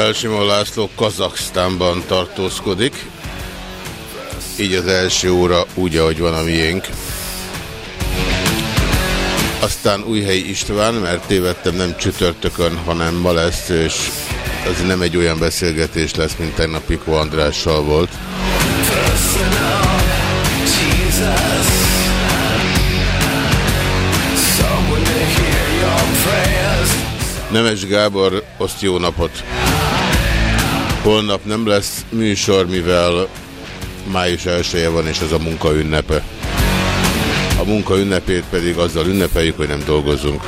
Mivel Simon László Kazaksztánban tartózkodik, így az első óra úgy, ahogy van a miénk. Aztán Újhelyi István, mert tévedtem, nem csütörtökön, hanem ma lesz, és ez nem egy olyan beszélgetés lesz, mint tegnap Piko Andrással volt. Nemes Gábor, oszt jó napot! Holnap nem lesz műsor, mivel május 1 van, és ez a munka ünnepe. A munka ünnepét pedig azzal ünnepeljük, hogy nem dolgozunk.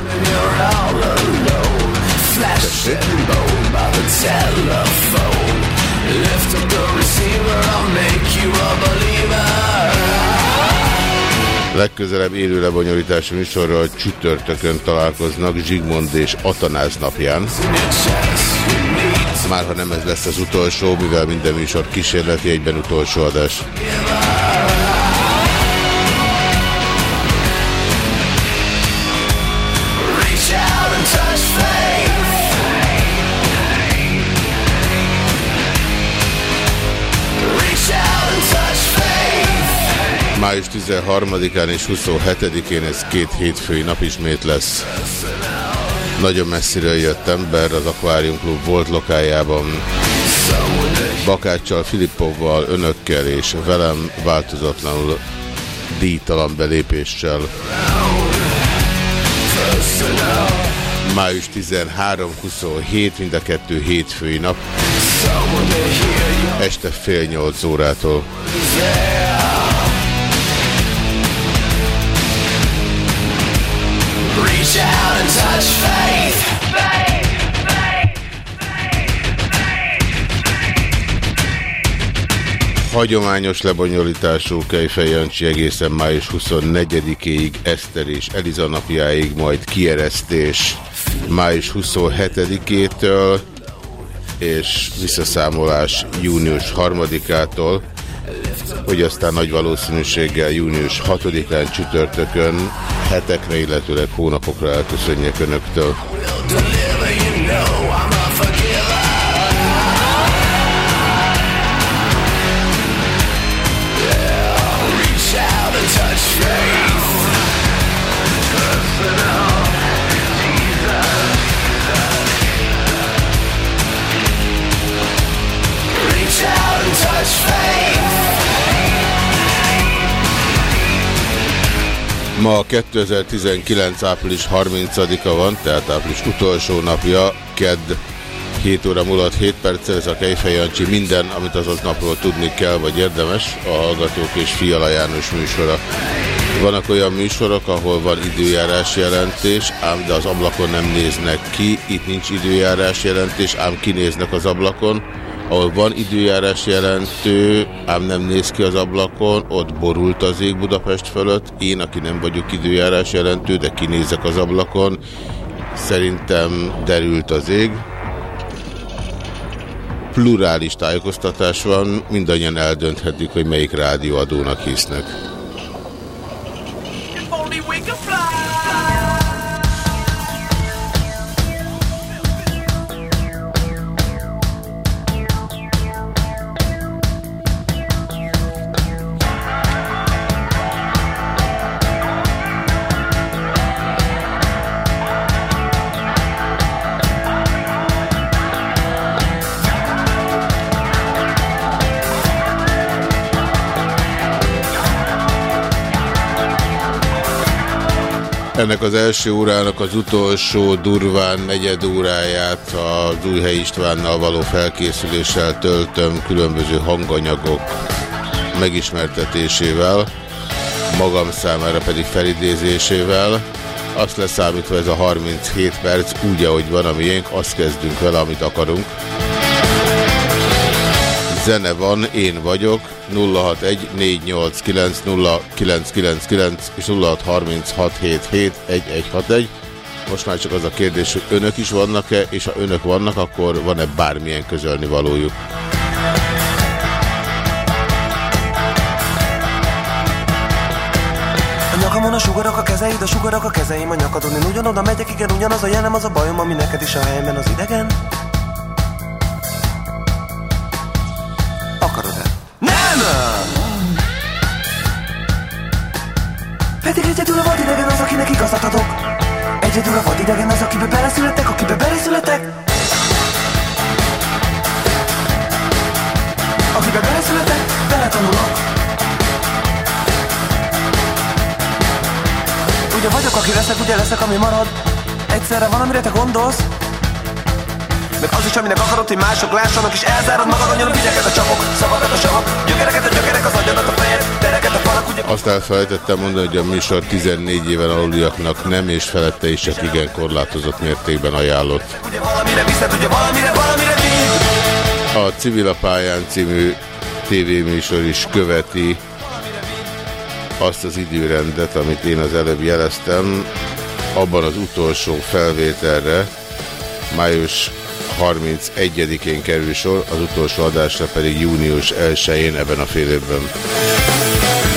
Legközelebb élő lebonyolítási műsorral csütörtökön találkoznak Zsigmond és Atanáz napján. Már ha nem ez lesz az utolsó, mivel minden műsor kísérleti, egyben utolsó adás. Május 13-án és 27-én ez két hétfői nap ismét lesz. Nagyon messziről jött ember az Aquarium Club volt lokájában. Bakáccsal, Filippovval, önökkel és velem változatlanul díjtalan belépéssel. Május 13-27, mind a kettő hétfői nap. Este fél nyolc órától. Hagyományos lebonyolítású Kejfej Jancsi egészen május 24-ig, Eszter és Eliza napjáig, majd kieresztés. Május 27-től és visszaszámolás június 3-ától hogy aztán nagy valószínűséggel június 6-án csütörtökön hetekre, illetőleg hónapokra elköszönjek Önöktől. Ma 2019. április 30-a van, tehát április utolsó napja, kedd 7 óra múlott 7 perccel, ez a Kejfej Jancsi minden, amit azaz napról tudni kell, vagy érdemes, a Hallgatók és Fiala János műsora. Vannak olyan műsorok, ahol van időjárás jelentés, ám de az ablakon nem néznek ki, itt nincs időjárás jelentés, ám kinéznek az ablakon, ahol van időjárás jelentő, ám nem néz ki az ablakon, ott borult az ég Budapest fölött. Én, aki nem vagyok időjárás jelentő, de kinézek az ablakon, szerintem derült az ég. Plurális tájékoztatás van, mindannyian eldönthetik, hogy melyik rádióadónak hisznek. Ennek az első órának az utolsó durván negyed óráját az Újhely Istvánnal való felkészüléssel töltöm különböző hanganyagok megismertetésével, magam számára pedig felidézésével. Azt leszámítva ez a 37 perc úgy, ahogy van a miénk, azt kezdünk vele, amit akarunk. Zene van, én vagyok, 061 489 és 0636771161. Most már csak az a kérdés, hogy önök is vannak-e, és ha önök vannak, akkor van-e bármilyen közölni valójuk. Nyakamon a sugarak a kezeid, a sugarak a kezeim a nyakadon Én ugyanoda megyek, igen, ugyanaz a jelem, az a bajom, ami neked is a helyemben az idegen Pedig egyedül a vadidegen az, akinek igazat adok. Egyedül a vadidegen az, akibe beleszületek, akibe beleszületek. Akibe beleszületek, beletanulok. Ugye vagyok, aki leszek, ugye leszek, ami marad. Egyszerre van, amire te gondolsz meg az is, aminek akarod, hogy mások lássanak És elzárod magad anyon a vigyeket a csapok. Szavakat a savak, gyökereket a gyökerek Az agyadat a fejed, tereket a falak ugye... Azt elfelejtettem mondani, hogy a műsor 14 éven aluliaknak nem és felette is csak igen korlátozott mértékben ajánlott. Ugye valamire viszed, ugye valamire, valamire vidd A Civil a pályán című tévéműsor is követi azt az időrendet, amit én az előbb jeleztem, abban az utolsó felvételre, május 31-én kerül sor, az utolsó adásra pedig június 1-én ebben a fél évben.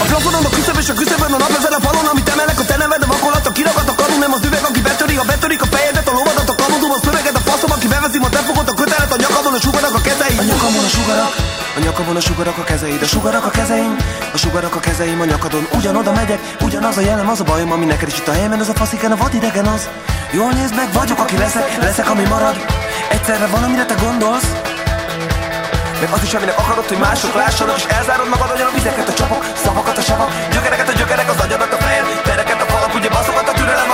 A plafonon a küszöb és a küszöbön a nap ezen a falon Amit emelek a te neved, a vakolat, a kirakat, a karu Nem az üveg, aki betöri, ha betörik a fejedet A lovadat, a kaludum, a szöveget, a faszom Aki beveszi, ma te fogod a kötelet A nyakamon a sugarak a kezeid A nyakamon a sugarak a nyakamon a sugarak a kezeid, a sugarak a kezeim A sugarak a kezeim a nyakadon Ugyanoda megyek, ugyanaz a jelem, az a bajom Ami neked is itt a helyemen, az a fasziken, a vadidegen az. Jól nézd meg, vagyok, aki leszek, leszek, ami marad. Egyszerre van, amire te gondolsz meg az is, aminek akarod, hogy mások lássanak És elzárod magad olyan a vizeket, a csapok, szavakat a savak. Gyökereket a gyökerek, az agyadat a fejed Tereket a falak, ugye baszokat a türelem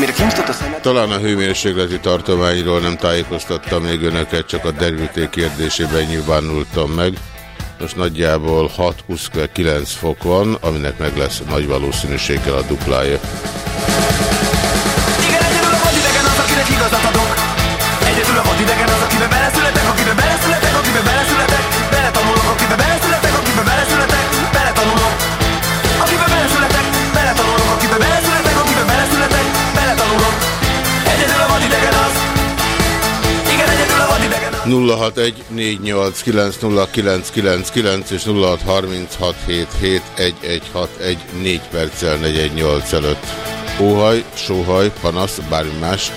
Amire kincstot a szemed Talán a hőmérsékleti tartományról nem tájékoztattam még önöket, csak a derülték kérdésében nyilvánultam meg. Most nagyjából 6-9 fok van, aminek meg lesz nagy valószínűséggel a duplája. Igen, egyedül a vadidegen az, akinek igazat adok Egyedül a vadidegen az, akibe beleszületek 061 és 0636771161 4 perccel 418 előtt. Óhaj, sóhaj, panasz, bármi más.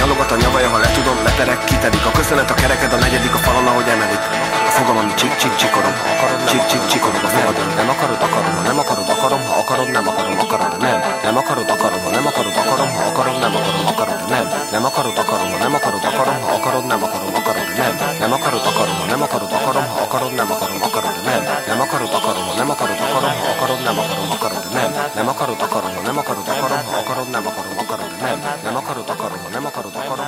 Nyalogat a nyavaja, ha letudom, leperek, kitedik A köszönet, a kereked, a negyedik, a falon, ahogy emelik A fogam, ami csik csik csikorom, ha akarod, csik csik csikorom, a fogadom Nem akarod, akarom, ha nem akarod, akarom, ha akarod, nem akarom, akarod, nem Nem akarod, akarom, ha nem akarod, akarom, ha akarod, nem akarom, akarod, nem Nem akarod, akarom, ha nem akarod, akarom, ha akarod, nem akarom, akarod, nem Nem akarod, akarom, ha nem akarod, akarom, ha akarod, nem akarom, akarod, nem Nem akarod, akarom, ha nem akarod, akarom, ha akarod, nem akarom, akarod, nem Nem akarod, akarom, ha nem akarod, akarom, ha akarod, nem akarom, akarod, nem Nem akarod, akarom,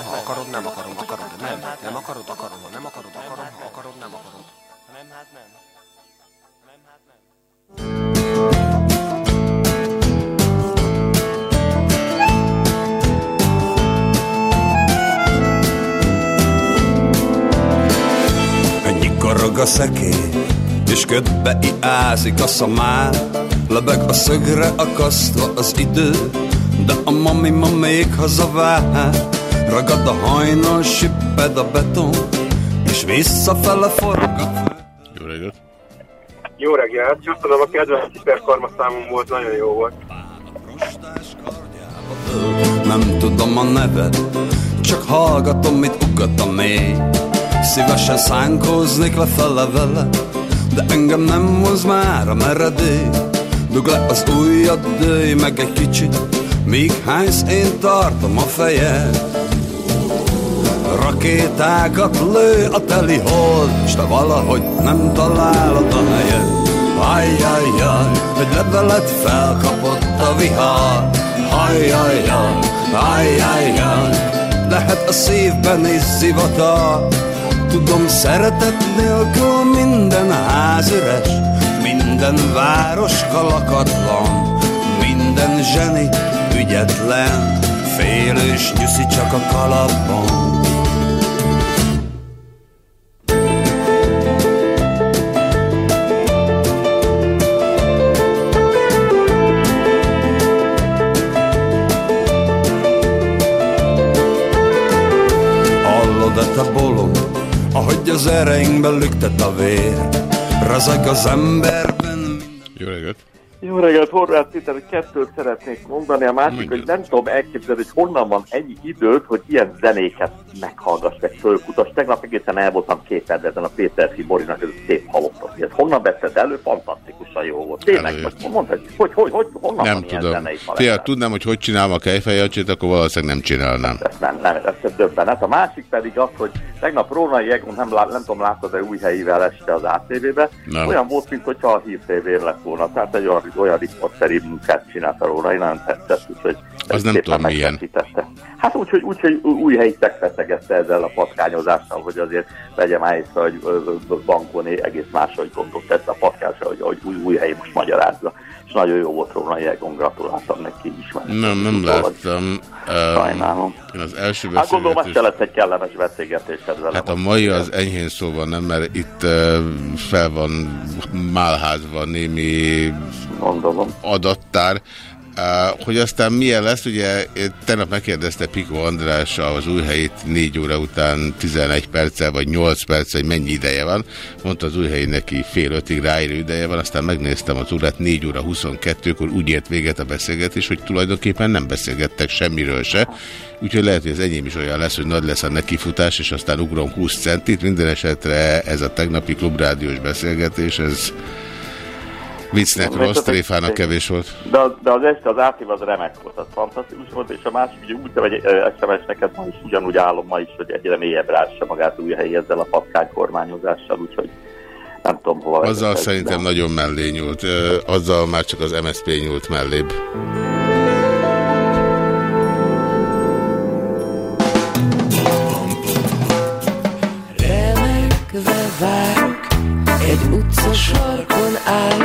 nem akarod, akarom, ha akarod, nem akarom, akarod, nem. Nem akarod, akarom, ha nem akarod, akarom, ha akarod, nem akarom Nem, hát nem. Nem, hát nem. Ennyi karag a szekély, és ködbe iázik a szamár, lebeg a szögre akasztva az idő, de a mami ma még hazavár. Ragad a hajnal, sipped a beton, és visszafele forog a föld. Jó reggelt! Jó reggelt, csak tudom, a kedvenc hiperkarmaszámom volt, nagyon jó volt. Nem tudom a neved, csak hallgatom, mit ugat a mély. Szívesen szánkóznék lefele vele, de engem nem moz már a meredély. Dugd le az ujjad, dőj meg egy kicsit, míg hánysz én tartom a fejed. Rakétákat lő a teli hold, s te valahogy nem találod a helyed. Ajjajjaj, egy levelet felkapott a vihar. Ajjajjaj, ajjajjaj, lehet a szívben is zivatar. Tudom, szeretet nélkül minden ház üres, minden város kalakatlan, minden zseni ügyetlen, félős nyuszi csak a kalapban. Az ereinkben lüktet a vér, rezeg az reggelt! Jó reggelt, Horváth Péter, kettőt szeretnék mondani. A másik, hogy nem tudom elképzelni, hogy honnan van ennyi időt, hogy ilyen zenéket meghallgass, meg fölkutass. Tegnap egészen el voltam képed ezen a Péter Fiborinak, ez a szép halottak. Ez honnan vetted elő? Fantasztikusan jó volt. Tényleg, mondd, hogy, hogy, hogy, hogy honnan Nem van ilyen tudom. zenei Fia, tudnám, hogy hogy csinálom a kejfejancsit, akkor valószínűleg nem csinálnám. ezt nem, nem, ez döbbenet. A másik pedig az, hogy tegnap Rónai Egon, nem, lá- nem tudom, láttad-e új helyivel este az ATV-be, Nem. olyan volt, mintha a Hír lett volna. Tehát egy olyan, olyan riporteri munkát csinált a Rónai, nagyon tetszett, úgyhogy Az nem tudom, milyen. Hát úgy, hogy, úgy, hogy új helyi megfeszegette ezzel a patkányozással, hogy azért vegye már észre, hogy Bankoni egész máshogy gondolt ezt a patkányosra, hogy, hogy új, új helyi most magyarázza. És nagyon jó volt Rónai Egon, gratuláltam neki ismerni. Nem, nem láttam. Sajnálom. Én az első Hát gondolom, ez beszélgetés... kellett egy kellemes beszélgetésed vele. Hát a mai az enyhén szóval nem, mert itt uh, fel van málházva némi Gondolom. adattár. Hogy aztán milyen lesz, ugye én tegnap megkérdezte Piko András az új helyét 4 óra után 11 perccel, vagy 8 perccel, hogy mennyi ideje van. Mondta az új helyi neki fél ötig ráérő ideje van, aztán megnéztem az órát 4 óra 22-kor, úgy ért véget a beszélgetés, hogy tulajdonképpen nem beszélgettek semmiről se. Úgyhogy lehet, hogy az enyém is olyan lesz, hogy nagy lesz a nekifutás, és aztán ugrom 20 centit. Minden esetre ez a tegnapi klubrádiós beszélgetés, ez viccnek rossz, tréfának kevés volt. De, az- de az este az átív az remek volt, az fantasztikus volt, és a másik, ugye úgy vagy SMS neked ma is ugyanúgy állom ma is, hogy egyre mélyebb rássa magát új helyi ezzel a patkány kormányozással, úgyhogy nem tudom hova Azzal vezet ez, szerintem de- nagyon mellé nyúlt. Azzal már csak az MSZP nyúlt mellébb. Remegve várok, egy utca sarkon hiába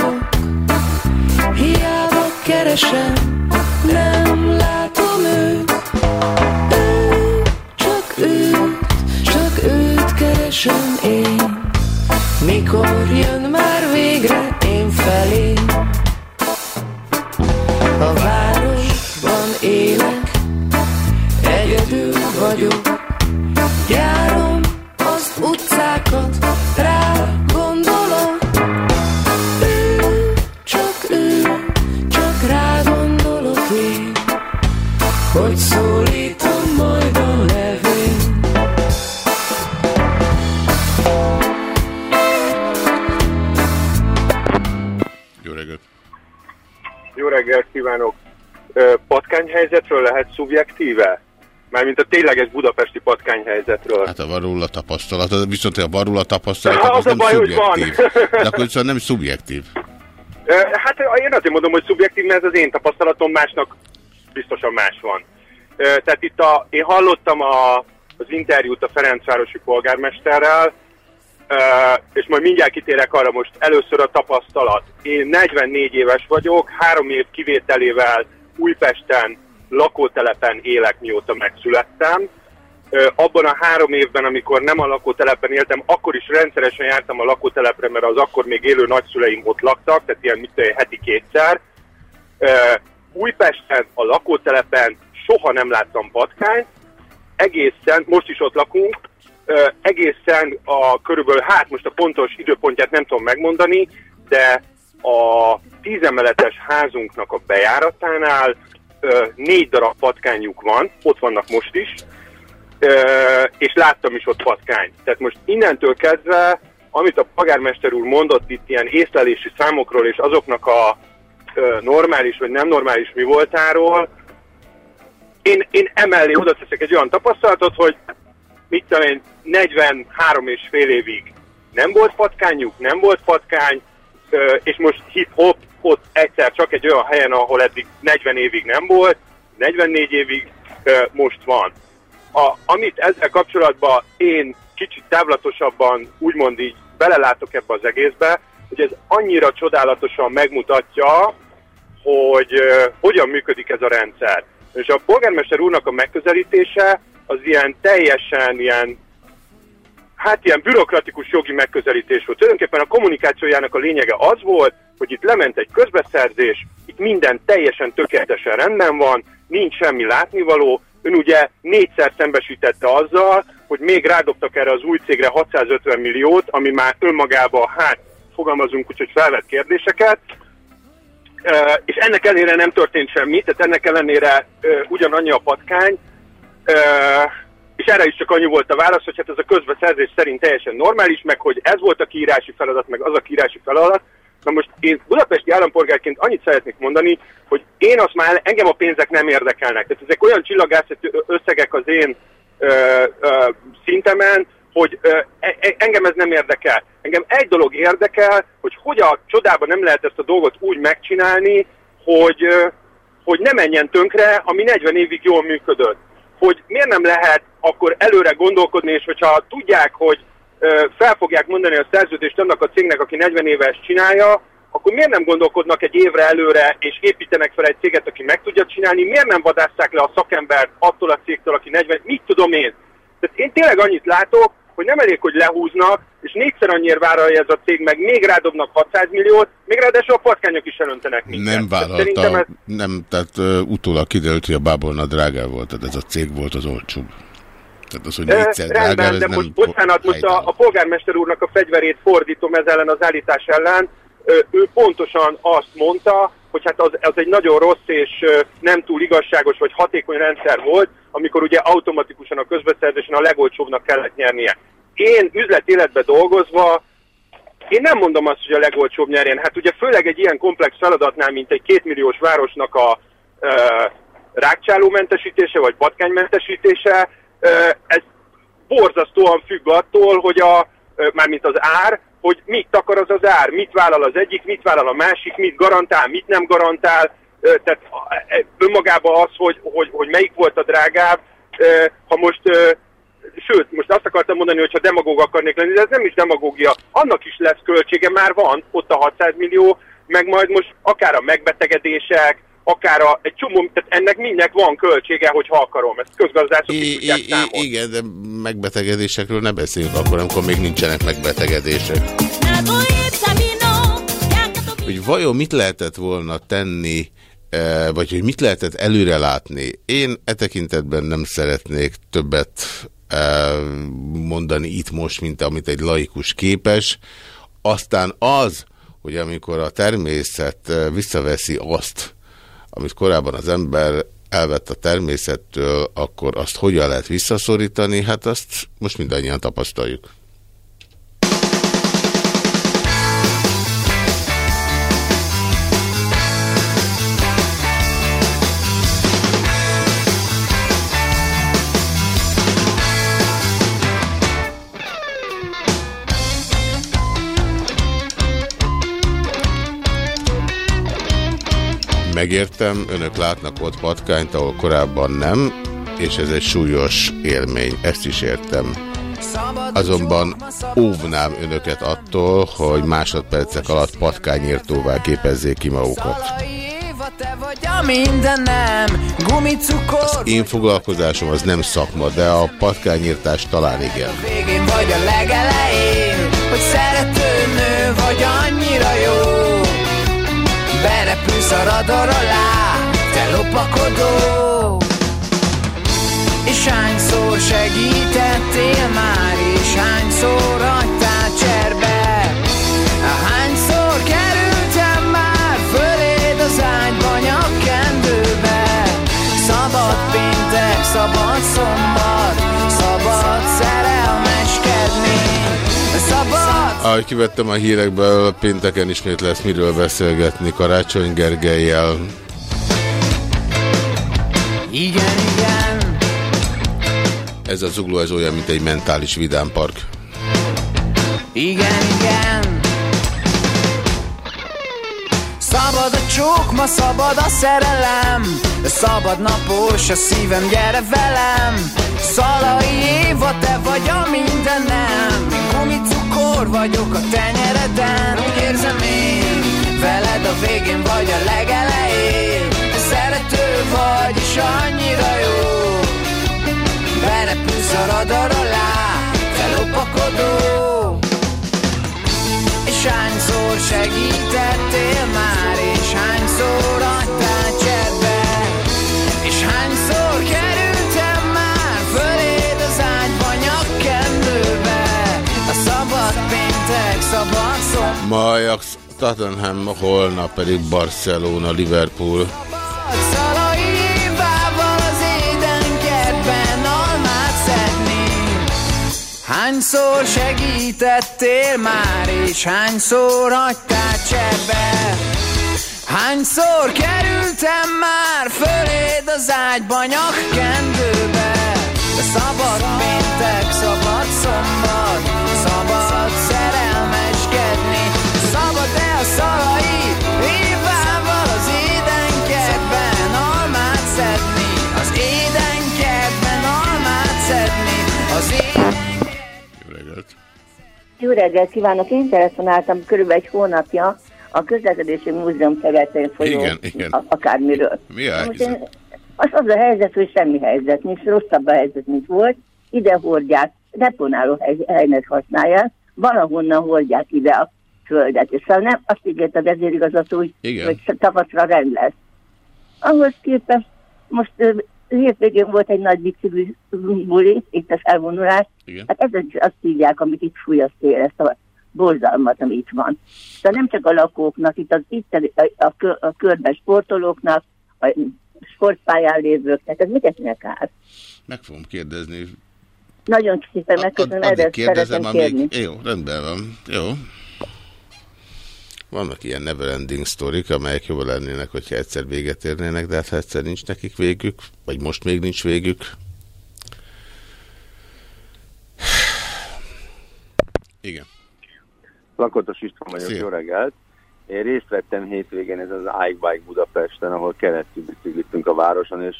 keresem, nem látom őt. Ő, csak őt, csak őt keresem én. Mikor jön már végre lehet szubjektíve? Mármint a tényleges budapesti patkányhelyzetről. Hát ha van róla tapasztalat, viszont ha van róla tapasztalat, Az az a nem baj, hogy van. szubjektív. De akkor viszont nem szubjektív. Hát én azért mondom, hogy szubjektív, mert ez az én tapasztalatom, másnak biztosan más van. Tehát itt a, én hallottam a, az interjút a Ferencvárosi polgármesterrel, és majd mindjárt kitérek arra most először a tapasztalat. Én 44 éves vagyok, három év kivételével Újpesten lakótelepen élek, mióta megszülettem. Abban a három évben, amikor nem a lakótelepen éltem, akkor is rendszeresen jártam a lakótelepre, mert az akkor még élő nagyszüleim ott laktak, tehát ilyen mit tudom, heti kétszer. Újpesten a lakótelepen soha nem láttam patkányt, egészen, most is ott lakunk, egészen a körülbelül, hát most a pontos időpontját nem tudom megmondani, de a tízemeletes házunknak a bejáratánál négy darab patkányuk van, ott vannak most is, és láttam is ott patkányt. Tehát most innentől kezdve, amit a pagármester úr mondott itt ilyen észlelési számokról, és azoknak a normális vagy nem normális mi voltáról, én, én emellé oda teszek egy olyan tapasztalatot, hogy mit tudom én, 43 és fél évig nem volt patkányuk, nem volt patkány, és most hip-hop ott egyszer csak egy olyan helyen, ahol eddig 40 évig nem volt, 44 évig most van. A, amit ezzel kapcsolatban én kicsit távlatosabban úgymond így belelátok ebbe az egészbe, hogy ez annyira csodálatosan megmutatja, hogy ö, hogyan működik ez a rendszer. És a polgármester úrnak a megközelítése az ilyen teljesen ilyen hát ilyen bürokratikus jogi megközelítés volt. Tulajdonképpen a kommunikációjának a lényege az volt, hogy itt lement egy közbeszerzés, itt minden teljesen tökéletesen rendben van, nincs semmi látnivaló, ön ugye négyszer szembesítette azzal, hogy még rádobtak erre az új cégre 650 milliót, ami már önmagában, hát fogalmazunk úgy, hogy felvett kérdéseket, és ennek ellenére nem történt semmi, tehát ennek ellenére ugyanannyi a patkány, és erre is csak annyi volt a válasz, hogy hát ez a közbeszerzés szerint teljesen normális, meg hogy ez volt a kiírási feladat, meg az a kiírási feladat. Na most én budapesti állampolgárként annyit szeretnék mondani, hogy én azt már, engem a pénzek nem érdekelnek. Tehát ezek olyan csillagászati összegek az én ö, ö, szintemen, hogy ö, e, engem ez nem érdekel. Engem egy dolog érdekel, hogy hogy a csodában nem lehet ezt a dolgot úgy megcsinálni, hogy, ö, hogy ne menjen tönkre, ami 40 évig jól működött. Hogy miért nem lehet akkor előre gondolkodni, és hogyha tudják, hogy fel fogják mondani a szerződést annak a cégnek, aki 40 éves csinálja, akkor miért nem gondolkodnak egy évre előre, és építenek fel egy céget, aki meg tudja csinálni, miért nem vadásszák le a szakembert attól a cégtől, aki 40, mit tudom én. Tehát én tényleg annyit látok, hogy nem elég, hogy lehúznak, és négyszer annyira vállalja ez a cég, meg még rádobnak 600 milliót, még ráadásul a patkányok is elöntenek minket. Nem vállalta, ez... nem, tehát uh, utólag kiderült, hogy a bábolna drágább volt, tehát ez a cég volt az olcsóbb. Tehát az, hogy négyszer drágább, Rendben, ez de nem most, bocsánat, most a, a polgármester úrnak a fegyverét fordítom ez ellen az állítás ellen. Ő pontosan azt mondta, hogy hát az, az egy nagyon rossz és nem túl igazságos vagy hatékony rendszer volt, amikor ugye automatikusan a közbeszerzésen a legolcsóbbnak kellett nyernie. Én üzletéletben dolgozva, én nem mondom azt, hogy a legolcsóbb nyerjen. Hát ugye főleg egy ilyen komplex feladatnál, mint egy kétmilliós városnak a e, rákcsálómentesítése vagy patkánymentesítése, e, ez borzasztóan függ attól, hogy a, e, mármint az ár, hogy mit akar az az ár, mit vállal az egyik, mit vállal a másik, mit garantál, mit nem garantál, tehát önmagában az, hogy, hogy, hogy melyik volt a drágább, ha most, sőt, most azt akartam mondani, hogy ha demagóg akarnék lenni, de ez nem is demagógia, annak is lesz költsége, már van ott a 600 millió, meg majd most akár a megbetegedések, akár a, egy csomó, tehát ennek mindnek van költsége, hogyha akarom. Ezt közgazdászok is tudják számolni. Igen, de megbetegedésekről ne beszéljünk akkor, amikor még nincsenek megbetegedések. Hogy vajon mit lehetett volna tenni, e, vagy hogy mit lehetett előrelátni. Én e tekintetben nem szeretnék többet e, mondani itt most, mint amit egy laikus képes. Aztán az, hogy amikor a természet e, visszaveszi azt, amit korábban az ember elvett a természettől, akkor azt hogyan lehet visszaszorítani, hát azt most mindannyian tapasztaljuk. Megértem, önök látnak ott patkányt, ahol korábban nem, és ez egy súlyos élmény, ezt is értem. Azonban óvnám önöket attól, hogy másodpercek alatt patkányírtóvá képezzék ki magukat. Az én foglalkozásom az nem szakma, de a patkányírtás talán igen. Vagy a legelején, hogy szerető nő vagy annyira jó mész a radar alá, te lopakodó. És hányszor segítettél már, és hányszor anyád Ahogy kivettem a hírekből, pénteken ismét lesz miről beszélgetni Karácsony Gergelyel. Igen, igen, Ez a zugló ez olyan, mint egy mentális vidámpark. igen, igen. Szabad a csók, ma szabad a szerelem De szabad napos a szívem, gyere velem Szalai Éva, te vagy a mindenem Gumicukor vagyok a tenyereden? Úgy érzem én, veled a végén vagy a legelején. Szerető vagy és annyira jó. Berepülsz a radar alá, te lopakodó és hányszor segítettél már, és hányszor adtál Ma Ajax, Tottenham, holnap pedig Barcelona, Liverpool. Hányszor segítettél már, és hányszor hagytál cserbe? Hányszor kerültem már föléd az ágyba nyakkendőbe? De szabad péntek, szabad szombat, Jó reggelt kívánok! Én telefonáltam körülbelül egy hónapja a közlekedési múzeum területén folyó Igen, igen. akármiről. Mi a helyzet? én, az az a helyzet, hogy semmi helyzet nincs, rosszabb a helyzet, mint volt. Ide hordják, deponáló hely, helynek használják, valahonnan hordják ide a földet. És szóval nem azt ígért a vezérigazgató, hogy, hogy tavaszra rend lesz. Ahhoz képest most hétvégén volt egy nagy bicikli buli, itt a felvonulás. Igen. Hát ezek is azt hívják, amit itt fúj a szél, ezt a borzalmat, ami itt van. Szóval nem csak a lakóknak, itt az itt a, a, a körben sportolóknak, a sportpályán lévőknek, ez miket át? Meg fogom kérdezni. Nagyon szépen megköszönöm, erre kérdezem, szeretem kérni. amíg... Jó, rendben van. Jó. Vannak ilyen neverending sztorik, amelyek jobban lennének, hogyha egyszer véget érnének, de hát ha egyszer nincs nekik végük, vagy most még nincs végük. Igen. Lakatos István vagyok, Szia. jó reggelt. Én részt vettem hétvégén ez az Ike Bike Budapesten, ahol keresztül bicikliztünk a városon, és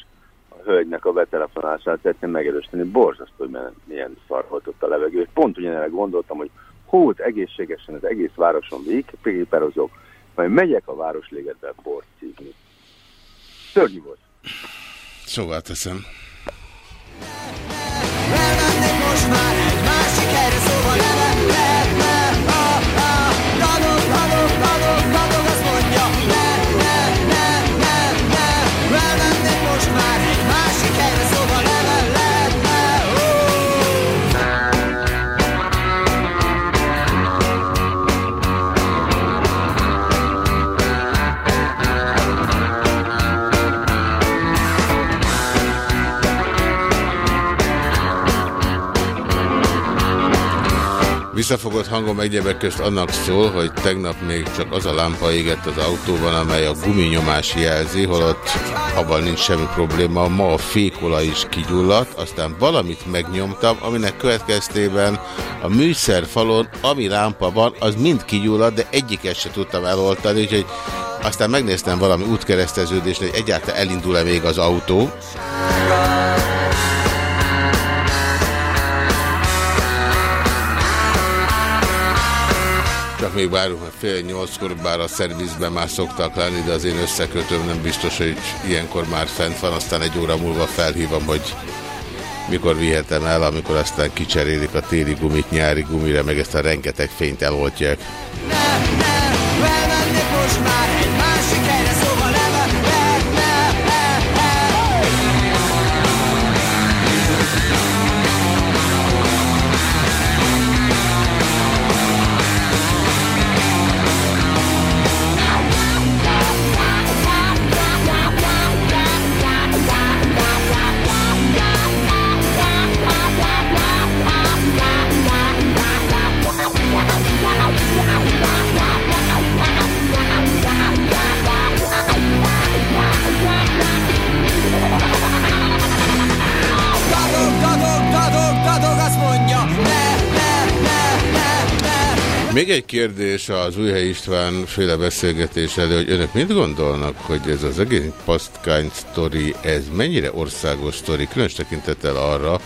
a hölgynek a betelefonását tettem megerősíteni. Borzasztó, hogy milyen, milyen szar volt ott a levegő. És pont ugyanerre gondoltam, hogy hót egészségesen az egész városon végigperozok, majd megyek a Városligetbe bort szívni. Szörnyű volt. Szóval teszem. most már Visszafogott hangom egyebek közt annak szól, hogy tegnap még csak az a lámpa égett az autóban, amely a guminyomás jelzi, holott abban nincs semmi probléma. Ma a fékola is kigyulladt, aztán valamit megnyomtam, aminek következtében a műszerfalon, ami lámpa van, az mind kigyulladt, de egyiket se tudtam eloltani, úgyhogy aztán megnéztem valami útkereszteződést, hogy egyáltalán elindul-e még az autó. Még várunk, hogy fél nyolckor, bár a szervizben már szoktak lenni, de az én összekötőm nem biztos, hogy ilyenkor már fent van, aztán egy óra múlva felhívom, hogy mikor vihetem el, amikor aztán kicserélik a téli gumit nyári gumire, meg ezt a rengeteg fényt eloltják. Elmennék most Még egy kérdés az Újhely István féle beszélgetés elő, hogy önök mit gondolnak, hogy ez az egész patkány sztori, ez mennyire országos sztori, különös tekintettel arra,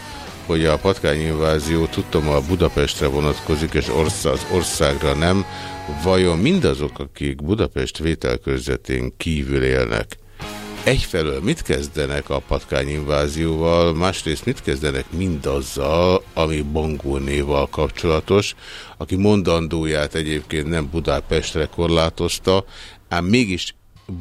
hogy a patkányinvázió tudtam a Budapestre vonatkozik, és ország, az országra nem. Vajon mindazok, akik Budapest vételkörzetén kívül élnek, egyfelől mit kezdenek a patkányinvázióval, másrészt mit kezdenek mindazzal, ami Bangónéval kapcsolatos, aki mondandóját egyébként nem Budapestre korlátozta, ám mégis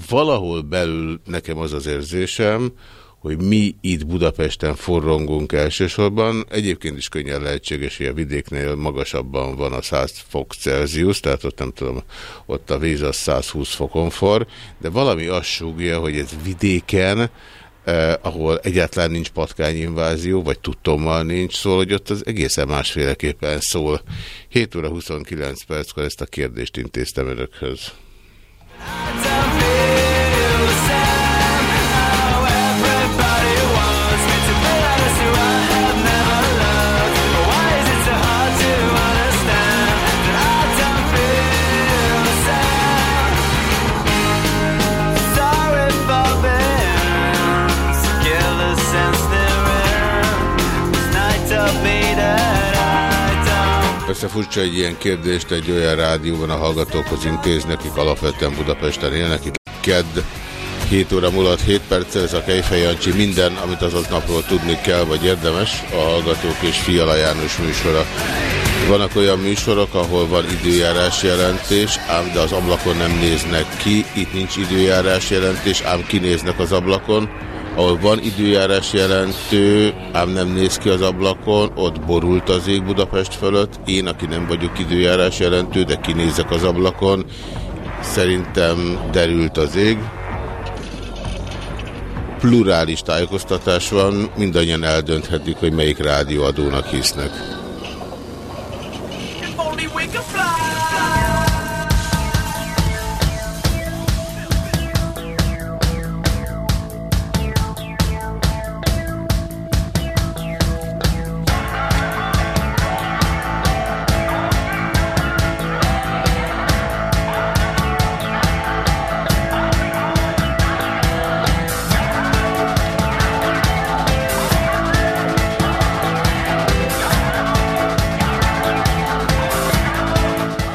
valahol belül nekem az az érzésem, hogy mi itt Budapesten forrongunk elsősorban. Egyébként is könnyen lehetséges, hogy a vidéknél magasabban van a 100 fok Celsius, tehát ott nem tudom, ott a víz az 120 fokon for, de valami azt súgja, hogy ez vidéken, eh, ahol egyáltalán nincs patkányinvázió, vagy tudtommal nincs, szól, hogy ott az egészen másféleképpen szól. 7 óra 29 perckor ezt a kérdést intéztem önökhöz. Persze furcsa egy ilyen kérdést egy olyan rádióban a hallgatókhoz intézni, akik alapvetően Budapesten élnek. Itt kedd 7 óra múlott 7 perc, ez a Kejfej Jancsi minden, amit azaz napról tudni kell, vagy érdemes, a Hallgatók és Fiala János műsora. Vannak olyan műsorok, ahol van időjárás jelentés, ám de az ablakon nem néznek ki, itt nincs időjárás jelentés, ám kinéznek az ablakon ahol van időjárás jelentő, ám nem néz ki az ablakon, ott borult az ég Budapest fölött. Én, aki nem vagyok időjárás jelentő, de kinézek az ablakon, szerintem derült az ég. Plurális tájékoztatás van, mindannyian eldönthetik, hogy melyik rádióadónak hisznek.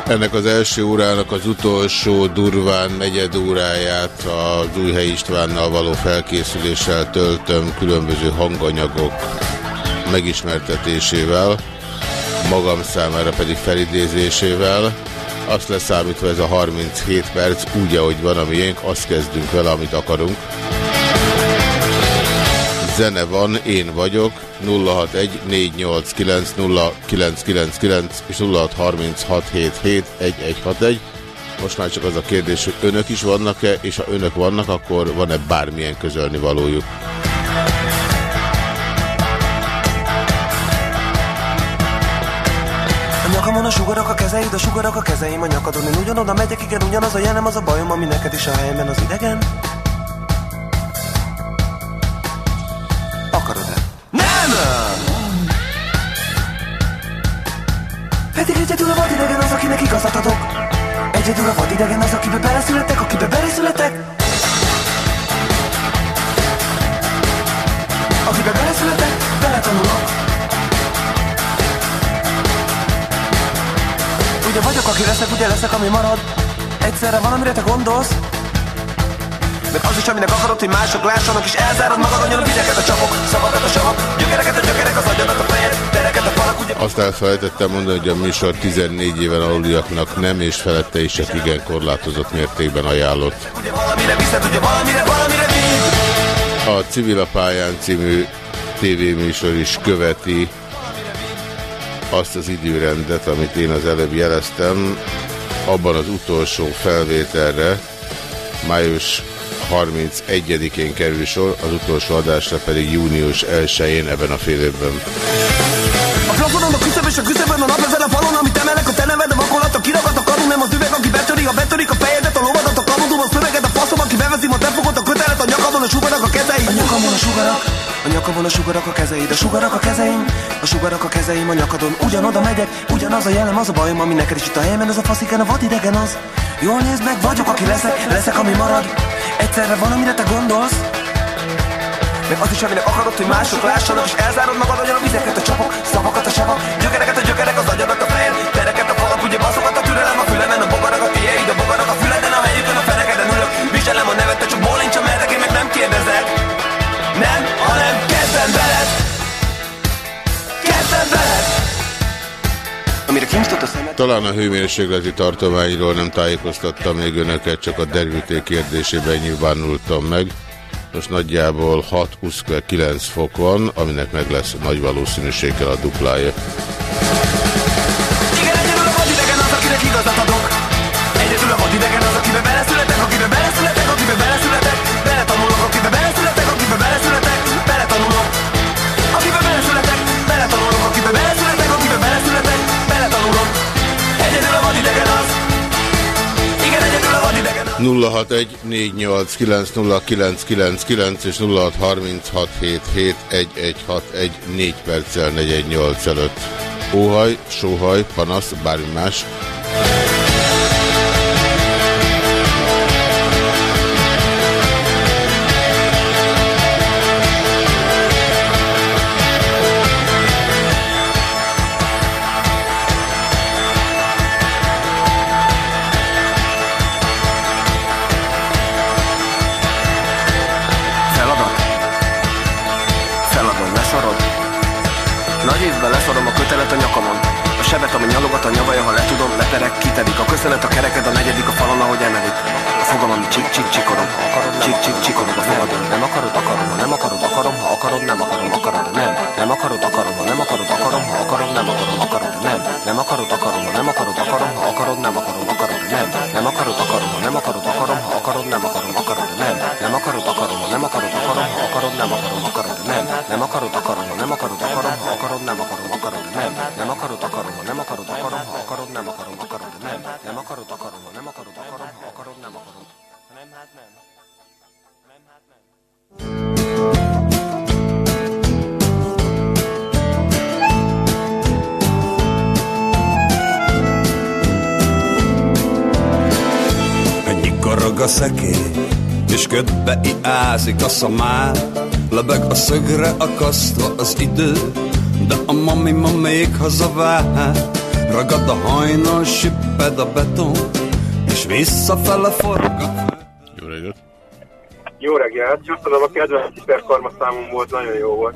Ennek az első órának az utolsó durván negyed óráját az Újhely Istvánnal való felkészüléssel töltöm különböző hanganyagok megismertetésével, magam számára pedig felidézésével. Azt leszámítva ez a 37 perc úgy, ahogy van a miénk, azt kezdünk vele, amit akarunk. Zene van, én vagyok, 061 489 és 0636771161. Most már csak az a kérdés, hogy önök is vannak-e, és ha önök vannak, akkor van-e bármilyen közölni valójuk. Nyakamon a sugarak a kezeid, a sugarak a kezeim a nyakadon Én ugyanoda megyek, igen, ugyanaz a jenem, az a bajom, ami neked is a helyemben az idegen igazat adok Egyedül a vadidegen az, akibe beleszületek, akibe beleszületek. Akibe beleszületek, beletanulok. Ugye vagyok, aki leszek, ugye leszek, ami marad. Egyszerre valamire te gondolsz. Meg az is, aminek akarod, hogy mások lássanak És elzárod magad, annyira videket a csapok Szavakat a savak, gyökereket a gyökerek Az agyadat a fejed, Azt elfelejtettem mondani, hogy a műsor 14 éven aluliaknak nem és felette is csak igen korlátozott mértékben ajánlott. A Civil a pályán című tévéműsor is követi azt az időrendet, amit én az előbb jeleztem, abban az utolsó felvételre, május 31-én kerül sor, az utolsó adásra pedig június 1-én ebben a fél évben. A a a küszöbön a nap ezen a falon Amit emelek a te neved, a vakolat, a kiragad a karu Nem az üveg, aki betöri, ha betörik a fejedet A lovadat, a kaludum, a szöveget, a faszom Aki beveszi a te a kötelet A nyakadon a sugarak a kezeid A nyakamon a sugarak A nyakavon a sugarak a kezeid, a sugarak a kezeim A sugarak a kezeim a nyakadon. Ugyanoda megyek, ugyanaz a jelem, az a bajom Ami neked is itt a helyemen, az a fasziken, a vadidegen az. Jól nézd meg, vagyok, aki leszek, leszek, ami marad. Egyszerre van, amire te gondolsz meg az is, aminek akarod, hogy mások lássanak És elzárod magad olyan a vizeket, a csapok, szavakat a savak Gyökereket a gyökerek, az agyadat a fejed Tereket a falak, ugye baszokat a türelem a fülemen A bogarak a tiéd, a bogarak a füleden A helyükön a fenekeden ülök. Viselem a nevet, te csak bólincs, mertek, én meg nem kérdezek. Nem, hanem kezdem veled. Kezdem veled. Amire kincstot a szemed Talán a hőmérsékleti tartományról nem tájékoztattam még önöket, csak a derülték kérdésében nyilvánultam meg. Most nagyjából 6-9 fok van, aminek meg lesz nagy valószínűséggel a duplája. 0614890999 és 0636771161 4 perccel 418 előtt. Óhaj, sóhaj, panasz, bármi más. Leperek, kitedik A köszönet, a kereked, a negyedik a és ködbe iázik a szamár, lebeg a szögre akasztva az idő, de a mami ma még hazavár. Ragad a hajnal, sipped a beton, és visszafele forog a Jó reggelt! Jó reggelt, köszönöm a kedvenc hiperkarmaszámom volt, nagyon jó volt.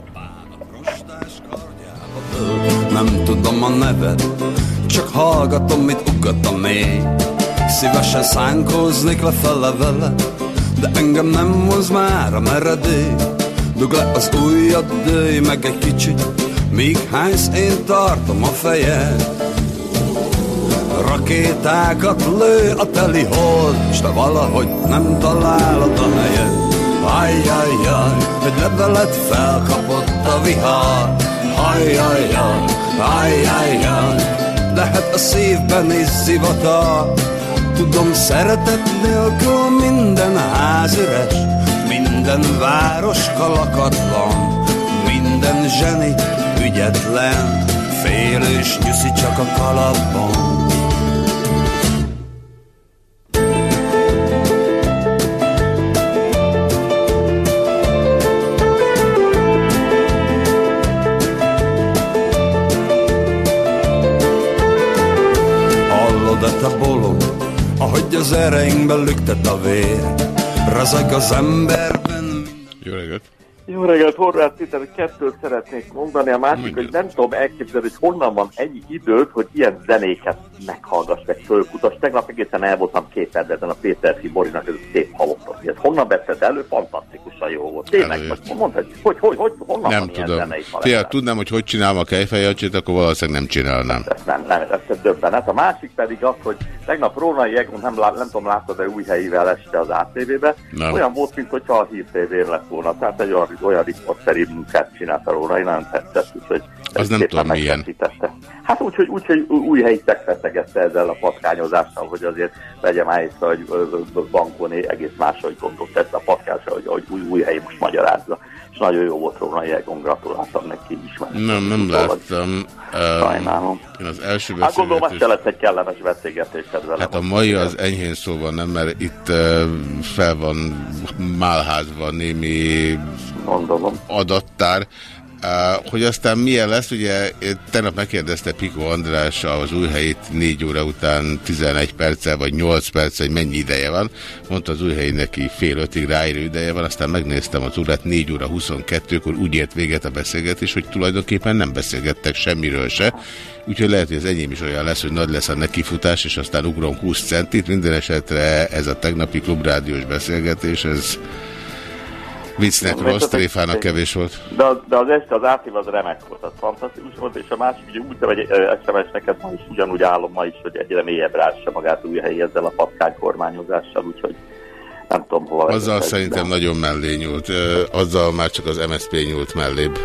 Nem tudom a neved, csak hallgatom, mit ugat a mély. Szívesen szánkóznék lefele vele, de engem nem moz már a meredély. Dugd le az ujjad, dőj meg egy kicsit, míg hánysz én tartom a fejed. Rakétákat lő a teli hold, s te valahogy nem találod a helyed. Ajjajjaj, egy levelet felkapott a vihar. Ajjajjaj, ajjajjaj, lehet a szívben is zivatar. Tudom, szeretet nélkül minden ház üres, minden város kalakatlan, minden zseni ügyetlen, félős nyuszi csak a kalapban. Ereinkben lüktet a vér, razag az emberben Jó reggelt! Jó reggelt, Horváth Péter, kettőt szeretnék mondani. A másik, hogy nem tudom elképzelni, hogy honnan van ennyi időt, hogy ilyen zenéket meghallgass, meg fölkutas. Tegnap egészen el voltam képerdezen a Péter Fiborinak, ez a szép halottas. Ez honnan veszed elő? Jó volt. Tényleg, most mondd, hogy, hogy, hogy, honnan Nem van ilyen tudom. paletta? tudnám, hogy hogy csinálom a kejfejjelcsét, akkor valószínűleg nem csinálnám. Ez nem, nem, ez döbbenet. A másik pedig az, hogy Tegnap Rónai Egon, nem, nem tudom, láttad, de új helyivel este az ATV-be. Olyan volt, mintha a Hír tv lett volna. Tehát egy olyan, olyan riporteri munkát csinált a Rónai, nagyon tetszett, úgyhogy Az nem tudom, milyen. Hát úgy, hogy, úgy, hogy új helyi megfeszegette ezzel a patkányozással, hogy azért vegyem már észre, hogy Bankoni egész máshogy gondolt ezt a patkányosra, hogy, hogy új, új helyi most magyarázza. És nagyon jó volt Rónai Egon, gratuláltam neki is. Nem, nem láttam. Sajnálom. Én az első Hát gondolom, ez beszélgetés... se lesz egy kellemes beszélgetésed velem. Hát a mai az enyhén szóval nem, mert itt fel van málházva némi adattár. Hogy aztán milyen lesz, ugye eh, tegnap megkérdezte Piko András az új helyét 4 óra után 11 perccel vagy 8 perccel, hogy mennyi ideje van. Mondta az új helyi neki fél ötig ráérő ideje van, aztán megnéztem az órát 4 óra 22-kor, úgy ért véget a beszélgetés, hogy tulajdonképpen nem beszélgettek semmiről se. Úgyhogy lehet, hogy az enyém is olyan lesz, hogy nagy lesz a nekifutás, és aztán ugrom 20 centit. Minden esetre ez a tegnapi klubrádiós beszélgetés, ez viccnek rossz, tréfának kevés volt. De, az- de az este az átív az remek volt, az fantasztikus volt, és a másik, ugye úgy hogy SMS neked ma is ugyanúgy állom ma is, hogy egyre mélyebbre ássa magát új helyi ezzel a patkány kormányozással, úgyhogy nem tudom hova. Azzal szerintem de- nagyon mellé nyúlt. Azzal már csak az MSZP nyúlt mellébb.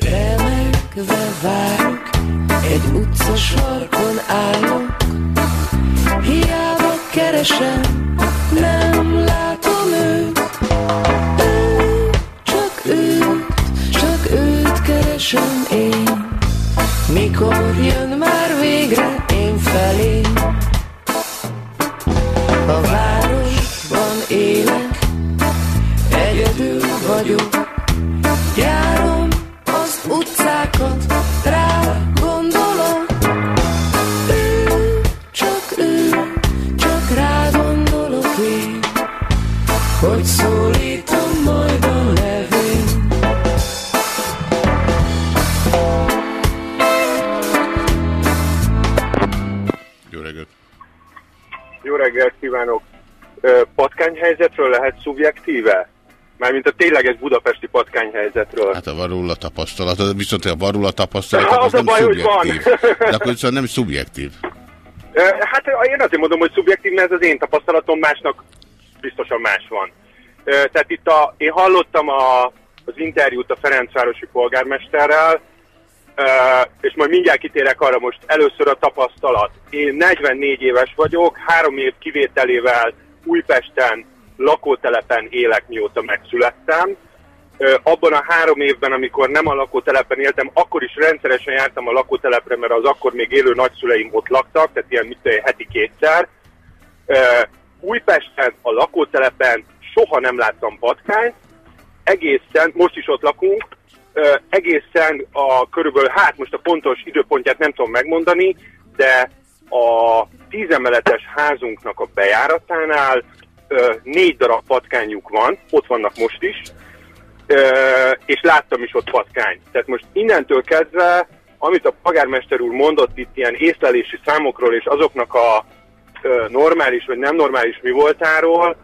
Remegve várok, egy utca sarkon állok, keresem, nem látom őt. Ő, csak őt, csak őt keresem én. Kívánok! Patkányhelyzetről lehet szubjektíve? Mármint a tényleges budapesti patkányhelyzetről. Hát ha van róla tapasztalat, viszont ha van róla tapasztalat, Az az a nem baj, hogy van. szubjektív. De akkor viszont nem szubjektív. Hát én azért mondom, hogy szubjektív, mert ez az én tapasztalatom, másnak biztosan más van. Tehát itt a, én hallottam a, az interjút a Ferencvárosi polgármesterrel, és majd mindjárt kitérek arra most először a tapasztalat. Én 44 éves vagyok, három év kivételével Újpesten lakótelepen élek, mióta megszülettem. Abban a három évben, amikor nem a lakótelepen éltem, akkor is rendszeresen jártam a lakótelepre, mert az akkor még élő nagyszüleim ott laktak, tehát ilyen mit tudom heti kétszer. Újpesten a lakótelepen soha nem láttam patkányt, egészen, most is ott lakunk, egészen a körülbelül, hát most a pontos időpontját nem tudom megmondani, de a tízemeletes házunknak a bejáratánál négy darab patkányuk van, ott vannak most is, és láttam is ott patkányt. Tehát most innentől kezdve, amit a pagármester úr mondott itt ilyen észlelési számokról, és azoknak a normális vagy nem normális mi voltáról,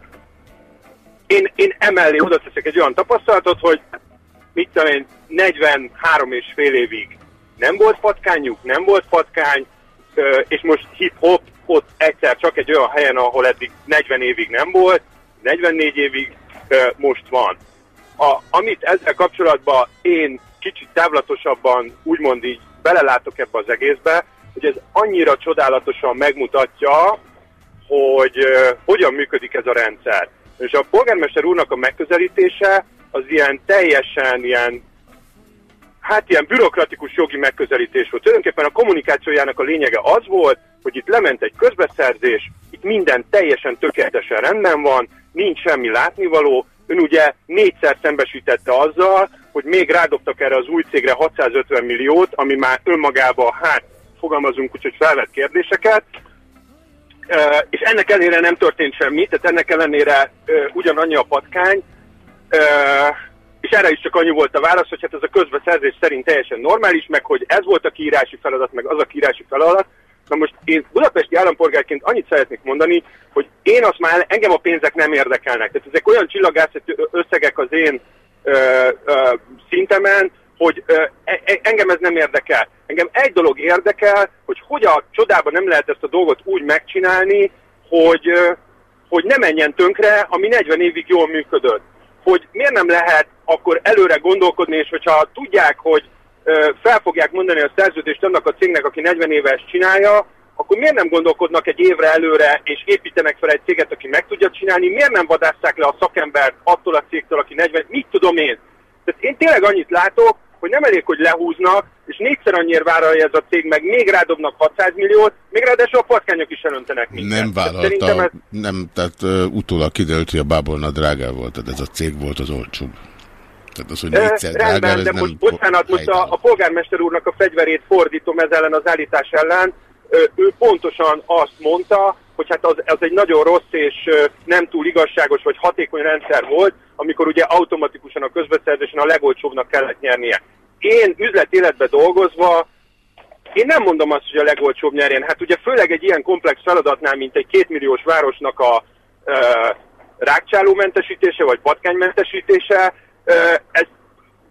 én, én emellé oda teszek egy olyan tapasztalatot, hogy mit tudom én, 43 és fél évig nem volt patkányuk, nem volt patkány, és most hip-hop ott egyszer csak egy olyan helyen, ahol eddig 40 évig nem volt, 44 évig most van. A, amit ezzel kapcsolatban én kicsit távlatosabban úgymond így belelátok ebbe az egészbe, hogy ez annyira csodálatosan megmutatja, hogy hogyan működik ez a rendszer. És a polgármester úrnak a megközelítése az ilyen teljesen ilyen hát ilyen bürokratikus jogi megközelítés volt. Tulajdonképpen a kommunikációjának a lényege az volt, hogy itt lement egy közbeszerzés, itt minden teljesen tökéletesen rendben van, nincs semmi látnivaló. Ön ugye négyszer szembesítette azzal, hogy még rádobtak erre az új cégre 650 milliót, ami már önmagában, hát fogalmazunk úgy, hogy felvett kérdéseket, és ennek ellenére nem történt semmi, tehát ennek ellenére ugyanannyi a patkány, és erre is csak annyi volt a válasz, hogy hát ez a közbeszerzés szerint teljesen normális, meg hogy ez volt a kiírási feladat, meg az a kiírási feladat. Na most én budapesti állampolgárként annyit szeretnék mondani, hogy én azt már, engem a pénzek nem érdekelnek. Tehát ezek olyan csillagászati összegek az én ö, ö, szintemen, hogy ö, e- e- engem ez nem érdekel. Engem egy dolog érdekel, hogy hogy a csodában nem lehet ezt a dolgot úgy megcsinálni, hogy, ö, hogy ne menjen tönkre, ami 40 évig jól működött. Hogy miért nem lehet akkor előre gondolkodni, és hogyha tudják, hogy fel fogják mondani a szerződést annak a cégnek, aki 40 éves csinálja, akkor miért nem gondolkodnak egy évre előre, és építenek fel egy céget, aki meg tudja csinálni, miért nem vadásszák le a szakembert attól a cégtől, aki 40, mit tudom én. Tehát én tényleg annyit látok, hogy nem elég, hogy lehúznak, és négyszer annyira vállalja ez a cég, meg még rádobnak 600 milliót, még ráadásul a patkányok is elöntenek mindent. Nem vállalta, ez, nem, tehát uh, utólag kiderült, hogy a bábolna drágá volt, tehát ez a cég volt az olcsóbb. Tehát az, hogy négyszer drágább, rendben, ez de nem... most bocsánat, most a, a polgármester úrnak a fegyverét fordítom ez ellen az állítás ellen. Ö, Ő pontosan azt mondta, hogy hát az, az egy nagyon rossz és nem túl igazságos vagy hatékony rendszer volt, amikor ugye automatikusan a közbeszerzésen a legolcsóbbnak kellett nyernie. Én üzletéletben dolgozva én nem mondom azt, hogy a legolcsóbb nyerjen. Hát ugye főleg egy ilyen komplex feladatnál, mint egy kétmilliós városnak a ö, rákcsálómentesítése vagy patkánymentesítése, ö, ez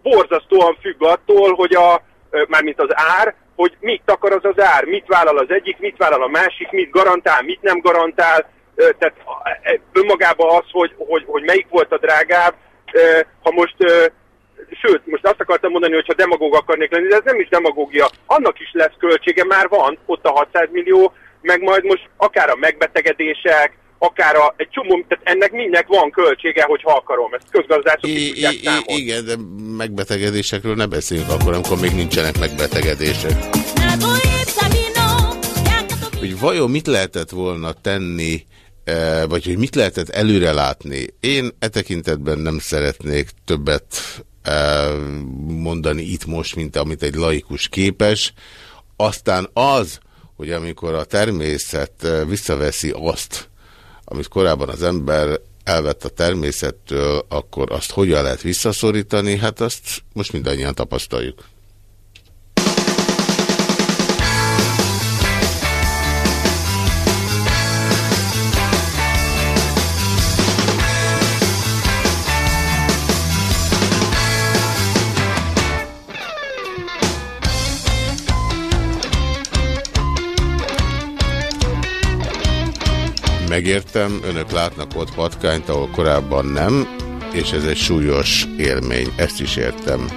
borzasztóan függ attól, hogy a, ö, mármint az ár, hogy mit akar az az ár, mit vállal az egyik, mit vállal a másik, mit garantál, mit nem garantál, tehát e- önmagában az, hogy, hogy, hogy melyik volt a drágább, ha most sőt, most azt akartam mondani, hogy ha demagóg akarnék lenni, de ez nem is demagógia. Annak is lesz költsége, már van ott a 600 millió, meg majd most akár a megbetegedések, akár a, egy csomó, tehát ennek mindnek van költsége, hogyha akarom. Ezt közgazdászok is tudják I, számolni. igen, de megbetegedésekről ne beszéljünk akkor, amikor még nincsenek megbetegedések. Hogy vajon mit lehetett volna tenni, vagy hogy mit lehetett előrelátni. Én e tekintetben nem szeretnék többet eh, mondani itt most, mint amit egy laikus képes. Aztán az, hogy amikor a természet eh, visszaveszi azt, amit korábban az ember elvett a természettől, akkor azt hogyan lehet visszaszorítani, hát azt most mindannyian tapasztaljuk. Megértem, önök látnak ott patkányt, ahol korábban nem, és ez egy súlyos élmény, ezt is értem.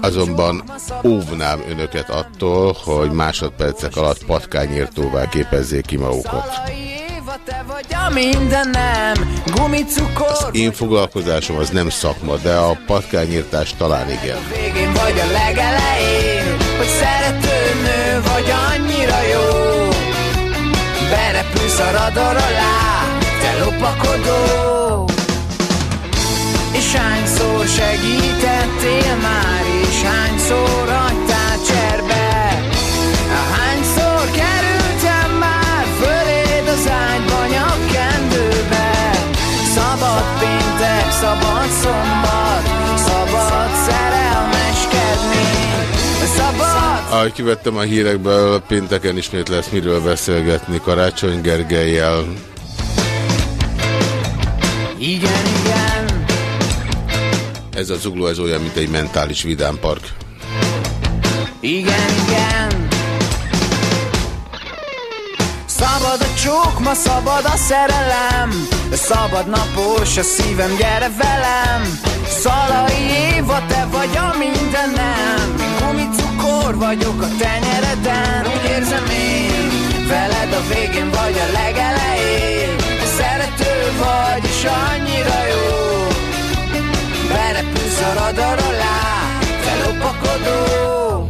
Azonban óvnám önöket attól, hogy másodpercek alatt patkányírtóvá képezzék ki magukat. Te vagy a mindenem, gumicukor Én foglalkozásom az nem szakma, de a patkányírtás talán igen. Vagy a legelején Hogy szerető nő vagy annyira jó Berepülsz a radar alá Te lopakodó. És hányszor segítettél már És hányszor hagytál cserbe? Hányszor kerültem már Föléd az ágyba nyakkendőbe? Szabad péntek, szabad szombat Ahogy kivettem a hírekből, pénteken ismét lesz miről beszélgetni Karácsony Gergelyel. Igen, igen. Ez a zugló, ez olyan, mint egy mentális vidámpark. Igen, igen. Szabad a csók, ma szabad a szerelem. Szabad napos a szívem, gyere velem. Szalai Éva, te vagy a mindenem Gumicukor vagyok a tenyereden Úgy érzem én, veled a végén vagy a legelején. Szerető vagy, és annyira jó. Berepülsz a radar alá, te lopakodó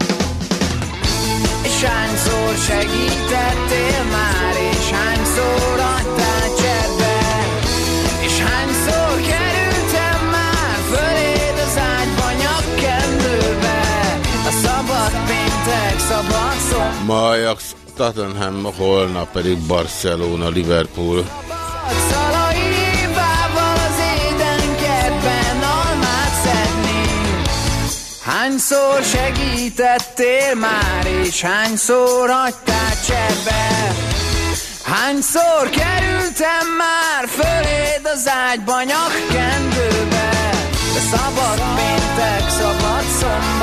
És hányszor segítettél már És hányszor adtál Ma Ajax Tottenham, holnap pedig Barcelona, Liverpool. Hányszor segítettél már, és hányszor hagytál cserbe Hányszor kerültem már föléd az ágyba nyakkendőbe? De szabad péntek, szabad szombat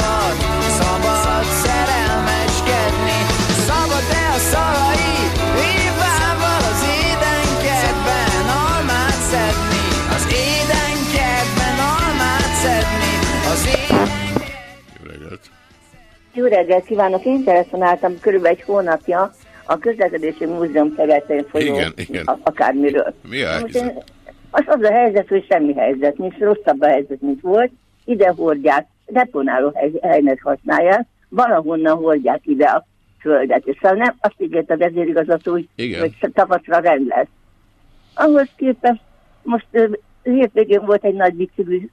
Jó reggelt kívánok! Én telefonáltam körülbelül egy hónapja a közlekedési múzeum területén folyó Igen, igen. akármiről. Mi a Most helyzet? Az az a helyzet, hogy semmi helyzet nincs, rosszabb a helyzet, mint volt. Ide hordják, deponáló hely, helynek használják, valahonnan hordják ide a földet. És szóval nem azt ígért a vezérigazgató, hogy, hogy tavaszra rend lesz. Ahhoz képest most hétvégén volt egy nagy bicikli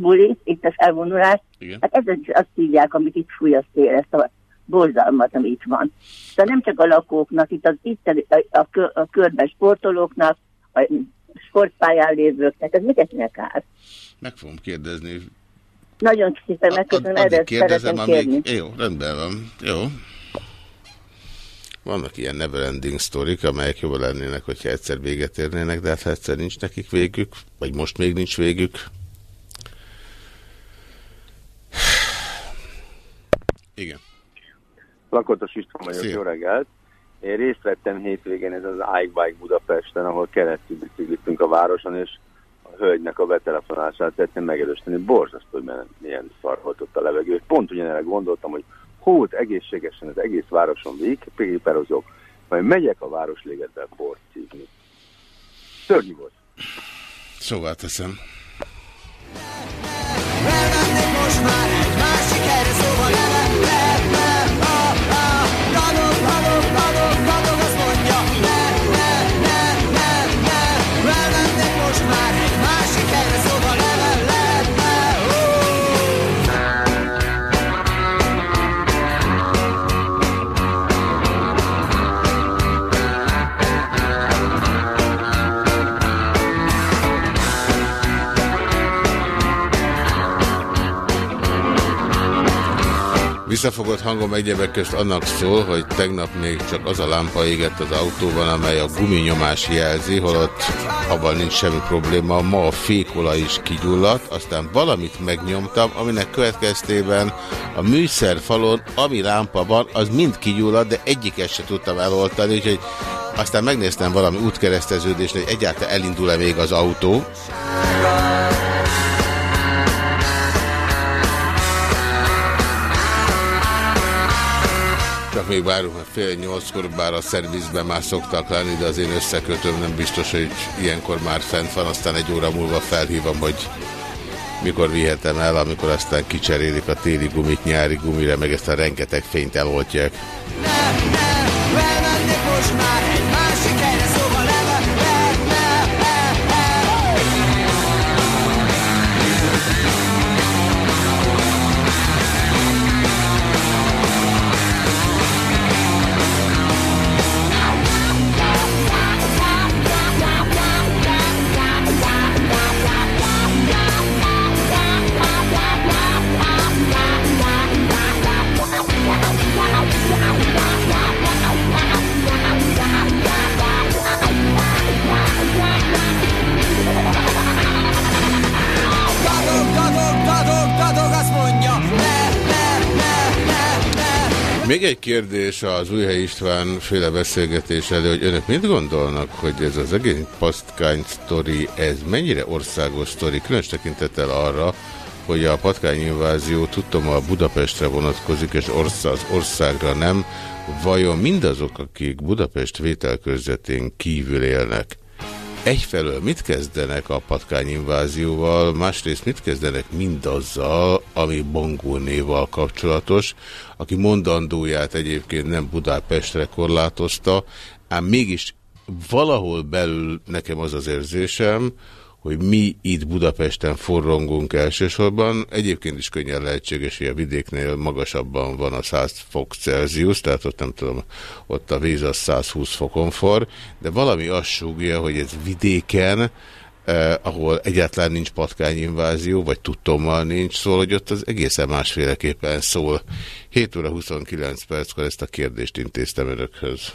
buli, itt a felvonulás. Igen. Hát ezen is azt hívják, amit itt fúj a szél, ezt a borzalmat, ami itt van. Tehát nem csak a lakóknak, itt az itt a, a, a körben sportolóknak, a sportpályán lévőknek, ez miket át? Meg fogom kérdezni. Nagyon szépen megköszönöm, erre kérdezem, szeretem kérni. amíg... Jó, rendben van. Jó. Vannak ilyen neverending sztorik, amelyek jobban lennének, hogyha egyszer véget érnének, de hát ha egyszer nincs nekik végük, vagy most még nincs végük. Igen. Lakatos István vagyok, Szia. jó reggelt. Én részt vettem hétvégén ez az Ike Bike Budapesten, ahol keresztül bicikliztünk a városon, és a hölgynek a betelefonását tettem megerősíteni. Borzasztó, hogy milyen- szar volt ott a levegő. Pont ugyanerre gondoltam, hogy hót egészségesen az egész városon végigperozok, majd megyek a Városligetbe bort szívni. Szörnyű volt. Szóval teszem. Most már Visszafogott hangom egyebek közt annak szól, hogy tegnap még csak az a lámpa égett az autóban, amely a guminyomás jelzi, holott abban nincs semmi probléma. Ma a fékolaj is kigyulladt, aztán valamit megnyomtam, aminek következtében a műszerfalon, ami lámpa van, az mind kigyulladt, de egyiket se tudtam eloltani, úgyhogy aztán megnéztem valami útkereszteződést, hogy egyáltalán elindul-e még az autó. Csak még várunk, mert fél nyolckor, bár a szervizben már szoktak lenni, de az én összekötőm nem biztos, hogy ilyenkor már fent van, aztán egy óra múlva felhívom, hogy mikor vihetem el, amikor aztán kicserélik a téli gumit nyári gumire, meg ezt a rengeteg fényt eloltják. Elmennék most Még egy kérdés az Újhely István féle beszélgetés elő, hogy önök mit gondolnak, hogy ez az egész patkány sztori, ez mennyire országos sztori, különös tekintettel arra, hogy a patkányinvázió tudtom a Budapestre vonatkozik, és orsz az országra nem. Vajon mindazok, akik Budapest vételkörzetén kívül élnek, egyfelől mit kezdenek a patkányinvázióval, másrészt mit kezdenek mindazzal, ami Bangónéval kapcsolatos, aki mondandóját egyébként nem Budapestre korlátozta, ám mégis valahol belül nekem az az érzésem, hogy mi itt Budapesten forrongunk elsősorban. Egyébként is könnyen lehetséges, hogy a vidéknél magasabban van a 100 fok Celsius, tehát ott nem tudom, ott a víz az 120 fokon for, de valami azt súgja, hogy ez vidéken, eh, ahol egyáltalán nincs patkányinvázió, vagy tudtommal nincs, szól, hogy ott az egészen másféleképpen szól. 7 óra 29 perckor ezt a kérdést intéztem önökhöz.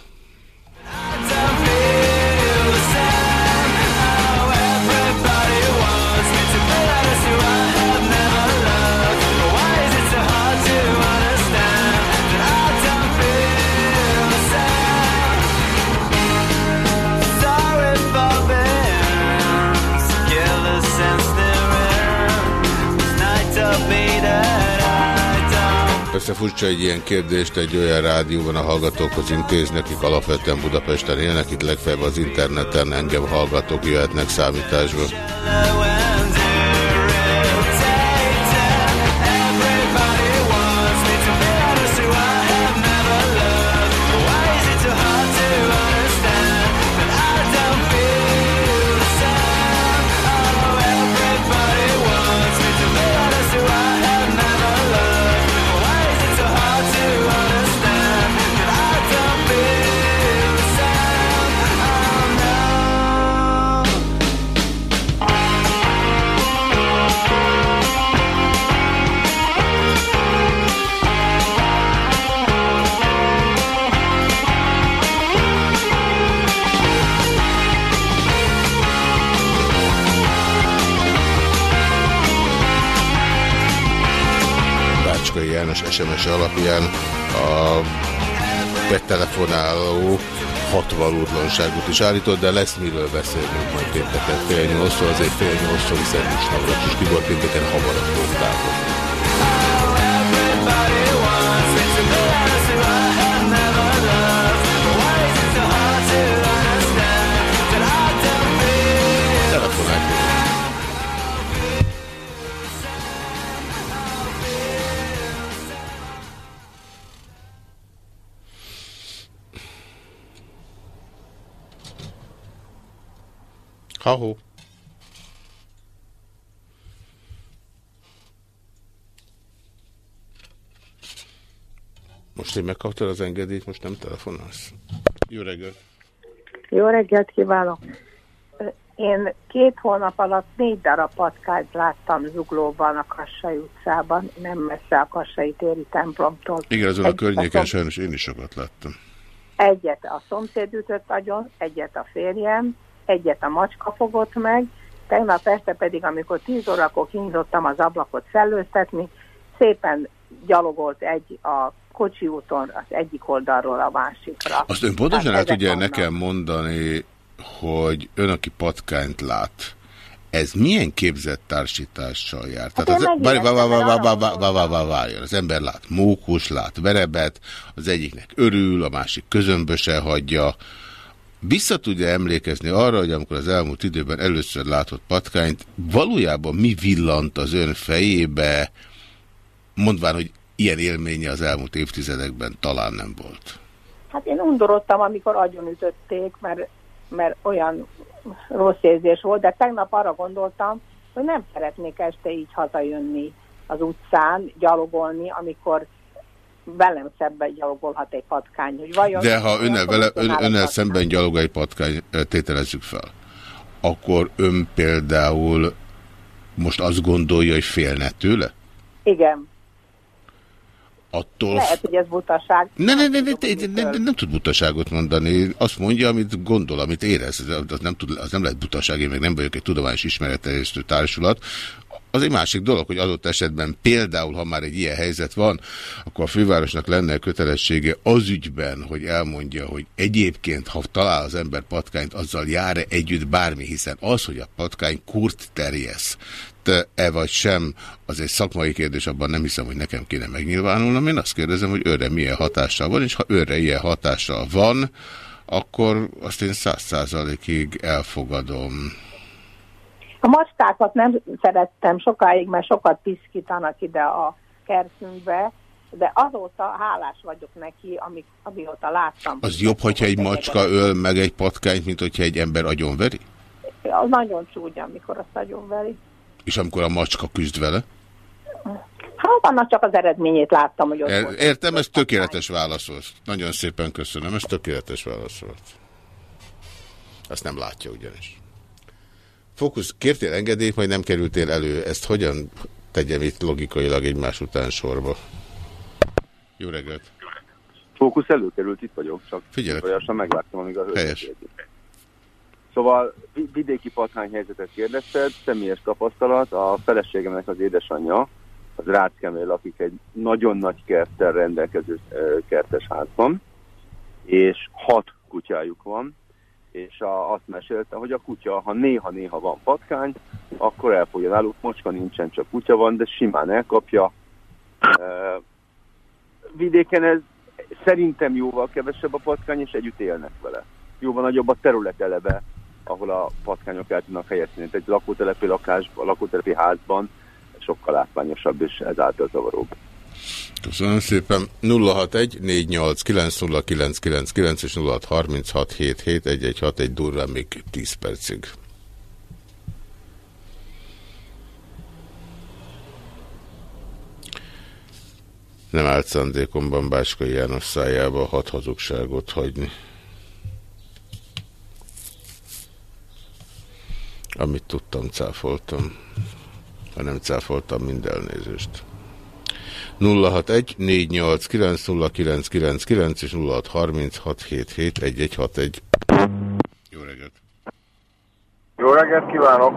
Persze furcsa egy ilyen kérdést egy olyan rádióban a hallgatókhoz intézni, akik alapvetően Budapesten élnek, itt legfeljebb az interneten engem hallgatók jöhetnek számításba. János SMS alapján a betelefonáló hat valótlanságot is állított, de lesz miről beszélnünk majd pénteken fél nyolcszor, azért fél nyolcszor, hiszen nincs Navracs és Tibor pénteken hamarabb fogunk Ha-ho. Most én megkaptad az engedélyt, most nem telefonálsz. Jó reggelt! Jó reggelt kívánok! Én két hónap alatt négy darab patkányt láttam zuglóban a Kassai utcában, nem messze a Kassai téri templomtól. Igen, azon a Egyet környéken szom- sajnos én is sokat láttam. Egyet a szomszéd ütött agyon, egyet a férjem, egyet a macska fogott meg, tegnap este pedig, amikor 10 órakor kinyitottam az ablakot szellőztetni, szépen gyalogolt egy a kocsi úton az egyik oldalról a másikra. Azt ön pontosan el Hát ezek tudja vannak. nekem mondani, hogy ön, aki patkányt lát, ez milyen képzett társítással jár? Hát Tehát én az, várj, várj, várj, megijesztem, várj, arra várj, várj, várj, várj, várj, az ember lát mókus, lát verebet, az egyiknek örül, a másik közömböse hagyja. Vissza tudja emlékezni arra, hogy amikor az elmúlt időben először látott patkányt, valójában mi villant az ön fejébe, mondván, hogy ilyen élménye az elmúlt évtizedekben talán nem volt. Hát én undorodtam, amikor agyonütötték, mert, mert olyan rossz érzés volt, de tegnap arra gondoltam, hogy nem szeretnék este így hazajönni az utcán, gyalogolni, amikor velem szemben gyalogolhat egy patkány. Hogy vajon De ha önnel, vele, ön, önnel szemben gyalog egy patkány, eh, tételezzük fel, akkor ön például most azt gondolja, hogy félne tőle? Igen. Attól... Lehet, hogy ez butaság. Ne, ne, ne, ne, ne, ne, ne, nem tud butaságot mondani. Azt mondja, amit gondol, amit érez. Az nem, tud, az nem lehet butaság, én meg nem vagyok egy tudományos ismeretterjesztő társulat. Az egy másik dolog, hogy adott esetben például, ha már egy ilyen helyzet van, akkor a fővárosnak lenne a kötelessége az ügyben, hogy elmondja, hogy egyébként, ha talál az ember patkányt, azzal jár-e együtt bármi, hiszen az, hogy a patkány kurt terjesz, e vagy sem, az egy szakmai kérdés, abban nem hiszem, hogy nekem kéne megnyilvánulnom. Én azt kérdezem, hogy őre milyen hatással van, és ha őre ilyen hatással van, akkor azt én száz százalékig elfogadom. A macskákat nem szerettem sokáig, mert sokat piszkítanak ide a kertünkbe, de azóta hálás vagyok neki, amik, amióta láttam. Az jobb, hogyha egy macska öl meg egy patkányt, mint hogyha egy ember agyonveri? Az nagyon csúnya, amikor azt nagyon veri. És amikor a macska küzd vele? Hát annak csak az eredményét láttam, hogy ott Er-. Értem, ez tökéletes válasz volt. Nagyon szépen köszönöm, ez tökéletes válasz volt. Azt nem látja ugyanis. Fókusz, kértél engedélyt, majd nem kerültél elő. Ezt hogyan tegyem itt logikailag egymás után sorba? Jó reggelt! Fókusz előkerült, itt vagyok, csak Figyelek. Olyasra megvártam, amíg a hölgy. Szóval vi- vidéki patkány helyzetet kérdezted, személyes tapasztalat, a feleségemnek az édesanyja, az Ráckemél lakik egy nagyon nagy kerttel rendelkező kertes házban, és hat kutyájuk van, és a, azt mesélte, hogy a kutya, ha néha-néha van patkány, akkor elfogja náluk, mocska nincsen, csak kutya van, de simán elkapja, ö, vidéken ez szerintem jóval kevesebb a patkány, és együtt élnek vele. Jóval nagyobb a terület eleve, ahol a patkányok el tudnak helyezni. Egy lakótelepi lakásban, lakótelepi házban sokkal látványosabb, és ezáltal zavaróbb. Köszönöm szépen. 061 48 90999 és 0636 771161 durván még 10 percig. Nem állt szándékomban Báskai János szájába hat hazugságot hagyni. Amit tudtam, cáfoltam. Ha nem cáfoltam, mind elnézést. 061 489 0999 és 0636771161. Jó reggelt! Jó reggelt kívánok!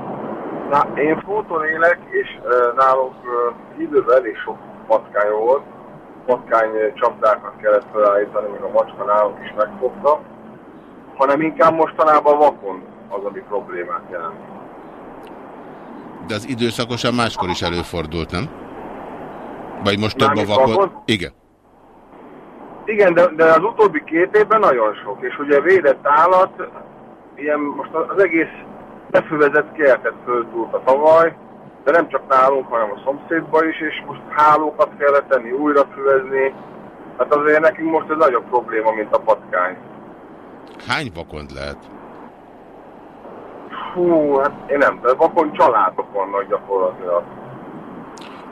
Na, én fóton élek, és uh, nálunk uh, időben elég sok patkány volt. Patkány csapdákat kellett felállítani, még a macska nálunk is megfogta. Hanem inkább mostanában vakon az, ami problémát jelent. De az időszakosan máskor is előfordult, nem? Vagy most több a vakon? Igen. Igen, de, de az utóbbi két évben nagyon sok, és ugye védett állat, ilyen most az egész befüvezett kertet föltúlt a tavaly, de nem csak nálunk, hanem a szomszédban is, és most hálókat kellett tenni, újra füvezni. Hát azért nekünk most ez nagyobb probléma, mint a patkány. Hány vakond lehet? Hú, hát én nem, de vakon családok vannak gyakorlatilag.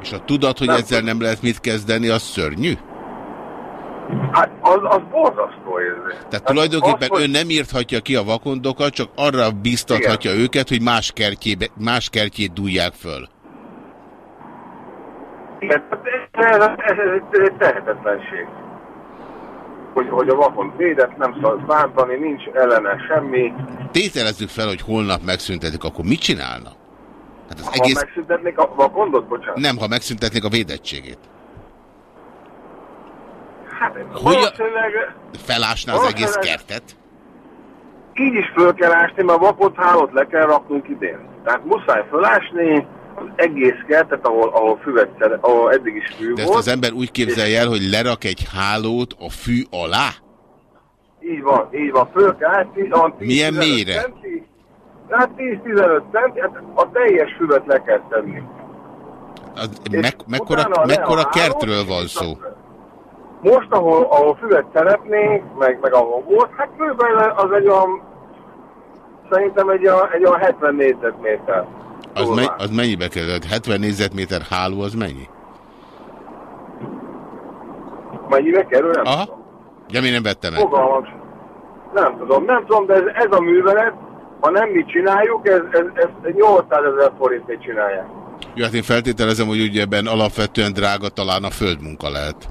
És a tudat, hogy Nem ezzel nem lehet mit kezdeni, az szörnyű? Hát az, az borzasztó érzés. Tehát tulajdonképpen az, ön nem írthatja ki a vakondokat, csak arra biztathatja őket, hogy más, kertjébe, más kertjét dúlják föl. Igen, hát ez, ez, ez, egy tehetetlenség. Hogy, hogy a vakon védett, nem szabad bántani, nincs ellene semmi. Tételezzük fel, hogy holnap megszüntetik, akkor mit csinálna? Hát az Ha egész... megszüntetnék a vakondot, bocsánat. Nem, ha megszüntetnék a védettségét. Hát, Hogy a- Felásná az egész kertet? így is föl kell ásni, mert a vakont hálót le kell raknunk idén. Tehát muszáj fölásni az egész kertet, ahol, ahol füvet, ahol eddig is fű De ezt volt. az ember úgy képzelje el, hogy lerak egy hálót a fű alá? Így van, így van, föl kell ásni. ahol 10 Milyen 15 mélyre? centi, Hát 10-15 centi, hát a teljes füvet le kell tenni. Az, me mekkora, mekkora kertről van szó? Most, ahol, ahol füvet szeretnénk, meg, meg ahol volt, hát körülbelül az egy olyan, szerintem egy olyan, egy olyan 70 négyzetméter. Az, me az mennyibe kerül? 70 négyzetméter háló, az mennyi? Mennyibe kerül? Nem Aha. Ja, mi nem vettem el. Fogalmam. Nem tudom, nem tudom, de ez, ez a művelet, ha nem mi csináljuk, ez, ez, ez 800 ezer forintért csinálják. Jó, hát én feltételezem, hogy ugye ebben alapvetően drága talán a földmunka lehet.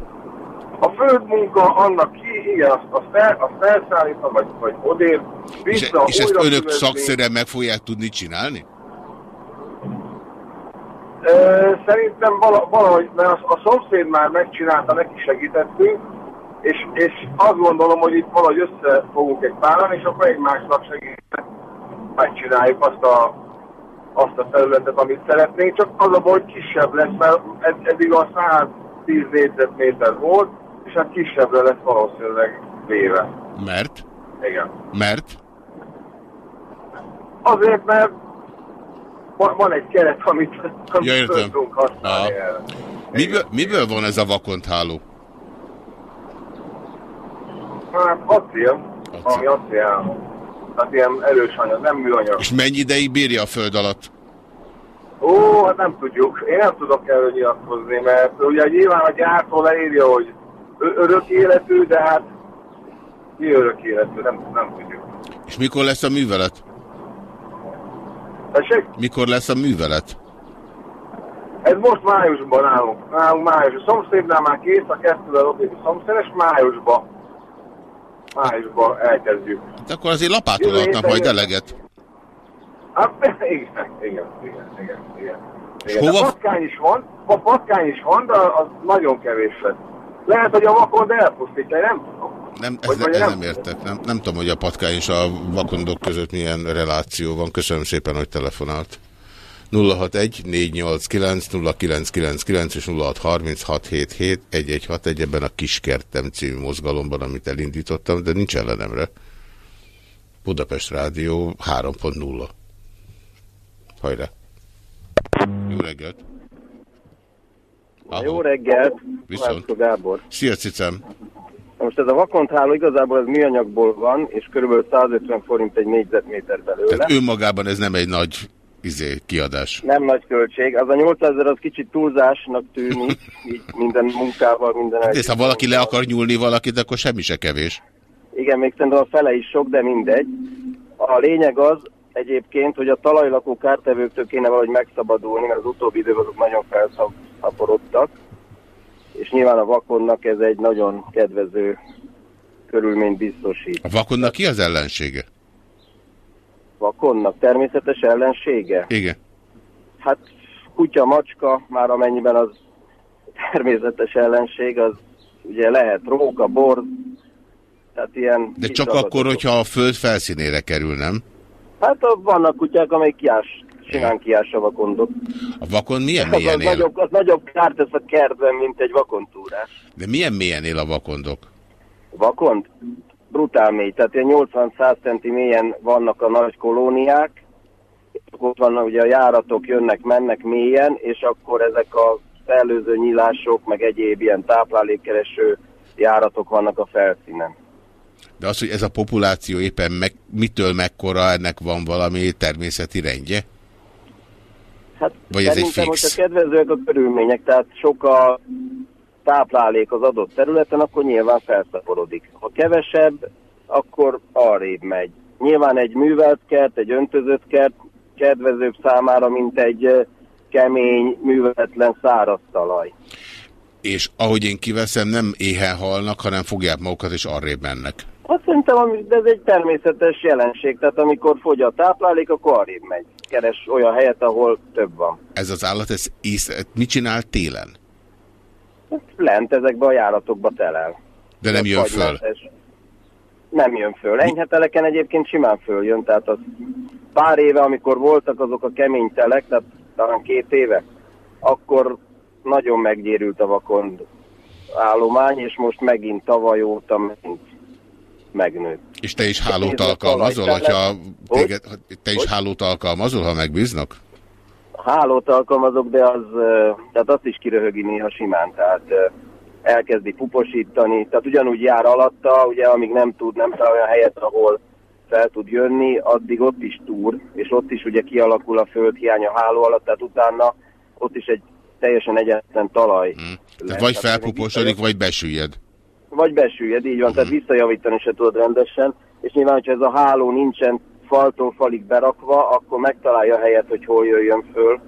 A földmunka annak ki, igen, azt, azt, fel, azt felszállítom, vagy, vagy odér, És, vissza, és ezt önök füvezni. szakszerűen meg fogják tudni csinálni? Ö, Szerintem vala, valahogy, mert a, a szomszéd már megcsinálta, neki segítettünk, és, és azt gondolom, hogy itt valahogy összefogunk egy páran, és akkor egymásnak segíteni, megcsináljuk azt a, azt a területet, amit szeretnénk, csak az a baj, hogy kisebb lesz, mert ed- eddig a 110 négyzetméter volt, és hát kisebbre lesz valószínűleg véve. Mert? Igen. Mert? Azért, mert van, egy keret, amit, amit Ja, értem. tudunk használni erre. Miből, miből van ez a vakont háló? Hát acél, ami acél. Tehát ilyen erős anyag, nem műanyag. És mennyi ideig bírja a föld alatt? Ó, hát nem tudjuk. Én nem tudok erről nyilatkozni, mert ugye nyilván a gyártó leírja, hogy örök életű, de hát mi örök életű, nem, nem tudjuk. És mikor lesz a művelet? Tessék? Mikor lesz a művelet? Ez most májusban állunk. Nálunk május. A szomszédnál már kész a kettővel ott a szomszéd, és májusban. Májusban elkezdjük. De akkor azért lapátolhatnak majd eleget. Hát igen, igen, igen, igen, igen. És igen. hova- patkány is van, a patkány is van, de az nagyon kevés lesz. Lehet, hogy a vakond elpusztítja, nem tudom. Nem, ez, vagy ez nem- nem értek. Nem, nem tudom, hogy a patkány és a vakondok között milyen reláció van. Köszönöm szépen, hogy telefonált. 061 489 0999 és 0636771161 ebben a Kiskertem című mozgalomban, amit elindítottam, de nincs ellenemre. Budapest Rádió 3.0. Hajrá! Jó reggelt! Aha. Jó reggelt! Viszont. Gábor. Szia, cicem! Most ez a vakontháló igazából ez műanyagból van, és körülbelül 150 forint egy négyzetméter belőle. Tehát önmagában ez nem egy nagy izé, kiadás. Nem nagy költség. Az a 800 ezer az kicsit túlzásnak tűnik, így minden munkával, minden Hát ha valaki le akar nyúlni valakit, akkor semmi se kevés. Igen, még szerintem a fele is sok, de mindegy. A lényeg az egyébként, hogy a talajlakó kártevőktől kéne valahogy megszabadulni, mert az utóbbi időben azok nagyon felszaporodtak, és nyilván a vakonnak ez egy nagyon kedvező körülményt biztosít. A vakonnak ki az ellensége? Vakonnak természetes ellensége? Igen. Hát kutya, macska, már amennyiben az természetes ellenség, az ugye lehet róka, bor, tehát ilyen... De csak akkor, hogyha a föld felszínére kerül, nem? Hát vannak kutyák, amelyik kiás, simán kiás a vakondot. A vakon milyen Az, az, mélyen él? nagyobb, az nagyobb kárt tesz a kertben, mint egy vakontúrás. De milyen mélyen él a vakondok? Vakond? Brutál mély, tehát ilyen 80-100 centi mélyen vannak a nagy kolóniák, ott vannak ugye a járatok, jönnek, mennek mélyen, és akkor ezek a szellőző nyílások, meg egyéb ilyen táplálékkereső járatok vannak a felszínen. De az, hogy ez a populáció éppen meg, mitől mekkora, ennek van valami természeti rendje? Hát Vagy ez egy Szerintem most fix? a kedvezőek a körülmények, tehát sok a táplálék az adott területen, akkor nyilván felszaporodik. Ha kevesebb, akkor arrébb megy. Nyilván egy művelt kert, egy öntözött kert kedvezőbb számára, mint egy kemény, műveletlen száraz talaj. És ahogy én kiveszem, nem éhen halnak, hanem fogják magukat és arrébb mennek. Azt szerintem, de ez egy természetes jelenség, tehát amikor fogy a táplálék, akkor arrébb megy. Keres olyan helyet, ahol több van. Ez az állat, ez ész, mit csinál télen? Lent ezekbe a járatokba telel. De nem jön föl. Nem jön föl. Enyheteleken egyébként simán följön, tehát az pár éve, amikor voltak azok a kemény telek, tehát talán két éve, akkor nagyon meggyérült a vakond állomány, és most megint tavaly óta megint megnőtt. És te is hálót alkalmazol, hogyha téged, te is hálót alkalmazol, ha megbíznak? Hálót alkalmazok, de az, tehát azt is kiröhögi néha simán, tehát elkezdi puposítani, tehát ugyanúgy jár alatta, ugye amíg nem tud, nem talál olyan helyet, ahol fel tud jönni, addig ott is túr, és ott is ugye kialakul a földhiány a háló alatt, tehát utána ott is egy teljesen egyetlen talaj. Hmm. Tehát lesz. vagy Tehát felpuposodik, vagy besüllyed. vagy besüllyed, így van, tehát visszajavítani se tudod rendesen, és nyilván, hogyha ez a háló nincsen faltól falig berakva, akkor megtalálja a helyet, hogy hol jöjjön föl.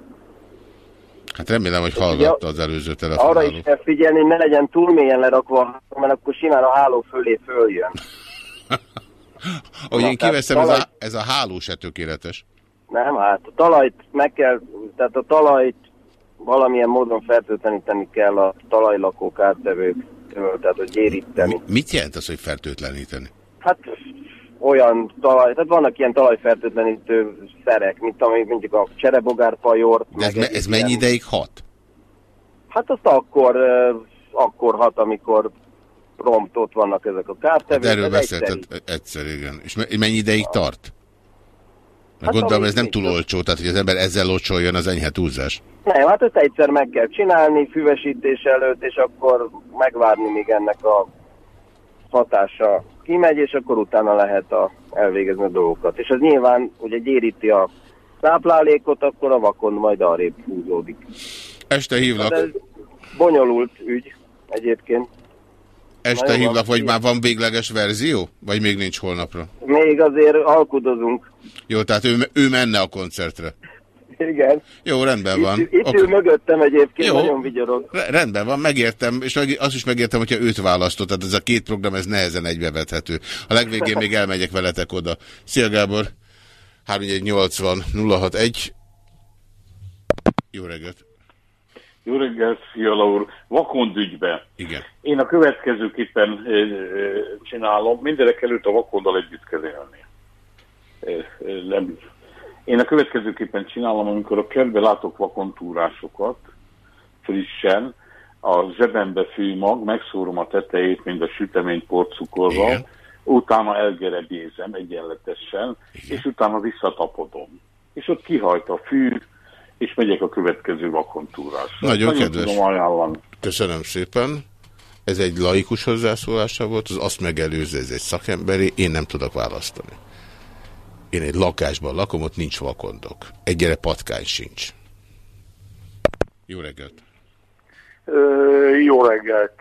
Hát remélem, hogy hallgatta az előző Arra is telefonálót. kell figyelni, ne legyen túl mélyen lerakva, mert akkor simán a háló fölé följön. Ahogy én Na, tehát kiveszem, ez talaj- a, ez a háló se tökéletes. Nem, hát a talajt meg kell, tehát a talajt valamilyen módon fertőtleníteni kell a talajlakó kártevőktől, tehát hogy éríteni. Mit jelent az, hogy fertőtleníteni? Hát olyan talaj, tehát vannak ilyen talajfertőtlenítő szerek, mint ami mondjuk a cserebogárpajor. De ez, me, ez mennyi ideig hat? Hát azt akkor, akkor hat, amikor prompt ott vannak ezek a kártevők. Hát erről beszélted egyszeri. egyszer, igen. És me- mennyi ideig tart? Mert Hát gondolom, ez nem túl olcsó, tehát hogy az ember ezzel locsoljon, az enyhe túlzás. Nem, hát ezt egyszer meg kell csinálni füvesítés előtt, és akkor megvárni, míg ennek a hatása kimegy, és akkor utána lehet a, elvégezni a dolgokat. És ez nyilván, ugye gyéríti a táplálékot, akkor a vakon majd arrébb húzódik. Este hívlak, Hát ez bonyolult ügy egyébként. este hívlak, van. vagy már van végleges verzió? Vagy még nincs holnapra? Még azért alkudozunk. Jó, tehát ő, ő menne a koncertre. Igen. Jó, rendben van. Itt, itt Oké. ül mögöttem egyébként, Jó. nagyon vigyorog. Re- Rendben van, megértem, és azt is megértem, hogyha őt választott, tehát ez a két program, ez nehezen egybevethető. A legvégén még elmegyek veletek oda. Szia Gábor! 3180 061 Jó reggelt! Jó reggelt, Fiala úr. Vakond ügybe. Igen. Én a következőképpen ö, ö, csinálom, mindenek előtt a vakonddal együtt kell élni. Nem Én a következőképpen csinálom, amikor a kertbe látok vakontúrásokat, frissen, a zsebembe fűmag, megszórom a tetejét, mint a sütemény porcukorral, utána elgerebézem egyenletesen, Igen. és utána visszatapodom. És ott kihajt a fű, és megyek a következő vakontúrásra. Nagyon kedves. tudom ajánlani. Köszönöm szépen. Ez egy laikus hozzászólása volt, az azt megelőző, ez egy szakemberi, én nem tudok választani. Én egy lakásban lakom, ott nincs vakondok. Egyre patkány sincs. Jó reggelt! Ö, jó reggelt.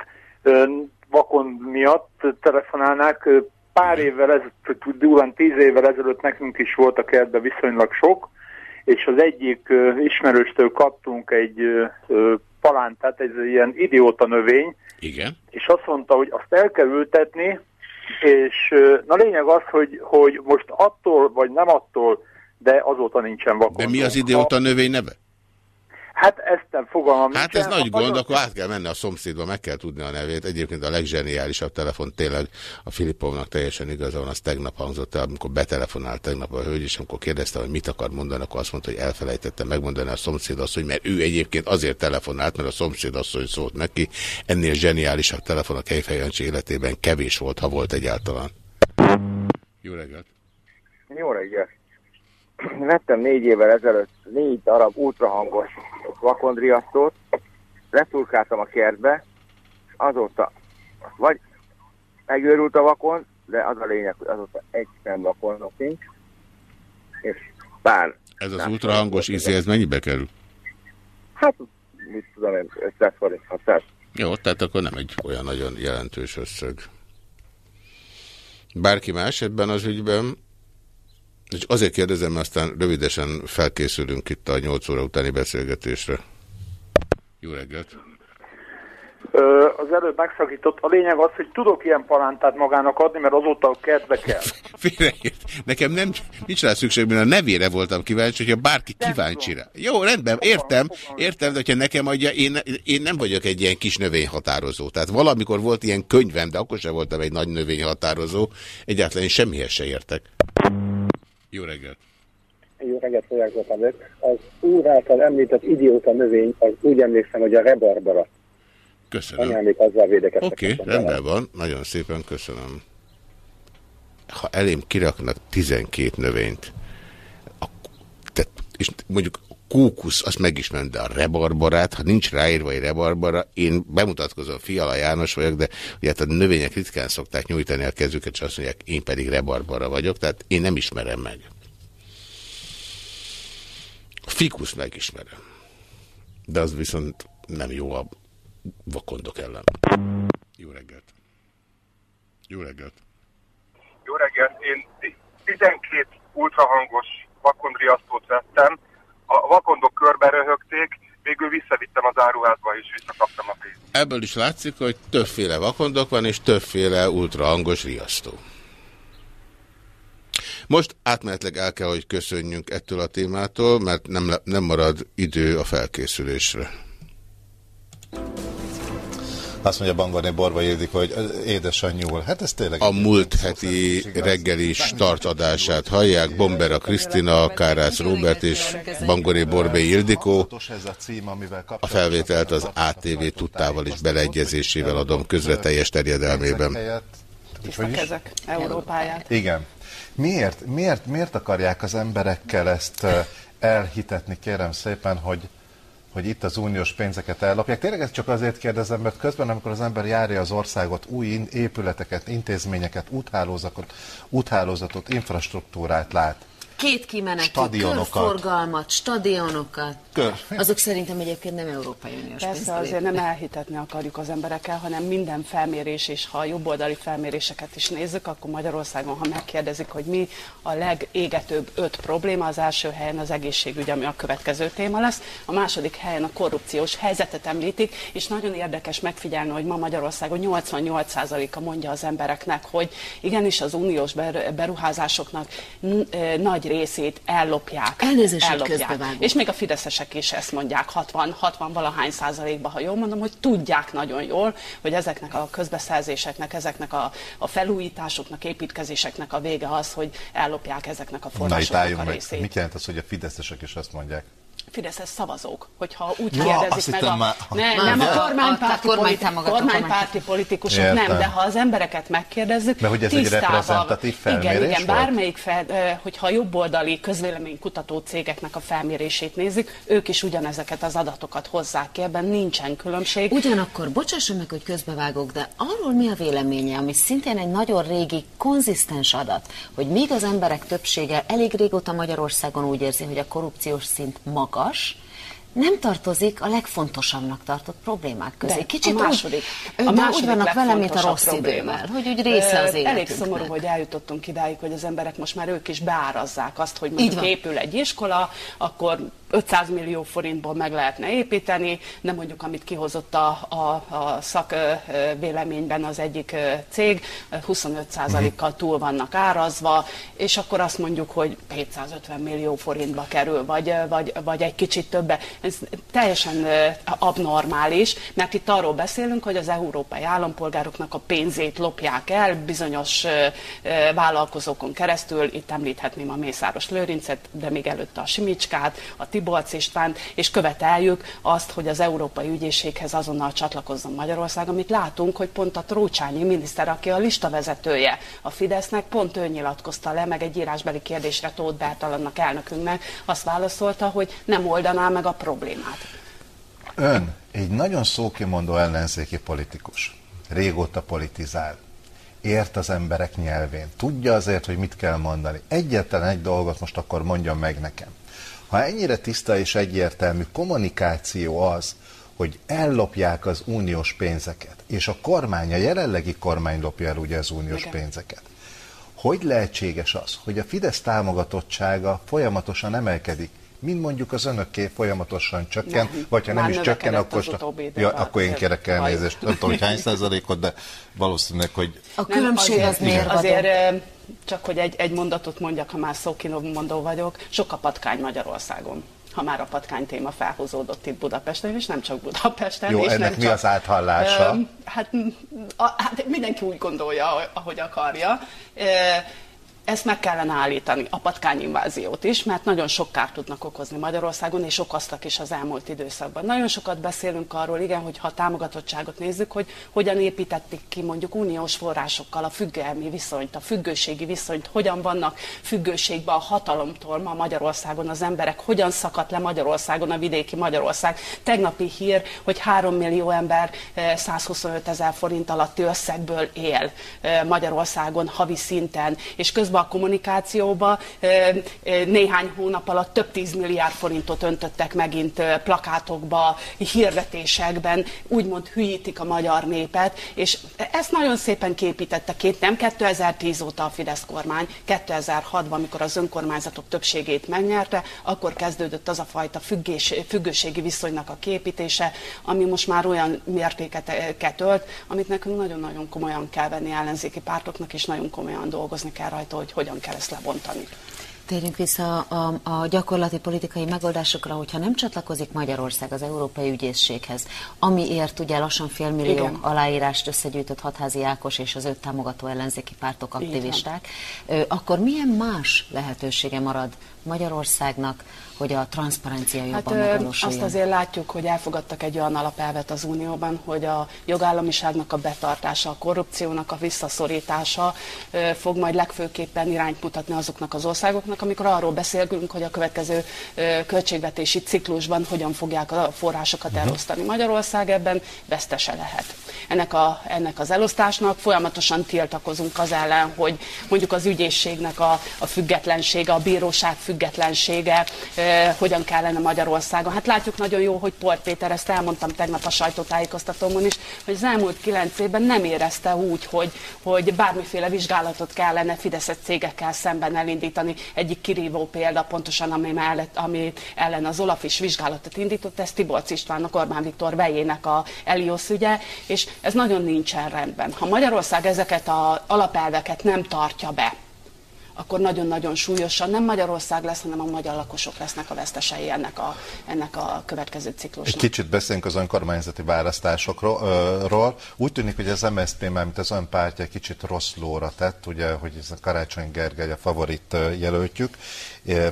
Ö, vakon miatt telefonálnák. Pár évvel ezelőtt, durván tíz évvel ezelőtt nekünk is volt a kertben viszonylag sok, és az egyik ismerőstől kaptunk egy palántát, ez ilyen idióta növény, Igen. és azt mondta, hogy azt el kell ültetni, és na lényeg az, hogy, hogy most attól, vagy nem attól, de azóta nincsen vakon. De mi az idióta növény neve? Hát ezt fogalmam Hát ez nagy gond, akkor át kell menni a szomszédba, meg kell tudni a nevét. Egyébként a legzseniálisabb telefon tényleg a Filipovnak teljesen igaza van, az tegnap hangzott el, amikor betelefonált tegnap a hölgy, és amikor kérdezte, hogy mit akar mondani, akkor azt mondta, hogy elfelejtette megmondani a szomszédasszony, mert ő egyébként azért telefonált, mert a szomszédasszony szólt neki. Ennél zseniálisabb telefon a Kejfej Jancsi életében kevés volt, ha volt egyáltalán. Jó reggelt! Jó reggelt! Vettem négy évvel ezelőtt négy darab ultrahangos vakondriasztót, leszurkáltam a kertbe, és azóta vagy megőrült a vakon, de az a lényeg, hogy azóta egy sem vakon nincs, és bár Ez az ultrahangos izé, ez mennyibe kerül? Hát, mit tudom én, 500 forint, 600. Jó, tehát akkor nem egy olyan nagyon jelentős összeg. Bárki más ebben az ügyben? És azért kérdezem, mert aztán rövidesen felkészülünk itt a 8 óra utáni beszélgetésre. Jó reggelt! Ö, az előbb megszakított. A lényeg az, hogy tudok ilyen palántát magának adni, mert azóta a kertbe kell. Félreért. Nekem nem, nincs rá szükség, mert a nevére voltam kíváncsi, hogyha bárki kíváncsi rá. Jó, rendben, értem, értem, de hogyha nekem adja, én, én nem vagyok egy ilyen kis növényhatározó. Tehát valamikor volt ilyen könyvem, de akkor sem voltam egy nagy növényhatározó. Egyáltalán én semmihez se értek. Jó reggelt! Jó reggelt, Folyák vagyok. Az úr által említett idióta növény, az úgy emlékszem, hogy a rebarbara. Köszönöm. Anyámék azzal védekeztek. Oké, okay, rendben van. Nagyon szépen köszönöm. Ha elém kiraknak 12 növényt, ak- te, és mondjuk kókusz, azt megismerem, de a rebarbarát, ha nincs ráírva egy rebarbara, én bemutatkozom, Fiala János vagyok, de ugye hát a növények ritkán szokták nyújtani a kezüket, és azt mondják, én pedig rebarbara vagyok, tehát én nem ismerem meg. A fikusz megismerem. De az viszont nem jó a vakondok ellen. Jó reggelt! Jó reggelt! Jó reggelt, én 12 ultrahangos vakondriasztót vettem, a vakondok körbe röhögték, végül visszavittem az áruházba és visszakaptam a pénzt. Ebből is látszik, hogy többféle vakondok van, és többféle ultrahangos riasztó. Most átmenetleg el kell, hogy köszönjünk ettől a témától, mert nem, nem marad idő a felkészülésre. Azt mondja Bangorné Borba Ildikó, hogy édesanyjúl. Hát ez tényleg... A múlt heti reggeli startadását hallják. Bombera Krisztina, Kárász Róbert és Bangoré Borbé Ildikó. Ez a cím, amivel A felvételt az ATV tudtával és beleegyezésével adom közre teljes terjedelmében. Tiszta kezek Európáját. Igen. Miért, miért, miért akarják az emberekkel ezt elhitetni, kérem szépen, hogy, hogy itt az uniós pénzeket ellopják? Tényleg ezt csak azért kérdezem, mert közben, amikor az ember járja az országot, új épületeket, intézményeket, úthálózatot, úthálózatot infrastruktúrát lát, Két kimenetű, Stadionokat. körforgalmat, stadionokat. Kör. Azok szerintem egyébként nem Európai Uniós Persze azért nem elhitetni akarjuk az emberekkel, hanem minden felmérés, és ha a jobboldali felméréseket is nézzük, akkor Magyarországon, ha megkérdezik, hogy mi a legégetőbb öt probléma, az első helyen az egészségügy, ami a következő téma lesz, a második helyen a korrupciós helyzetet említik, és nagyon érdekes megfigyelni, hogy ma Magyarországon 88%-a mondja az embereknek, hogy igenis az uniós ber- beruházásoknak n- nagy részét ellopják. Elnézést, ellopják. És még a fideszesek is ezt mondják, 60, 60 valahány százalékban, ha jól mondom, hogy tudják nagyon jól, hogy ezeknek a közbeszerzéseknek, ezeknek a, a felújításoknak, építkezéseknek a vége az, hogy ellopják ezeknek a Na itt forrásoknak a meg. részét. Mit jelent az, hogy a fideszesek is azt mondják? Fideszes szavazók, hogyha úgy Ja, kérdezik meg a, már- ne, Már nem a kormánypárti, A kormány politi- támogató kormánypárti politikusok, Értem. nem, de ha az embereket megkérdezzük, Mert hogy ez egy tisztában- reprezentatív felmérés Igen, igen, volt? bármelyik, fel, hogyha a jobboldali közvéleménykutató cégeknek a felmérését nézzük, ők is ugyanezeket az adatokat hozzák ki, ebben nincsen különbség. Ugyanakkor, bocsásson meg, hogy közbevágok, de arról mi a véleménye, ami szintén egy nagyon régi, konzisztens adat, hogy míg az emberek többsége elég régóta Magyarországon úgy érzi, hogy a korrupciós szint magas, nem tartozik a legfontosabbnak tartott problémák közé. De, Kicsit a második, úgy, a második úgy vannak vele, mint a rossz probléma. idővel, hogy úgy része az Ö, Elég életünknek. szomorú, hogy eljutottunk idáig, hogy az emberek most már ők is beárazzák azt, hogy mondjuk épül egy iskola, akkor 500 millió forintból meg lehetne építeni, de mondjuk amit kihozott a, a, a szak ö, ö, véleményben az egyik cég, ö, 25%-kal túl vannak árazva, és akkor azt mondjuk, hogy 750 millió forintba kerül, vagy, vagy, vagy egy kicsit többe. Ez teljesen abnormális, mert itt arról beszélünk, hogy az európai állampolgároknak a pénzét lopják el bizonyos vállalkozókon keresztül, itt említhetném a Mészáros Lőrincet, de még előtte a Simicskát, a Tibolc Istvánt, és követeljük azt, hogy az Európai Ügyészséghez azonnal csatlakozzon Magyarország, amit látunk, hogy pont a Trócsányi miniszter, aki a listavezetője a Fidesznek, pont ő nyilatkozta le, meg egy írásbeli kérdésre Tóth Bertalannak elnökünknek, azt válaszolta, hogy nem oldaná meg a problémát. Ön egy nagyon szókimondó ellenzéki politikus. Régóta politizál. Ért az emberek nyelvén. Tudja azért, hogy mit kell mondani. Egyetlen egy dolgot most akkor mondjon meg nekem. Ha ennyire tiszta és egyértelmű kommunikáció az, hogy ellopják az uniós pénzeket, és a kormány, a jelenlegi kormány lopja el ugye az uniós Igen. pénzeket, hogy lehetséges az, hogy a Fidesz támogatottsága folyamatosan emelkedik, mint mondjuk az önöké folyamatosan csökken, Nem, vagy ha nem is csökken, akkor, az utóbbi ja, akkor én kérek Azért elnézést. Nem tudom, hogy hány százalékot, de valószínűleg, hogy A Nem, különbség azért, az miért Azért ö, csak, hogy egy, egy mondatot mondjak, ha már szókinomondó vagyok, sok a patkány Magyarországon ha már a patkány téma felhúzódott itt Budapesten, és nem csak Budapesten. Jó, és ennek nem mi csak, az áthallása? Ö, hát, a, hát mindenki úgy gondolja, ahogy akarja. Ö, ezt meg kellene állítani, a patkányinváziót is, mert nagyon sok kárt tudnak okozni Magyarországon, és okoztak is az elmúlt időszakban. Nagyon sokat beszélünk arról, igen, hogy ha támogatottságot nézzük, hogy hogyan építették ki mondjuk uniós forrásokkal a függelmi viszonyt, a függőségi viszonyt, hogyan vannak függőségben a hatalomtól ma Magyarországon az emberek, hogyan szakadt le Magyarországon a vidéki Magyarország. Tegnapi hír, hogy 3 millió ember eh, 125 ezer forint alatti összegből él eh, Magyarországon havi szinten, és közben a kommunikációba. Néhány hónap alatt több 10 milliárd forintot öntöttek megint plakátokba, hirdetésekben, úgymond hülyítik a magyar népet, és ezt nagyon szépen képítette két, nem 2010 óta a Fidesz kormány, 2006-ban, amikor az önkormányzatok többségét megnyerte, akkor kezdődött az a fajta függés, függőségi viszonynak a képítése, ami most már olyan mértéket ölt, amit nekünk nagyon-nagyon komolyan kell venni ellenzéki pártoknak, és nagyon komolyan dolgozni kell rajta, hogy hogyan kell ezt lebontani. Térjünk vissza a, a gyakorlati politikai megoldásokra, hogyha nem csatlakozik Magyarország az Európai Ügyészséghez, amiért ugye lassan félmillió Igen. aláírást összegyűjtött Hatházi Ákos és az őt támogató ellenzéki pártok, aktivisták, akkor milyen más lehetősége marad Magyarországnak, hogy a transzparencia jobban Hát megvalósuljon? azt azért látjuk, hogy elfogadtak egy olyan alapelvet az Unióban, hogy a jogállamiságnak a betartása, a korrupciónak a visszaszorítása fog majd legfőképpen irányt mutatni azoknak az országoknak, amikor arról beszélünk, hogy a következő költségvetési ciklusban hogyan fogják a forrásokat elosztani. Magyarország ebben vesztese lehet. Ennek, a, ennek az elosztásnak folyamatosan tiltakozunk az ellen, hogy mondjuk az ügyészségnek a, a függetlensége, a bíróság függetlensége, hogyan kellene Magyarországon. Hát látjuk nagyon jó, hogy Port Péter, ezt elmondtam tegnap a sajtótájékoztatómon is, hogy az elmúlt kilenc évben nem érezte úgy, hogy, hogy bármiféle vizsgálatot kellene Fideszes cégekkel szemben elindítani. Egyik kirívó példa pontosan, ami, mellett, ami ellen az Olaf is vizsgálatot indított, ez Tibolc Istvánnak, Orbán Viktor vejének a Elios ügye, és ez nagyon nincsen rendben. Ha Magyarország ezeket az alapelveket nem tartja be, akkor nagyon-nagyon súlyosan nem Magyarország lesz, hanem a magyar lakosok lesznek a vesztesei ennek a, ennek a következő Egy ciklusnak. kicsit beszélünk az önkormányzati választásokról. Úgy tűnik, hogy az MSZP, mármint az ön pártja kicsit rossz lóra tett, ugye, hogy ez a Karácsony Gergely a favorit jelöltjük,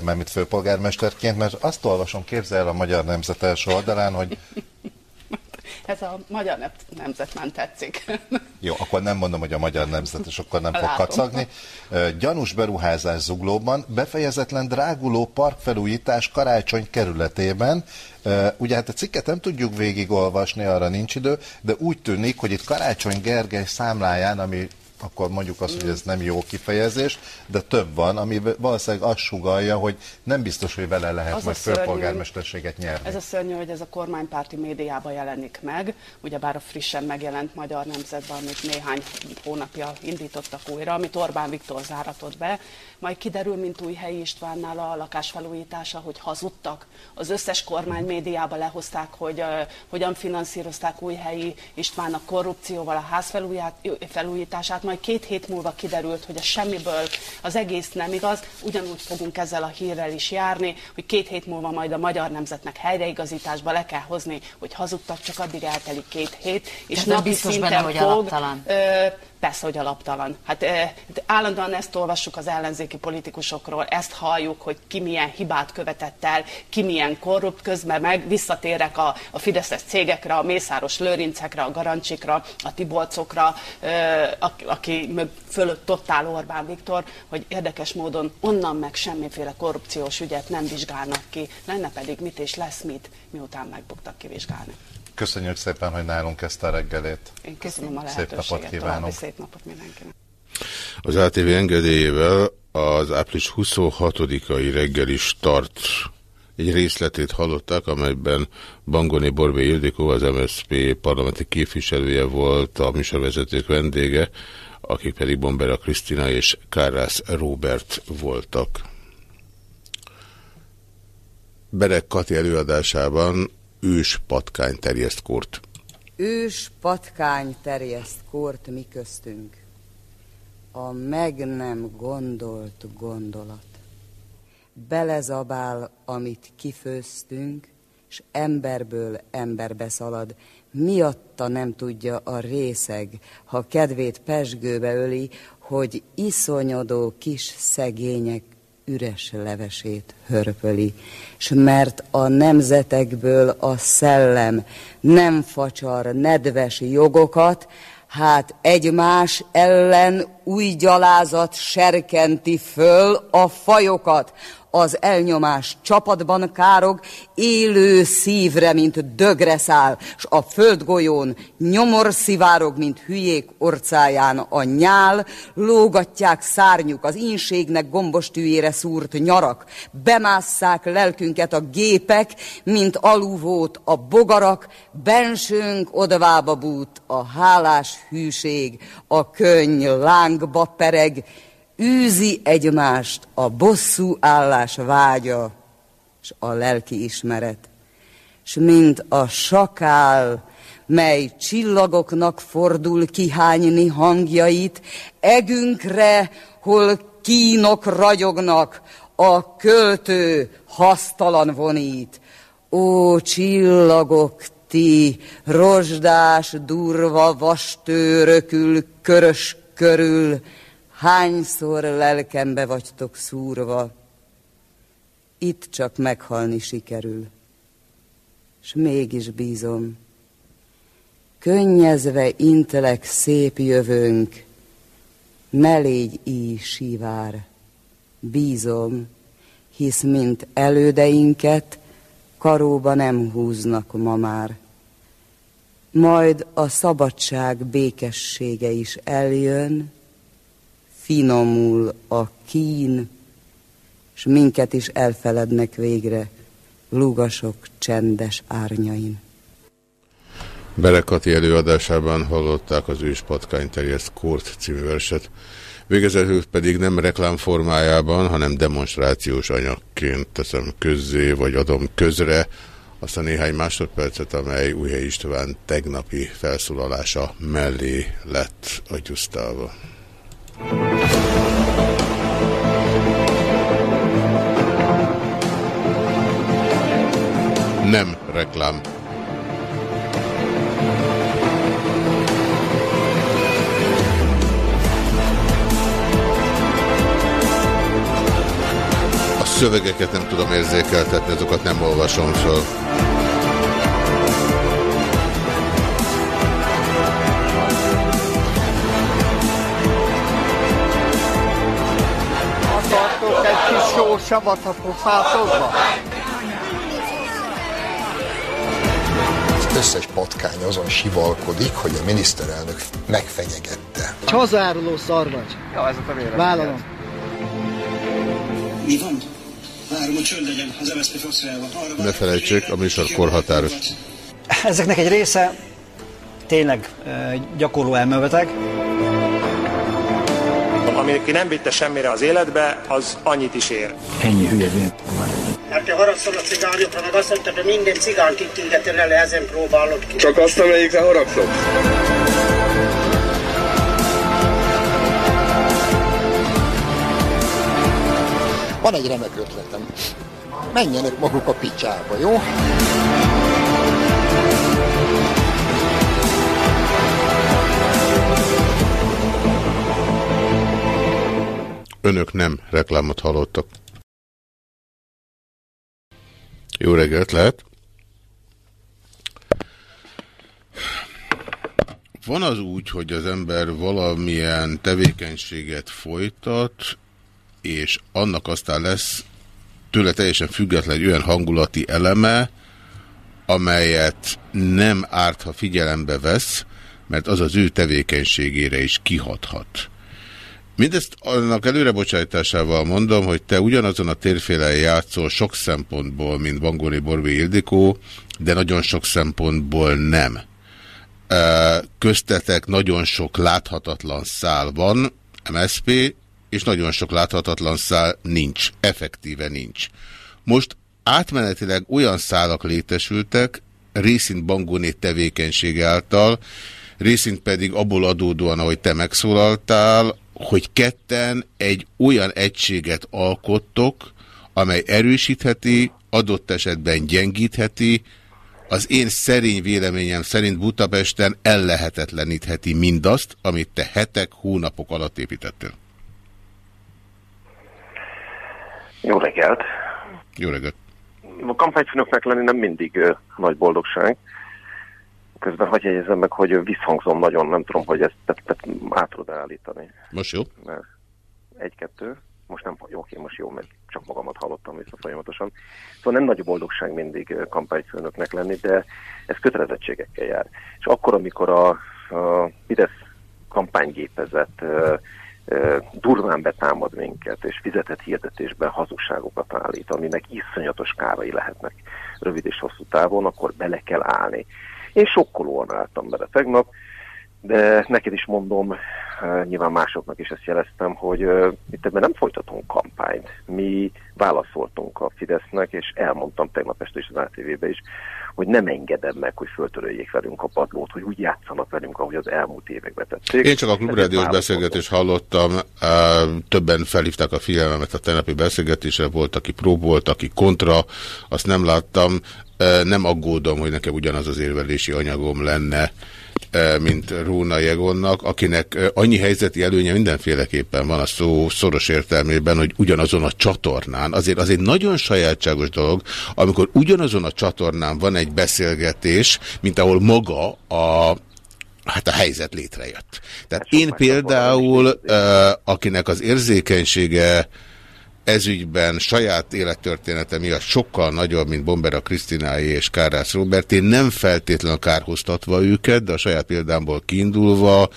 mármint főpolgármesterként, mert azt olvasom, képzel el a Magyar Nemzet első oldalán, hogy Ez a magyar nem, nemzet nem tetszik. Jó, akkor nem mondom, hogy a magyar nemzet, és akkor nem fog Látom. kacagni. Ö, Gyanús beruházás zuglóban, befejezetlen dráguló parkfelújítás karácsony kerületében. Ugye hát a cikket nem tudjuk végigolvasni, arra nincs idő, de úgy tűnik, hogy itt Karácsony Gergely számláján, ami akkor mondjuk azt, hogy ez nem jó kifejezés, de több van, ami valószínűleg azt sugalja, hogy nem biztos, hogy vele lehet Az majd főpolgármesterséget nyerni. Ez a szörnyű, hogy ez a kormánypárti médiában jelenik meg, ugyebár a frissen megjelent Magyar Nemzetben, amit néhány hónapja indítottak újra, amit Orbán Viktor záratott be, majd kiderül, mint Újhelyi Istvánnál a lakásfelújítása, hogy hazudtak. Az összes kormány médiába lehozták, hogy uh, hogyan finanszírozták Újhelyi Istvánnak korrupcióval a ház felújítását, majd két hét múlva kiderült, hogy ez semmiből az egész nem igaz, ugyanúgy fogunk ezzel a hírrel is járni, hogy két hét múlva majd a magyar nemzetnek helyreigazításba le kell hozni, hogy hazudtak, csak addig eltelik két hét, és napi biztos szinten benne, hogy fog, alaptalan. Ö, persze, hogy alaptalan. Hát ö, állandóan ezt olvassuk az ellenzéki politikusokról, ezt halljuk, hogy ki milyen hibát követett el, ki milyen korrupt, közben meg visszatérek a, a Fideszes cégekre, a Mészáros Lőrincekre, a Garancsikra, a Tibolcokra, a- aki mög fölött ott áll Orbán Viktor, hogy érdekes módon onnan meg semmiféle korrupciós ügyet nem vizsgálnak ki, lenne pedig mit és lesz mit, miután megbuktak kivizsgálni. Köszönjük szépen, hogy nálunk kezdte a reggelét. Én köszönöm a Szép lehetőséget. napot kívánok. Szép napot mindenkinek. Az ATV engedélyével az április 26-ai reggeli start egy részletét hallották, amelyben Bangoni Borbé Ildikó, az MSZP parlamenti képviselője volt, a műsorvezetők vendége, akik pedig Bombera Krisztina és Kárász Robert voltak. Berek Kati előadásában ős patkány terjeszt kort. Ős patkány terjeszt kort mi köztünk. A meg nem gondolt gondolat. Belezabál, amit kifőztünk, s emberből emberbe szalad. Miatta nem tudja a részeg, ha kedvét pesgőbe öli, hogy iszonyodó kis szegények üres levesét hörpöli, s mert a nemzetekből a szellem nem facsar nedves jogokat, hát egymás ellen új gyalázat serkenti föl a fajokat, az elnyomás csapatban károg, élő szívre, mint dögre száll, s a földgolyón nyomor szivárog, mint hülyék orcáján a nyál, lógatják szárnyuk az ínségnek gombostűjére szúrt nyarak, bemásszák lelkünket a gépek, mint aluvót a bogarak, bensőnk odvába bút a hálás hűség, a könny lángba pereg, űzi egymást a bosszú állás vágya, s a lelki ismeret. S mint a sakál, mely csillagoknak fordul kihányni hangjait, egünkre, hol kínok ragyognak, a költő hasztalan vonít. Ó, csillagok, ti, rozsdás, durva vastőrökül, körös körül, hányszor lelkembe vagytok szúrva, itt csak meghalni sikerül, s mégis bízom, könnyezve intelek szép jövőnk, ne légy így sivár, bízom, hisz mint elődeinket karóba nem húznak ma már. Majd a szabadság békessége is eljön, finomul a kín, s minket is elfelednek végre lugasok csendes árnyain. Berekati előadásában hallották az ős patkány terjeszt kort című verset. Végezetül pedig nem reklám formájában, hanem demonstrációs anyagként teszem közzé, vagy adom közre azt a néhány másodpercet, amely Újhely István tegnapi felszólalása mellé lett agyusztálva. Nem reklám. A szövegeket nem tudom érzékeltetni, azokat nem olvasom föl. Sósavat a pofátokba? Az összes patkány azon sivalkodik, hogy a miniszterelnök megfenyegette. Hazáruló szarvacs. Ja, ez a vélemény. Vállalom. Mi van? Várom, hogy csönd legyen az MSZP frakciójában. Ne felejtsék, a műsor korhatáros. Ezeknek egy része tényleg gyakorló elmebeteg. Aki nem vitte semmire az életbe, az annyit is ér. Ennyi hülyedén. Hát te haragszol a cigányokra, meg azt mondtad, hogy minden cigányt itt illetően le, ezen próbálod ki. Csak azt, amelyikre haragszok. Van egy remek ötletem. Menjenek maguk a picsába, jó? Önök nem reklámot hallottak. Jó reggelt lehet. Van az úgy, hogy az ember valamilyen tevékenységet folytat, és annak aztán lesz tőle teljesen független egy olyan hangulati eleme, amelyet nem árt, ha figyelembe vesz, mert az az ő tevékenységére is kihathat. Mindezt annak előrebocsájtásával mondom, hogy te ugyanazon a térfélen játszol sok szempontból, mint Bangoni Borvi Ildikó, de nagyon sok szempontból nem. Köztetek nagyon sok láthatatlan szál van, MSP, és nagyon sok láthatatlan szál nincs, effektíve nincs. Most átmenetileg olyan szálak létesültek, részint Bangoni tevékenység által, részint pedig abból adódóan, ahogy te megszólaltál, hogy ketten egy olyan egységet alkottok, amely erősítheti, adott esetben gyengítheti, az én szerény véleményem szerint Budapesten ellehetetlenítheti mindazt, amit te hetek, hónapok alatt építettél. Jó reggelt! Jó reggelt! A kampányfőnöknek lenni nem mindig ö, nagy boldogság. Közben hagyj jegyezzem meg, hogy visszhangzom nagyon, nem tudom, hogy ezt tehát, tehát át tudod állítani. Most jó? Mert egy-kettő, most nem, jó, oké, most jó, mert csak magamat hallottam vissza folyamatosan. Szóval nem nagy boldogság mindig kampányfőnöknek lenni, de ez kötelezettségekkel jár. És akkor, amikor a, a Fidesz kampánygépezet durván betámad minket, és fizetett hirdetésben hazugságokat állít, aminek iszonyatos kárai lehetnek rövid és hosszú távon, akkor bele kell állni. Én sokkolóan álltam bele tegnap, de neked is mondom, eh, nyilván másoknak is ezt jeleztem, hogy eh, itt ebben nem folytatunk kampányt. Mi válaszoltunk a Fidesznek, és elmondtam tegnap este is az ATV-be is, hogy nem engedem meg, hogy föltöröljék velünk a padlót, hogy úgy játszanak velünk, ahogy az elmúlt években tették. Én csak a klubrádiós beszélgetést hallottam, á, többen felhívták a figyelmemet a tegnapi beszélgetésre, volt, aki pró volt, aki kontra, azt nem láttam. Nem aggódom, hogy nekem ugyanaz az érvelési anyagom lenne, mint Róna Jegonnak, akinek annyi helyzeti előnye mindenféleképpen van a szó szoros értelmében, hogy ugyanazon a csatornán, azért az egy nagyon sajátságos dolog, amikor ugyanazon a csatornán van egy beszélgetés, mint ahol maga a Hát a helyzet létrejött. Tehát én például, akinek az érzékenysége ezügyben saját élettörténete miatt sokkal nagyobb, mint Bombera Krisztináé és Kárász Robert, én nem feltétlenül kárhoztatva őket, de a saját példámból kiindulva,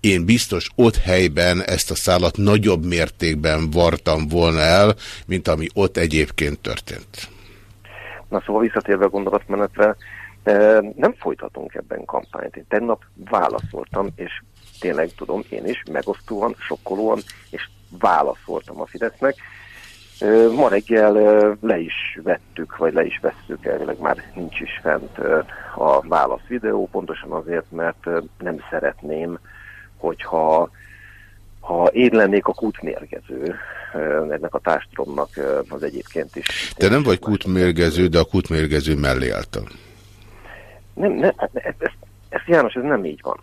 én biztos ott helyben ezt a szállat nagyobb mértékben vartam volna el, mint ami ott egyébként történt. Na szóval visszatérve a gondolatmenetre, eh, nem folytatunk ebben kampányt. Én tegnap válaszoltam, és tényleg tudom, én is megosztóan, sokkolóan, és válaszoltam a Fidesznek. Ma reggel le is vettük, vagy le is vesszük, elvileg már nincs is fent a válasz videó, pontosan azért, mert nem szeretném, hogyha ha én lennék a kútmérgező ennek a társadalomnak az egyébként is. Te nem vagy kútmérgező, de a kútmérgező mellé álltam. Nem, nem, ez, ez, ez János, ez nem így van.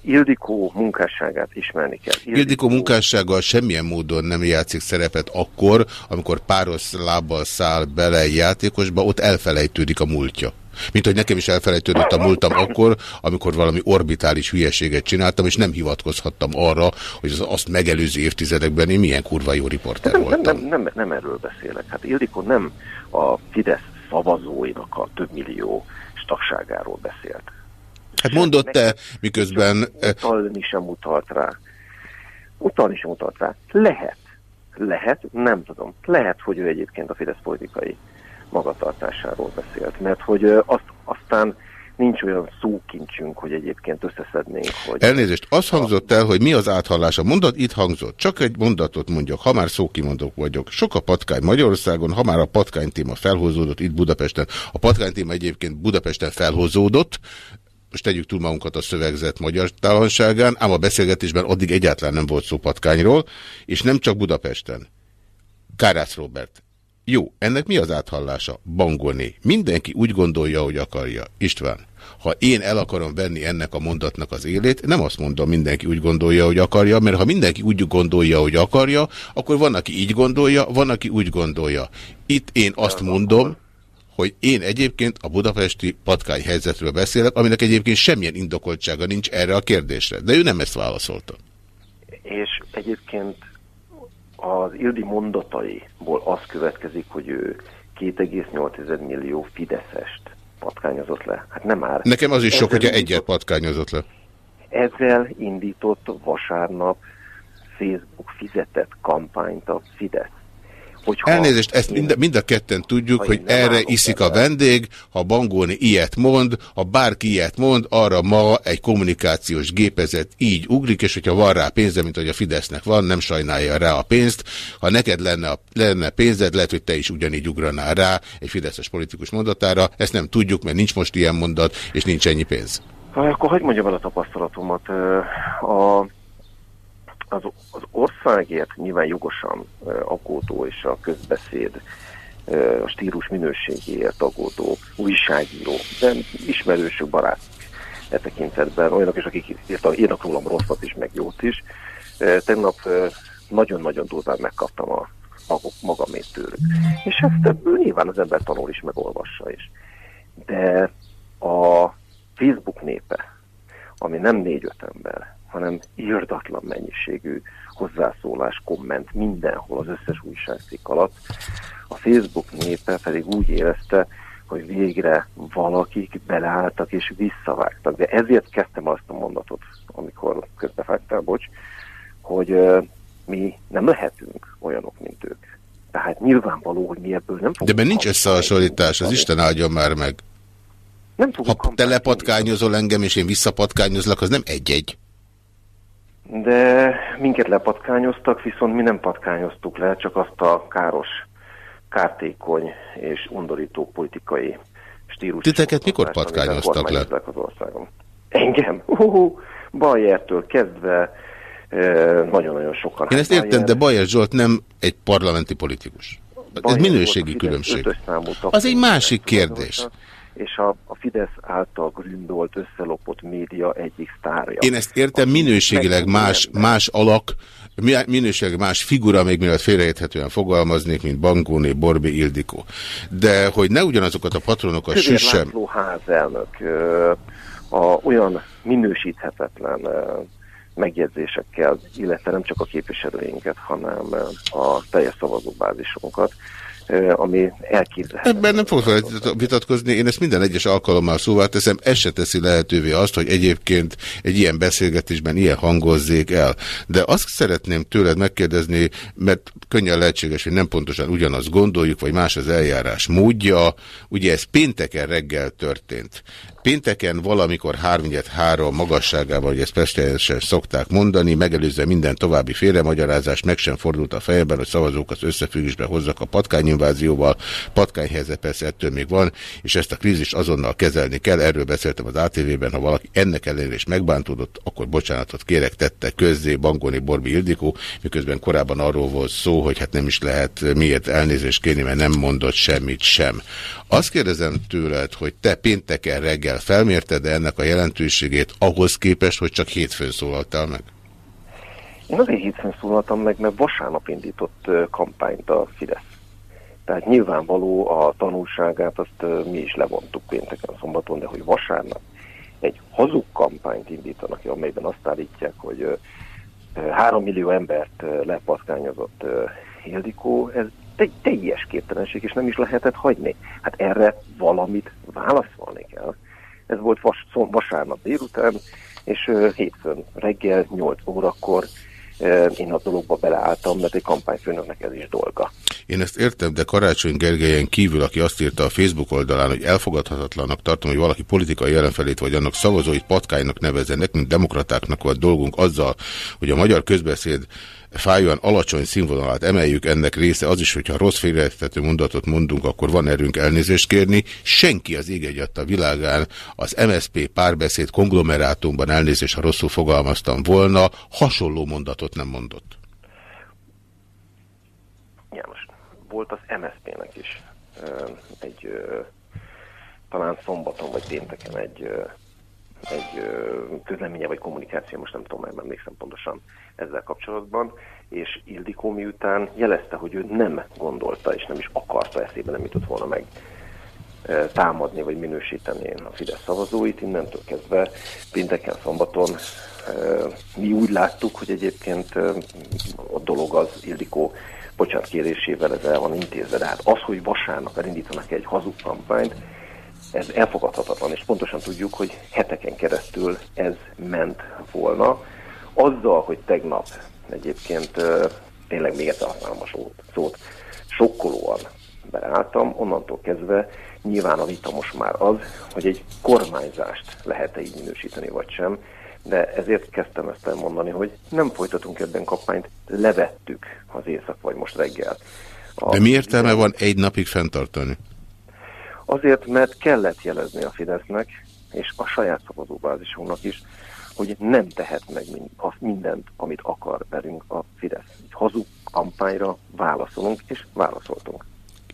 Ildikó munkásságát ismerni kell. Ildikó munkássággal semmilyen módon nem játszik szerepet akkor, amikor páros lábbal száll bele egy játékosba, ott elfelejtődik a múltja. Mint hogy nekem is elfelejtődött a múltam akkor, amikor valami orbitális hülyeséget csináltam, és nem hivatkozhattam arra, hogy az azt megelőző évtizedekben én milyen kurva jó riporter nem, nem, voltam. nem, nem, nem erről beszélek. Hát Ildikó nem a Fidesz szavazóinak a több millió tagságáról beszélt. Hát mondott te, miközben... eh, Utalni sem utalt rá. Utalni sem utalt rá. Lehet. Lehet, nem tudom. Lehet, hogy ő egyébként a Fidesz politikai magatartásáról beszélt. Mert hogy ö, azt, aztán nincs olyan szókincsünk, hogy egyébként összeszednénk, hogy... Elnézést, az hangzott el, hogy mi az áthallás. A mondat itt hangzott. Csak egy mondatot mondjak, ha már szókimondók vagyok. Sok a patkány Magyarországon, ha már a patkány téma felhozódott itt Budapesten. A patkány téma egyébként Budapesten felhozódott, most tegyük túl magunkat a szövegzet magyar talanságán, ám a beszélgetésben addig egyáltalán nem volt szó patkányról, és nem csak Budapesten. Kárász Robert. Jó, ennek mi az áthallása? Bangolni. Mindenki úgy gondolja, hogy akarja. István, ha én el akarom venni ennek a mondatnak az élét, nem azt mondom, mindenki úgy gondolja, hogy akarja, mert ha mindenki úgy gondolja, hogy akarja, akkor van, aki így gondolja, van, aki úgy gondolja. Itt én azt mondom, hogy én egyébként a budapesti patkány helyzetről beszélek, aminek egyébként semmilyen indokoltsága nincs erre a kérdésre. De ő nem ezt válaszolta. És egyébként az Ildi mondataiból az következik, hogy ő 2,8 millió Fideszest patkányozott le. Hát nem már. Nekem az is sok, Ezzel hogyha indított- egyet patkányozott le. Ezzel indított vasárnap Facebook fizetett kampányt a Fidesz. Hogyha Elnézést, ezt mind, mind a ketten tudjuk, hogy erre iszik a vendég, ha Bangóni ilyet mond, ha bárki ilyet mond, arra ma egy kommunikációs gépezet így ugrik, és hogyha van rá pénze, mint hogy a Fidesznek van, nem sajnálja rá a pénzt. Ha neked lenne, a, lenne pénzed, lehet, hogy te is ugyanígy ugranál rá egy fideszes politikus mondatára. Ezt nem tudjuk, mert nincs most ilyen mondat, és nincs ennyi pénz. Akkor hogy mondjam el a tapasztalatomat? A, az, az országért nyilván jogosan aggódó és a közbeszéd a stílus minőségéért aggódó újságíró, de ismerősök, barátok e tekintetben, olyanok is, akik írtak, írnak rólam rosszat is, meg jót is. Tegnap nagyon-nagyon durván megkaptam a magamét tőlük. És ezt ö, nyilván az ember tanul is, meg olvassa is. De a Facebook népe, ami nem négy-öt ember, hanem írdatlan mennyiségű hozzászólás, komment mindenhol az összes újságcikk alatt, a Facebook népe pedig úgy érezte, hogy végre valakik beleálltak és visszavágtak. De ezért kezdtem azt a mondatot, amikor közbevágtál, bocs, hogy mi nem lehetünk olyanok, mint ők. Tehát nyilvánvaló, hogy mi ebből nem De fogunk mert nincs összehasonlítás, az Isten áldjon már meg. Nem ha te lepatkányozol engem, és én visszapatkányozlak, az nem egy-egy. De minket lepatkányoztak, viszont mi nem patkányoztuk le, csak azt a káros, kártékony és undorító politikai stílus. Titeket mikor patkányoztak le? Az országon. Engem? Hú, Bajertől kezdve nagyon-nagyon sokan. Én ezt Hát értem, de Bajer Zsolt nem egy parlamenti politikus. Ez Bajer minőségi a Fidesz különbség. Az egy másik kérdés. És a, a Fidesz által gründolt, összelopott média egyik sztárja. Én ezt értem, minőségileg más, más alak, mi- minőségileg más figura, még mielőtt félreérthetően fogalmaznék, mint Bankóné, Borbé, Ildikó. De hogy ne ugyanazokat a patronokat süssem, László házelnök a, olyan minősíthetetlen megjegyzésekkel, illetve nem csak a képviselőinket, hanem a teljes szavazóbázisunkat, ami elképzelhetetlen. Ebben nem fogok vitatkozni, én ezt minden egyes alkalommal szóvá teszem, ez se teszi lehetővé azt, hogy egyébként egy ilyen beszélgetésben ilyen hangozzék el. De azt szeretném tőled megkérdezni, mert könnyen lehetséges, hogy nem pontosan ugyanazt gondoljuk, vagy más az eljárás módja. Ugye ez pénteken reggel történt. Pénteken valamikor 3 magasságában, hogy ezt Pesten szokták mondani, megelőzve minden további félremagyarázást, meg sem fordult a fejében, hogy szavazók az összefüggésbe hozzak a patkányinvázióval. Patkányhelyzet persze ettől még van, és ezt a krízist azonnal kezelni kell. Erről beszéltem az ATV-ben, ha valaki ennek ellenére is megbántódott, akkor bocsánatot kérek, tette közzé Bangoni Borbi Ildikó, miközben korábban arról volt szó, hogy hát nem is lehet miért elnézést kérni, mert nem mondott semmit sem. Azt kérdezem tőled, hogy te pénteken reggel felmérted -e ennek a jelentőségét ahhoz képest, hogy csak hétfőn szólaltál meg? Én azért hétfőn szólaltam meg, mert vasárnap indított kampányt a Fidesz. Tehát nyilvánvaló a tanulságát, azt mi is levontuk pénteken, szombaton, de hogy vasárnap egy hazug kampányt indítanak, amelyben azt állítják, hogy ö, ö, három millió embert lepatkányozott Ildikó, ez egy teljes képtelenség, és nem is lehetett hagyni. Hát erre valamit válaszolni kell. Ez volt vas, szom, vasárnap délután, és ö, hétfőn reggel 8 órakor ö, én a dologba beleálltam, mert egy kampányfőnöknek ez is dolga. Én ezt értem, de Karácsony Gergelyen kívül, aki azt írta a Facebook oldalán, hogy elfogadhatatlanak tartom, hogy valaki politikai jelenfelét vagy annak szavazóit patkánynak nevezze, nekünk demokratáknak van dolgunk azzal, hogy a magyar közbeszéd fájóan alacsony színvonalát emeljük, ennek része az is, hogyha rossz félreérthető mondatot mondunk, akkor van erőnk elnézést kérni. Senki az ég a világán az MSP párbeszéd konglomerátumban elnézést, ha rosszul fogalmaztam volna, hasonló mondatot nem mondott. János, volt az MSZP-nek is egy talán szombaton vagy pénteken egy, egy közleménye vagy kommunikáció, most nem tudom, nem emlékszem pontosan ezzel kapcsolatban, és Ildikó miután jelezte, hogy ő nem gondolta és nem is akarta eszébe, nem jutott volna meg támadni vagy minősíteni a Fidesz szavazóit, innentől kezdve pénteken, szombaton mi úgy láttuk, hogy egyébként a dolog az Ildikó bocsánat kérésével ez van intézve. De hát az, hogy vasárnap elindítanak egy hazug kampányt, ez elfogadhatatlan, és pontosan tudjuk, hogy heteken keresztül ez ment volna. Azzal, hogy tegnap egyébként tényleg még egyszer használom a szót, sokkolóan beálltam, onnantól kezdve nyilván a vita most már az, hogy egy kormányzást lehet-e így minősíteni, vagy sem, de ezért kezdtem ezt elmondani, hogy nem folytatunk ebben kampányt, levettük az éjszak vagy most reggel. A De mi értelme van egy napig fenntartani? Azért, mert kellett jelezni a Fidesznek, és a saját szavazóbázisunknak is, hogy nem tehet meg mindent, amit akar velünk a Fidesz. Egy hazug kampányra válaszolunk, és válaszoltunk.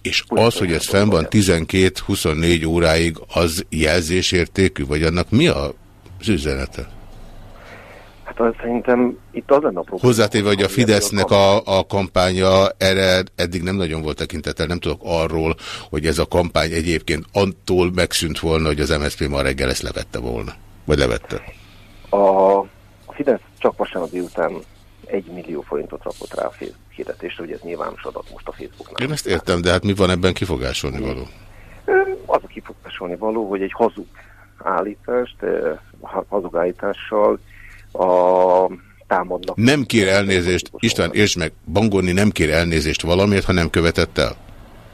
És az, hogy ez fenn van 12-24 óráig, az jelzésértékű, vagy annak mi a az üzenete? Hát az szerintem itt az lenne a probléma. Hozzátéve, hogy a Fidesznek a, a kampánya erre eddig nem nagyon volt tekintettel, nem tudok arról, hogy ez a kampány egyébként attól megszűnt volna, hogy az MSZP ma reggel ezt levette volna. Vagy levette. A, Fidesz csak vasárnap délután egy millió forintot rakott rá a hirdetésre, hogy ez nyilvános adat most a Facebooknál. Én ezt értem, de hát mi van ebben kifogásolni való? Az a kifogásolni való, hogy egy hazug állítást, hazug állítással a támadnak. Nem kér elnézést, István, értsd meg, Bangoni nem kér elnézést valamiért, ha nem követett el.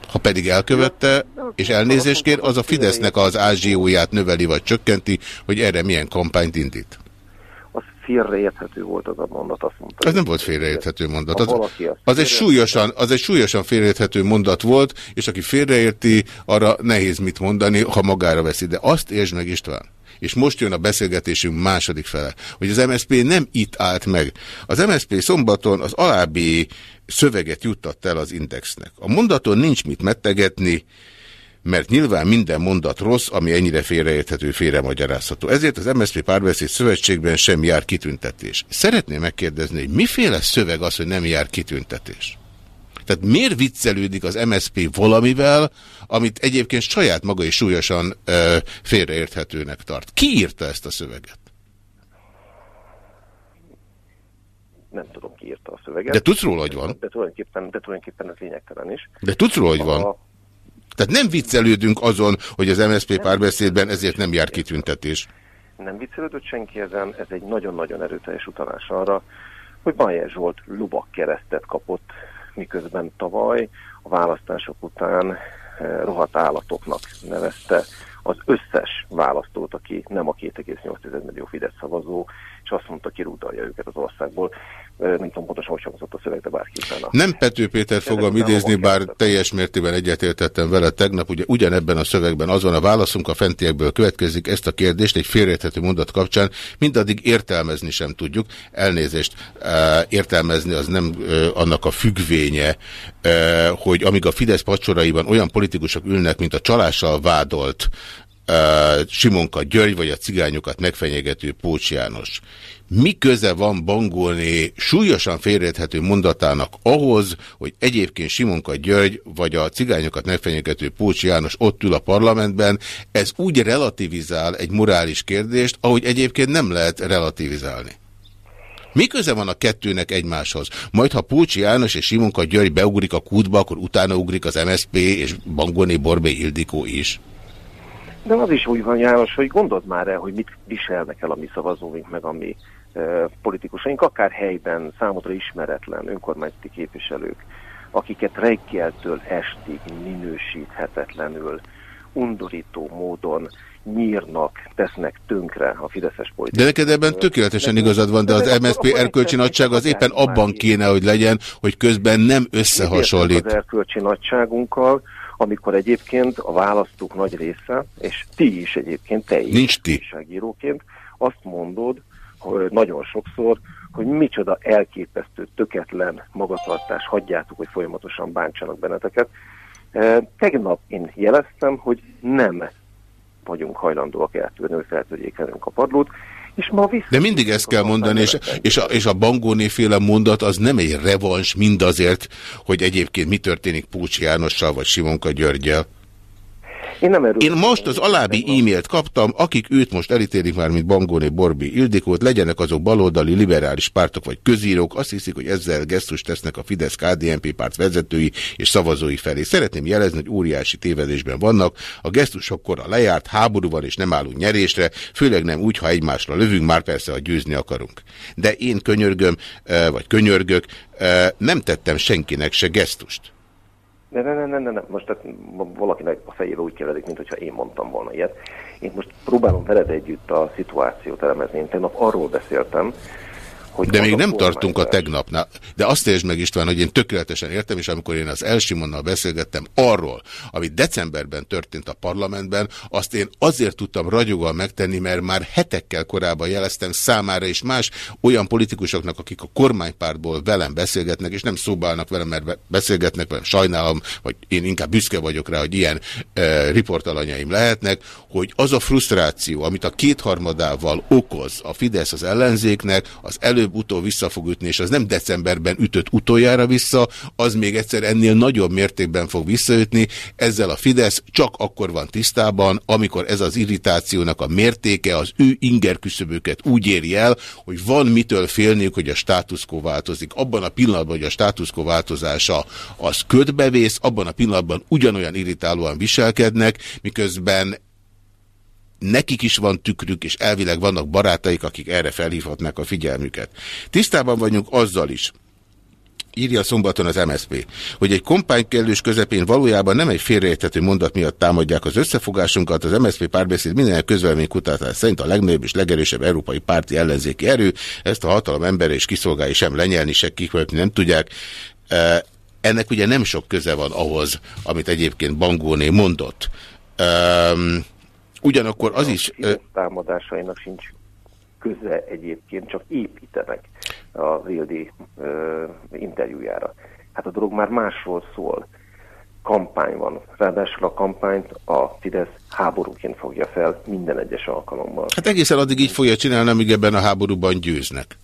Ha pedig elkövette, és elnézést kér, az a Fidesznek az ázsióját növeli vagy csökkenti, hogy erre milyen kampányt indít. Az félreérthető volt az a mondat, azt mondta. Ez nem volt félreérthető mondat. Az, az, egy súlyosan, az egy súlyosan félreérthető mondat volt, és aki félreérti, arra nehéz mit mondani, ha magára veszi. De azt értsd meg, István, és most jön a beszélgetésünk második fele, hogy az MSZP nem itt állt meg. Az MSZP szombaton az alábbi szöveget juttatt el az Indexnek. A mondaton nincs mit mettegetni, mert nyilván minden mondat rossz, ami ennyire félreérthető, félremagyarázható. Ezért az MSZP párbeszéd szövetségben sem jár kitüntetés. Szeretném megkérdezni, hogy miféle szöveg az, hogy nem jár kitüntetés? Tehát miért viccelődik az MSZP valamivel, amit egyébként saját maga is súlyosan ö, félreérthetőnek tart? Ki írta ezt a szöveget? Nem tudom, ki írta a szöveget. De tudsz róla, hogy van? De tulajdonképpen, de tulajdonképpen ez lényegtelen is. De tudsz róla, hogy van? Tehát nem viccelődünk azon, hogy az MSZP párbeszédben ezért nem jár kitüntetés. Nem viccelődött senki ezen, ez egy nagyon-nagyon erőteljes utalás arra, hogy Bajer Zsolt lubak keresztet kapott, miközben tavaly a választások után rohadt állatoknak nevezte az összes választót, aki nem a 2,8 millió Fidesz szavazó, és azt mondta, kirúdalja őket az országból. Nem tudom pontosan, hogy hangzott a szöveg, de bárki utána. Nem Pető Péter fogom idézni, bár teljes mértében egyetértettem vele tegnap. Ugye ugyanebben a szövegben az van a válaszunk, a fentiekből következik ezt a kérdést egy félreérthető mondat kapcsán, mindaddig értelmezni sem tudjuk. Elnézést, értelmezni az nem annak a függvénye, hogy amíg a Fidesz pacsoraiban olyan politikusok ülnek, mint a csalással vádolt Simonka György, vagy a cigányokat megfenyegető Pócs János. Mi köze van Bangolné súlyosan félreérthető mondatának ahhoz, hogy egyébként Simonka György, vagy a cigányokat megfenyegető Pócs János ott ül a parlamentben, ez úgy relativizál egy morális kérdést, ahogy egyébként nem lehet relativizálni. Mi köze van a kettőnek egymáshoz? Majd ha Pulcsi János és Simonka György beugrik a kútba, akkor utána ugrik az MSP és Bangoni Borbé Ildikó is. De az is úgy van, János, hogy gondold már el, hogy mit viselnek el a mi szavazóink, meg a mi politikusaink, akár helyben számodra ismeretlen önkormányzati képviselők, akiket reggeltől estig minősíthetetlenül, undorító módon nyírnak, tesznek tönkre a fideszes politikát. De neked ebben tökéletesen igazad van, de az MSZP erkölcsi nagyság az éppen abban kéne, hogy legyen, hogy közben nem összehasonlít. Az erkölcsi nagyságunkkal, amikor egyébként a választók nagy része, és ti is egyébként, te is Nincs ti. újságíróként azt mondod, nagyon sokszor, hogy micsoda elképesztő, töketlen magatartás, hagyjátok, hogy folyamatosan bántsanak benneteket. Tegnap én jeleztem, hogy nem vagyunk hajlandóak eltörni, hogy feltörjék velünk a padlót, és ma vissza... De mindig ezt kell mondani, és, és, a, és a Bangóné mondat az nem egy revans mindazért, hogy egyébként mi történik Púcs Jánossal vagy Simonka Györgyel. Én, nem Én most az alábbi e-mailt kaptam, akik őt most elítélik már, mint Bangóné Borbi Ildikót, legyenek azok baloldali liberális pártok vagy közírók, azt hiszik, hogy ezzel gesztus tesznek a fidesz KDNP párt vezetői és szavazói felé. Szeretném jelezni, hogy óriási tévedésben vannak, a gesztus akkor a lejárt, háború van és nem állunk nyerésre, főleg nem úgy, ha egymásra lövünk, már persze, ha győzni akarunk. De én könyörgöm, vagy könyörgök, nem tettem senkinek se gesztust. Ne, ne, ne, ne, ne, most tehát valakinek a fejébe úgy keveredik, mint hogyha én mondtam volna ilyet. Én most próbálom veled együtt a szituációt elemezni. Én tegnap arról beszéltem, hogy De még nem tartunk a tegnapnál. De azt értsd meg István, hogy én tökéletesen értem, és amikor én az Elsimonnal beszélgettem arról, ami decemberben történt a parlamentben, azt én azért tudtam ragyoggal megtenni, mert már hetekkel korábban jeleztem számára és más olyan politikusoknak, akik a kormánypártból velem beszélgetnek, és nem szóbálnak velem, mert beszélgetnek velem, sajnálom, vagy én inkább büszke vagyok rá, hogy ilyen e, riportalanyaim lehetnek, hogy az a frusztráció, amit a kétharmadával okoz a Fidesz az ellenzéknek, az előbb előbb-utóbb vissza fog ütni, és az nem decemberben ütött utoljára vissza, az még egyszer ennél nagyobb mértékben fog visszaütni. Ezzel a Fidesz csak akkor van tisztában, amikor ez az irritációnak a mértéke az ő inger küszöböket úgy éri el, hogy van mitől félniük, hogy a státuszkó változik. Abban a pillanatban, hogy a státuszkó változása az ködbevész, abban a pillanatban ugyanolyan irritálóan viselkednek, miközben nekik is van tükrük, és elvileg vannak barátaik, akik erre felhívhatnak a figyelmüket. Tisztában vagyunk azzal is, írja szombaton az MSZP, hogy egy kompány kellős közepén valójában nem egy félreérthető mondat miatt támadják az összefogásunkat, az MSZP párbeszéd minden kutatás szerint a legnagyobb és legerősebb európai párti ellenzéki erő, ezt a hatalom embere és kiszolgálja sem lenyelni, se kiköltni nem tudják. Ennek ugye nem sok köze van ahhoz, amit egyébként Bangóné mondott. Um, Ugyanakkor az is... támadásainak sincs köze egyébként, csak építenek a Vildi interjújára. Hát a dolog már másról szól. Kampány van. Ráadásul a kampányt a Fidesz háborúként fogja fel minden egyes alkalommal. Hát egészen addig így fogja csinálni, amíg ebben a háborúban győznek.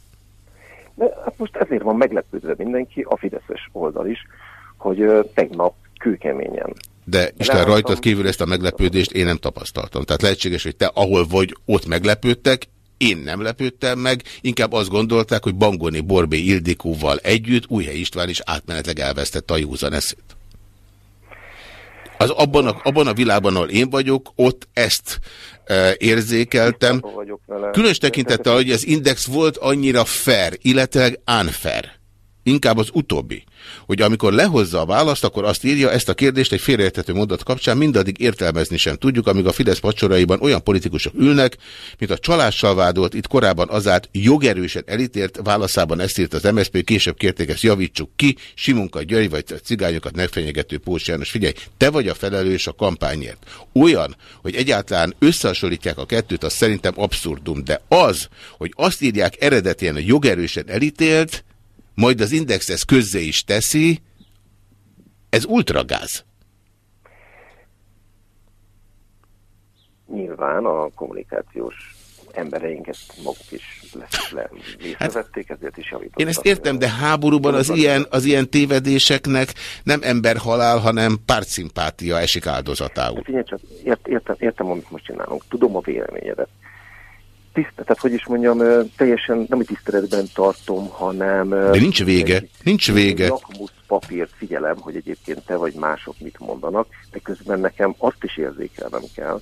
De hát most ezért van meglepődve mindenki, a Fideszes oldal is, hogy tegnap kőkeményen de Isten rajtad kívül ezt a meglepődést én nem tapasztaltam. Tehát lehetséges, hogy te ahol vagy, ott meglepődtek, én nem lepődtem meg, inkább azt gondolták, hogy Bangoni Borbé Ildikóval együtt Újhely István is átmenetleg elvesztette a józan eszét. Az abban a, abban a világban, ahol én vagyok, ott ezt e, érzékeltem. Különös tekintettel, hogy az index volt annyira fair, illetve unfair Inkább az utóbbi. Hogy amikor lehozza a választ, akkor azt írja, ezt a kérdést egy félreérthető mondat kapcsán mindaddig értelmezni sem tudjuk, amíg a Fidesz pacsoraiban olyan politikusok ülnek, mint a csalással vádolt, itt korábban azát jogerősen elítélt, válaszában ezt írt az MSZP, később kérték ezt javítsuk ki, Simunka György vagy a cigányokat megfenyegető Pócs János. Figyelj, te vagy a felelős a kampányért. Olyan, hogy egyáltalán összehasonlítják a kettőt, az szerintem abszurdum, de az, hogy azt írják eredetén, hogy jogerősen elítélt, majd az Index ezt közzé is teszi, ez ultragáz. Nyilván a kommunikációs embereinket maguk is észrevették, hát, ezért is javítottak. Én ezt értem, de háborúban az ilyen, az ilyen tévedéseknek nem emberhalál, hanem pártszimpátia esik áldozatául. Hát, figyelj csak, ért, értem, értem, amit most csinálunk. Tudom a véleményedet tiszt, tehát hogy is mondjam, teljesen nem tiszteletben tartom, hanem... De nincs vége, egy, nincs vége. Papírt figyelem, hogy egyébként te vagy mások mit mondanak, de közben nekem azt is érzékelnem kell,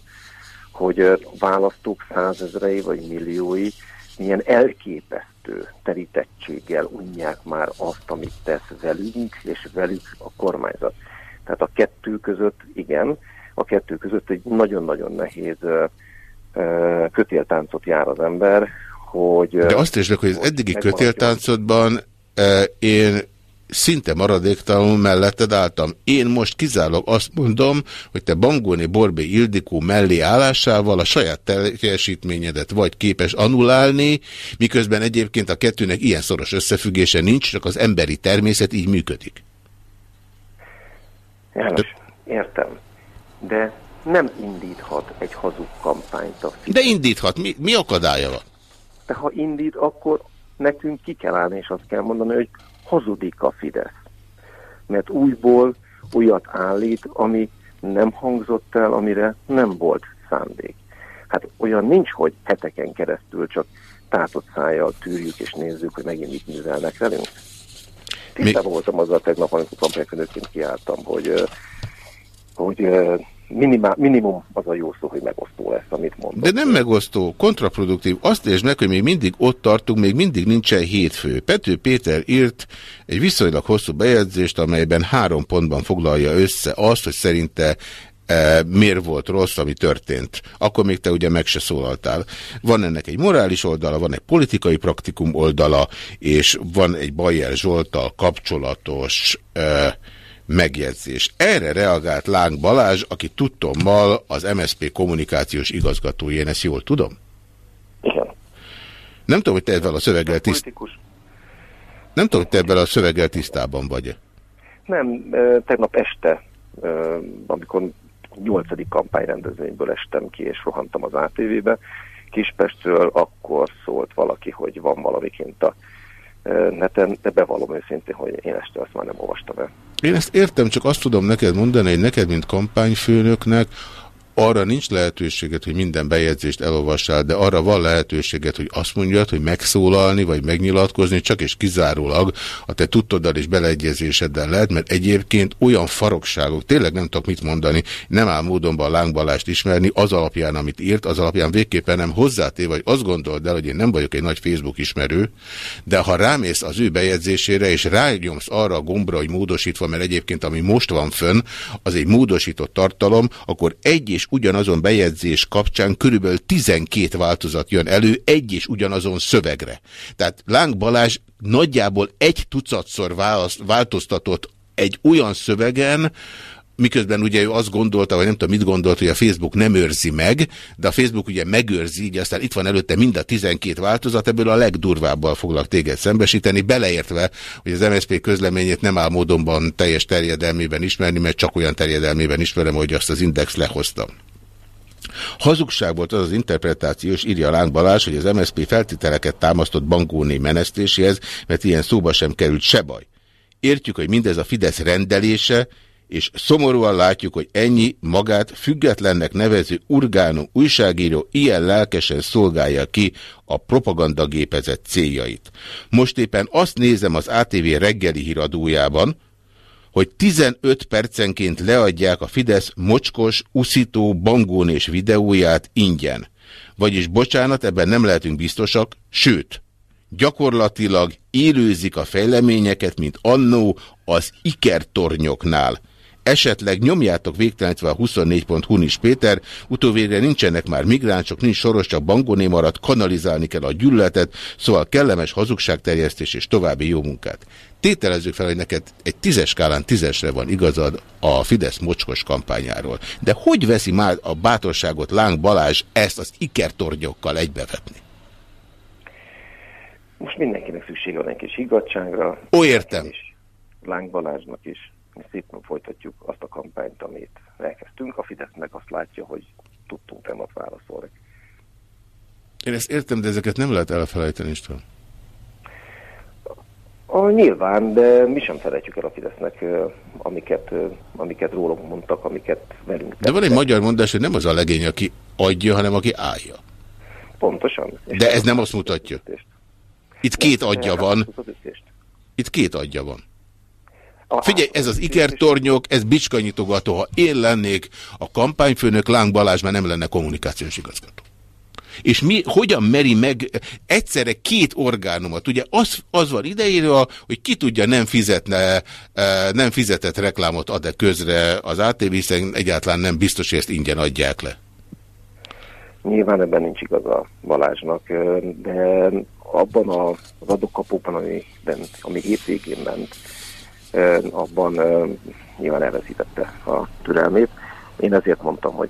hogy választók százezrei vagy milliói milyen elképesztő terítettséggel unják már azt, amit tesz velünk, és velük a kormányzat. Tehát a kettő között, igen, a kettő között egy nagyon-nagyon nehéz kötéltáncot jár az ember, hogy... De azt is hogy az eddigi kötéltáncodban én szinte maradéktalanul melletted álltam. Én most kizárólag azt mondom, hogy te Bangóni Borbé Ildikó mellé állásával a saját teljesítményedet vagy képes anulálni, miközben egyébként a kettőnek ilyen szoros összefüggése nincs, csak az emberi természet így működik. János, értem. De nem indíthat egy hazug kampányt a Fidesz. De indíthat. Mi, mi akadálya van? De ha indít, akkor nekünk ki kell állni, és azt kell mondani, hogy hazudik a Fidesz. Mert újból olyat állít, ami nem hangzott el, amire nem volt szándék. Hát olyan nincs, hogy heteken keresztül csak tátott szájjal tűrjük és nézzük, hogy megint mit művelnek velünk. Tisztában Mi... voltam azzal tegnap, amikor kampányfőnökként kiálltam, hogy, hogy minimál, minimum az a jó szó, hogy megosztó lesz, amit mondok. De nem megosztó, kontraproduktív. Azt értsd meg, hogy még mindig ott tartunk, még mindig nincsen hétfő. Pető Péter írt egy viszonylag hosszú bejegyzést, amelyben három pontban foglalja össze azt, hogy szerinte e, miért volt rossz, ami történt. Akkor még te ugye meg se szólaltál. Van ennek egy morális oldala, van egy politikai praktikum oldala, és van egy Bajer Zsoltal kapcsolatos e, megjegyzés. Erre reagált Láng Balázs, aki tudtommal az MSP kommunikációs igazgatója. Én ezt jól tudom? Igen. Nem tudom, hogy te ebben a szöveggel tiszt... Nem tudom, hogy te ebben a szöveggel tisztában vagy -e. Nem, tegnap este, amikor nyolcadik kampányrendezvényből estem ki, és rohantam az ATV-be, Kispestről akkor szólt valaki, hogy van valamiként a neten, de bevallom őszintén, hogy én este azt már nem olvastam el. Én ezt értem, csak azt tudom neked mondani, hogy neked, mint kampányfőnöknek, arra nincs lehetőséget, hogy minden bejegyzést elolvassál, de arra van lehetőséget, hogy azt mondjad, hogy megszólalni, vagy megnyilatkozni, csak és kizárólag a te tudtoddal és beleegyezéseddel lehet, mert egyébként olyan farokságok, tényleg nem tudok mit mondani, nem áll módonban lángbalást ismerni, az alapján, amit írt, az alapján végképpen nem hozzátéve, vagy azt gondold el, hogy én nem vagyok egy nagy Facebook ismerő, de ha rámész az ő bejegyzésére, és rányomsz arra a gombra, hogy módosítva, mert egyébként ami most van fönn, az egy módosított tartalom, akkor egy és ugyanazon bejegyzés kapcsán körülbelül 12 változat jön elő egy és ugyanazon szövegre. Tehát Láng Balázs nagyjából egy tucatszor változtatott egy olyan szövegen, miközben ugye ő azt gondolta, vagy nem tudom mit gondolt, hogy a Facebook nem őrzi meg, de a Facebook ugye megőrzi, így aztán itt van előtte mind a 12 változat, ebből a legdurvábbal foglak téged szembesíteni, beleértve, hogy az MSZP közleményét nem áll módonban teljes terjedelmében ismerni, mert csak olyan terjedelmében ismerem, hogy azt az Index lehoztam. Hazugság volt az az interpretáció, és írja Láng Balázs, hogy az MSZP feltételeket támasztott bankóné menesztéséhez, mert ilyen szóba sem került se baj. Értjük, hogy mindez a Fidesz rendelése, és szomorúan látjuk, hogy ennyi magát függetlennek nevező urgánó újságíró ilyen lelkesen szolgálja ki a propagandagépezet céljait. Most éppen azt nézem az ATV reggeli híradójában, hogy 15 percenként leadják a Fidesz mocskos, uszító, bangón és videóját ingyen. Vagyis bocsánat, ebben nem lehetünk biztosak, sőt, gyakorlatilag élőzik a fejleményeket, mint annó az ikertornyoknál. Esetleg nyomjátok végtelenítve a 24.hu is, Péter, utóvégre nincsenek már migránsok, nincs soros, csak bangoné maradt, kanalizálni kell a gyűlöletet, szóval kellemes hazugságterjesztés és további jó munkát. Tételezzük fel, hogy neked egy tízes skálán tízesre van igazad a Fidesz mocskos kampányáról. De hogy veszi már a bátorságot Láng Balázs ezt az ikertornyokkal egybevetni? Most mindenkinek szüksége van egy kis higgadságra. Ó, értem. Láng Balázsnak is. Mi szépen folytatjuk azt a kampányt, amit elkezdtünk. A Fidesz meg azt látja, hogy tudtunk temat válaszolni. Én ezt értem, de ezeket nem lehet elfelejteni, István. A, nyilván, de mi sem felejtjük el a Fidesznek, amiket, amiket rólunk mondtak, amiket velünk De van egy magyar mondás, hogy nem az a legény, aki adja, hanem aki állja. Pontosan. De ez nem azt mutatja. Itt két adja van. Itt két adja van. Figyelj, ez az ikertornyok, ez bicskanyitogató. Ha én lennék a kampányfőnök, Láng Balázs már nem lenne kommunikációs igazgató. És mi, hogyan meri meg egyszerre két orgánumot? Ugye az, az van idejéről, hogy ki tudja nem fizetne, eh, nem fizetett reklámot ad-e közre az ATV, hiszen egyáltalán nem biztos, hogy ezt ingyen adják le. Nyilván ebben nincs igaza Balázsnak, ö, de abban az adókapóban, amiben, ami hétvégén ment, abban nyilván elveszítette a türelmét. Én ezért mondtam, hogy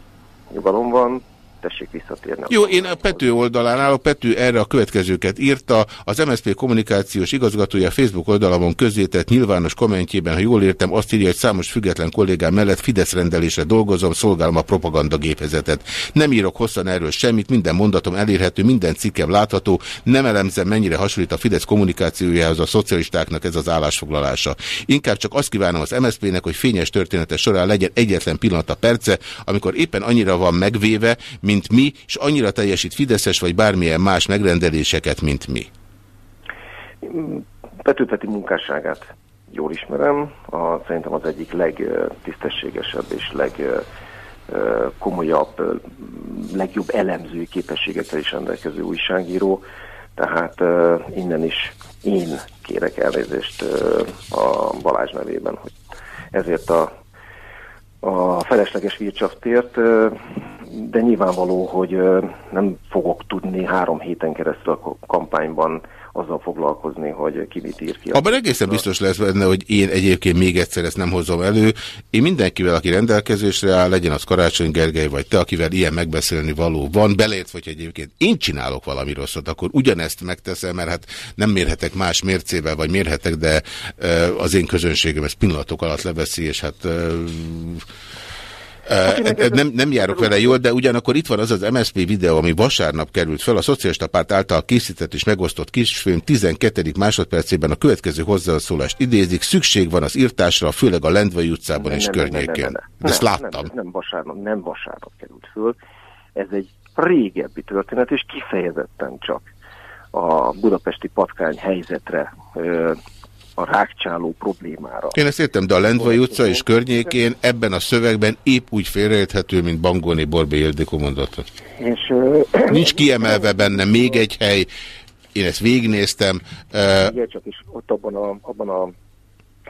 nyugalom van, tessék visszatérni. Jó, én a Pető oldalán állok, Pető erre a következőket írta, az MSZP kommunikációs igazgatója Facebook oldalamon közzétett nyilvános kommentjében, ha jól értem, azt írja, hogy számos független kollégám mellett Fidesz rendelésre dolgozom, szolgálom a propagandagépezetet. Nem írok hosszan erről semmit, minden mondatom elérhető, minden cikkem látható, nem elemzem, mennyire hasonlít a Fidesz kommunikációjához a szocialistáknak ez az állásfoglalása. Inkább csak azt kívánom az MSZP-nek, hogy fényes története során legyen egyetlen pillanat a perce, amikor éppen annyira van megvéve, mint mi, és annyira teljesít Fideszes vagy bármilyen más megrendeléseket, mint mi. Pető Peti munkásságát jól ismerem, a, szerintem az egyik legtisztességesebb és legkomolyabb, legjobb elemzői képességekkel is rendelkező újságíró, tehát innen is én kérek elnézést a Balázs nevében, hogy ezért a, a felesleges vircsaftért, uh, de nyilvánvaló, hogy nem fogok tudni három héten keresztül a kampányban azzal foglalkozni, hogy ki mit ír ki. Abban egészen biztos lesz benne, hogy én egyébként még egyszer ezt nem hozom elő. Én mindenkivel, aki rendelkezésre áll, legyen az Karácsony Gergely vagy te, akivel ilyen megbeszélni való van, beleértve, hogy egyébként én csinálok valami rosszat, akkor ugyanezt megteszem, mert hát nem mérhetek más mércével, vagy mérhetek, de az én közönségem ezt pillanatok alatt leveszi, és hát... Nem, nem járok vele jól, de ugyanakkor itt van az az MSZP videó, ami vasárnap került fel, a Szocialista Párt által készített és megosztott kisfilm 12. másodpercében a következő hozzászólást idézik, szükség van az írtásra, főleg a Lendvai utcában és környékén. Ezt nem, láttam. Nem, nem, vasárnap, nem vasárnap került föl. Ez egy régebbi történet, és kifejezetten csak a budapesti patkány helyzetre, ö, a rákcsáló problémára. Én ezt értem, de a Lendvai utca és környékén ebben a szövegben épp úgy félreérthető, mint Bangoni Borbé Ildikó mondata. És, Nincs kiemelve benne még egy hely, én ezt végignéztem. Igen, csak is ott abban a, abban a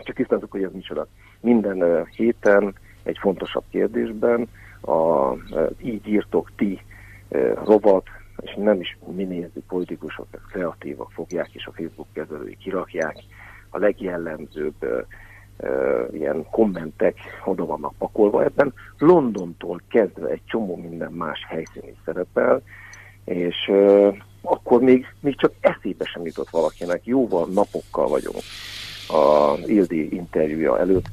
csak tisztázzuk, hogy ez micsoda. Minden héten egy fontosabb kérdésben a így írtok ti rovat, és nem is mi nézzük politikusok, kreatívak fogják, és a Facebook kezelői kirakják. A legjellemzőbb ilyen kommentek oda vannak pakolva ebben. Londontól kezdve egy csomó minden más helyszín is szerepel, és akkor még, még csak eszébe sem jutott valakinek, jóval napokkal vagyunk a Ildi interjúja előtt,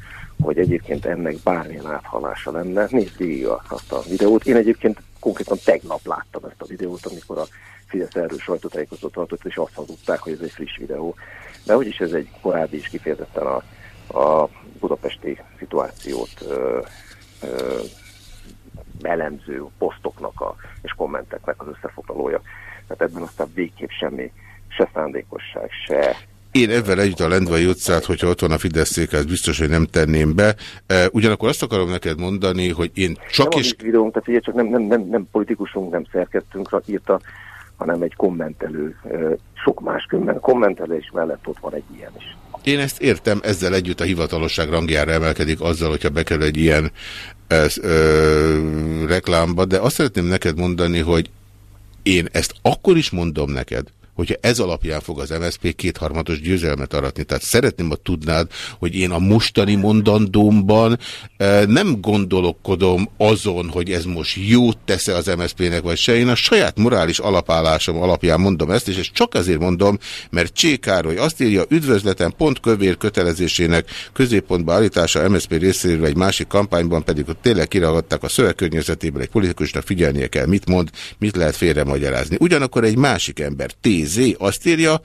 hogy egyébként ennek bármilyen áthalása lenne. Nézd végig azt a videót. Én egyébként konkrétan tegnap láttam ezt a videót, amikor a Fidesz erről sajtótájékoztatót tartott, és azt hazudták, hogy ez egy friss videó. De úgyis ez egy korábbi is kifejezetten a, a budapesti szituációt ö, ö, elemző posztoknak a, és kommenteknek az összefoglalója. Tehát ebben aztán végképp semmi, se szándékosság, se Én ebben együtt a Lendvai utcát, hogyha ott van a Fidesz székház, biztos, hogy nem tenném be. Uh, Ugyanakkor azt akarom neked mondani, hogy én csak nem a mi videónk, tehát ugye csak nem, nem, nem, nem politikusunk, nem szerkesztünk írta, hanem egy kommentelő, sok más kommentelés mellett ott van egy ilyen is. Én ezt értem, ezzel együtt a hivatalosság rangjára emelkedik azzal, hogyha bekerül egy ilyen ez, ö, reklámba, de azt szeretném neked mondani, hogy én ezt akkor is mondom neked, hogyha ez alapján fog az MSZP kétharmados győzelmet aratni. Tehát szeretném, ha tudnád, hogy én a mostani mondandómban e, nem gondolkodom azon, hogy ez most jót tesz-e az MSZP-nek, vagy se. Én a saját morális alapállásom alapján mondom ezt, és ezt csak azért mondom, mert Csékároly azt írja, üdvözletem pont kövér kötelezésének középpontba állítása MSZP részéről egy másik kampányban pedig ott tényleg kiragadták a szövegkörnyezetéből egy politikusnak figyelnie kell, mit mond, mit lehet félre magyarázni. Ugyanakkor egy másik ember, T. Z azt írja,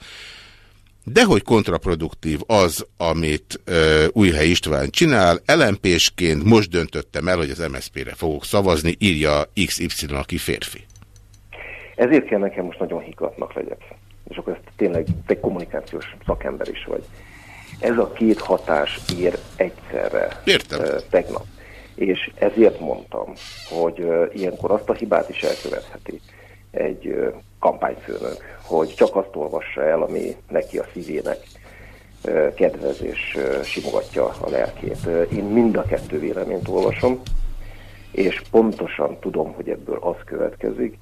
Dehogy kontraproduktív az, amit uh, Újhely István csinál, LMP-sként most döntöttem el, hogy az MSZP-re fogok szavazni, írja XY, aki férfi. Ezért kell nekem most nagyon higgadnak legyek. És akkor ezt tényleg te kommunikációs szakember is vagy. Ez a két hatás ér egyszerre Értem. Uh, tegnap. És ezért mondtam, hogy uh, ilyenkor azt a hibát is elkövetheti egy uh, kampányfőnök, hogy csak azt olvassa el, ami neki a szívének kedvez és simogatja a lelkét. Én mind a kettő véleményt olvasom, és pontosan tudom, hogy ebből az következik,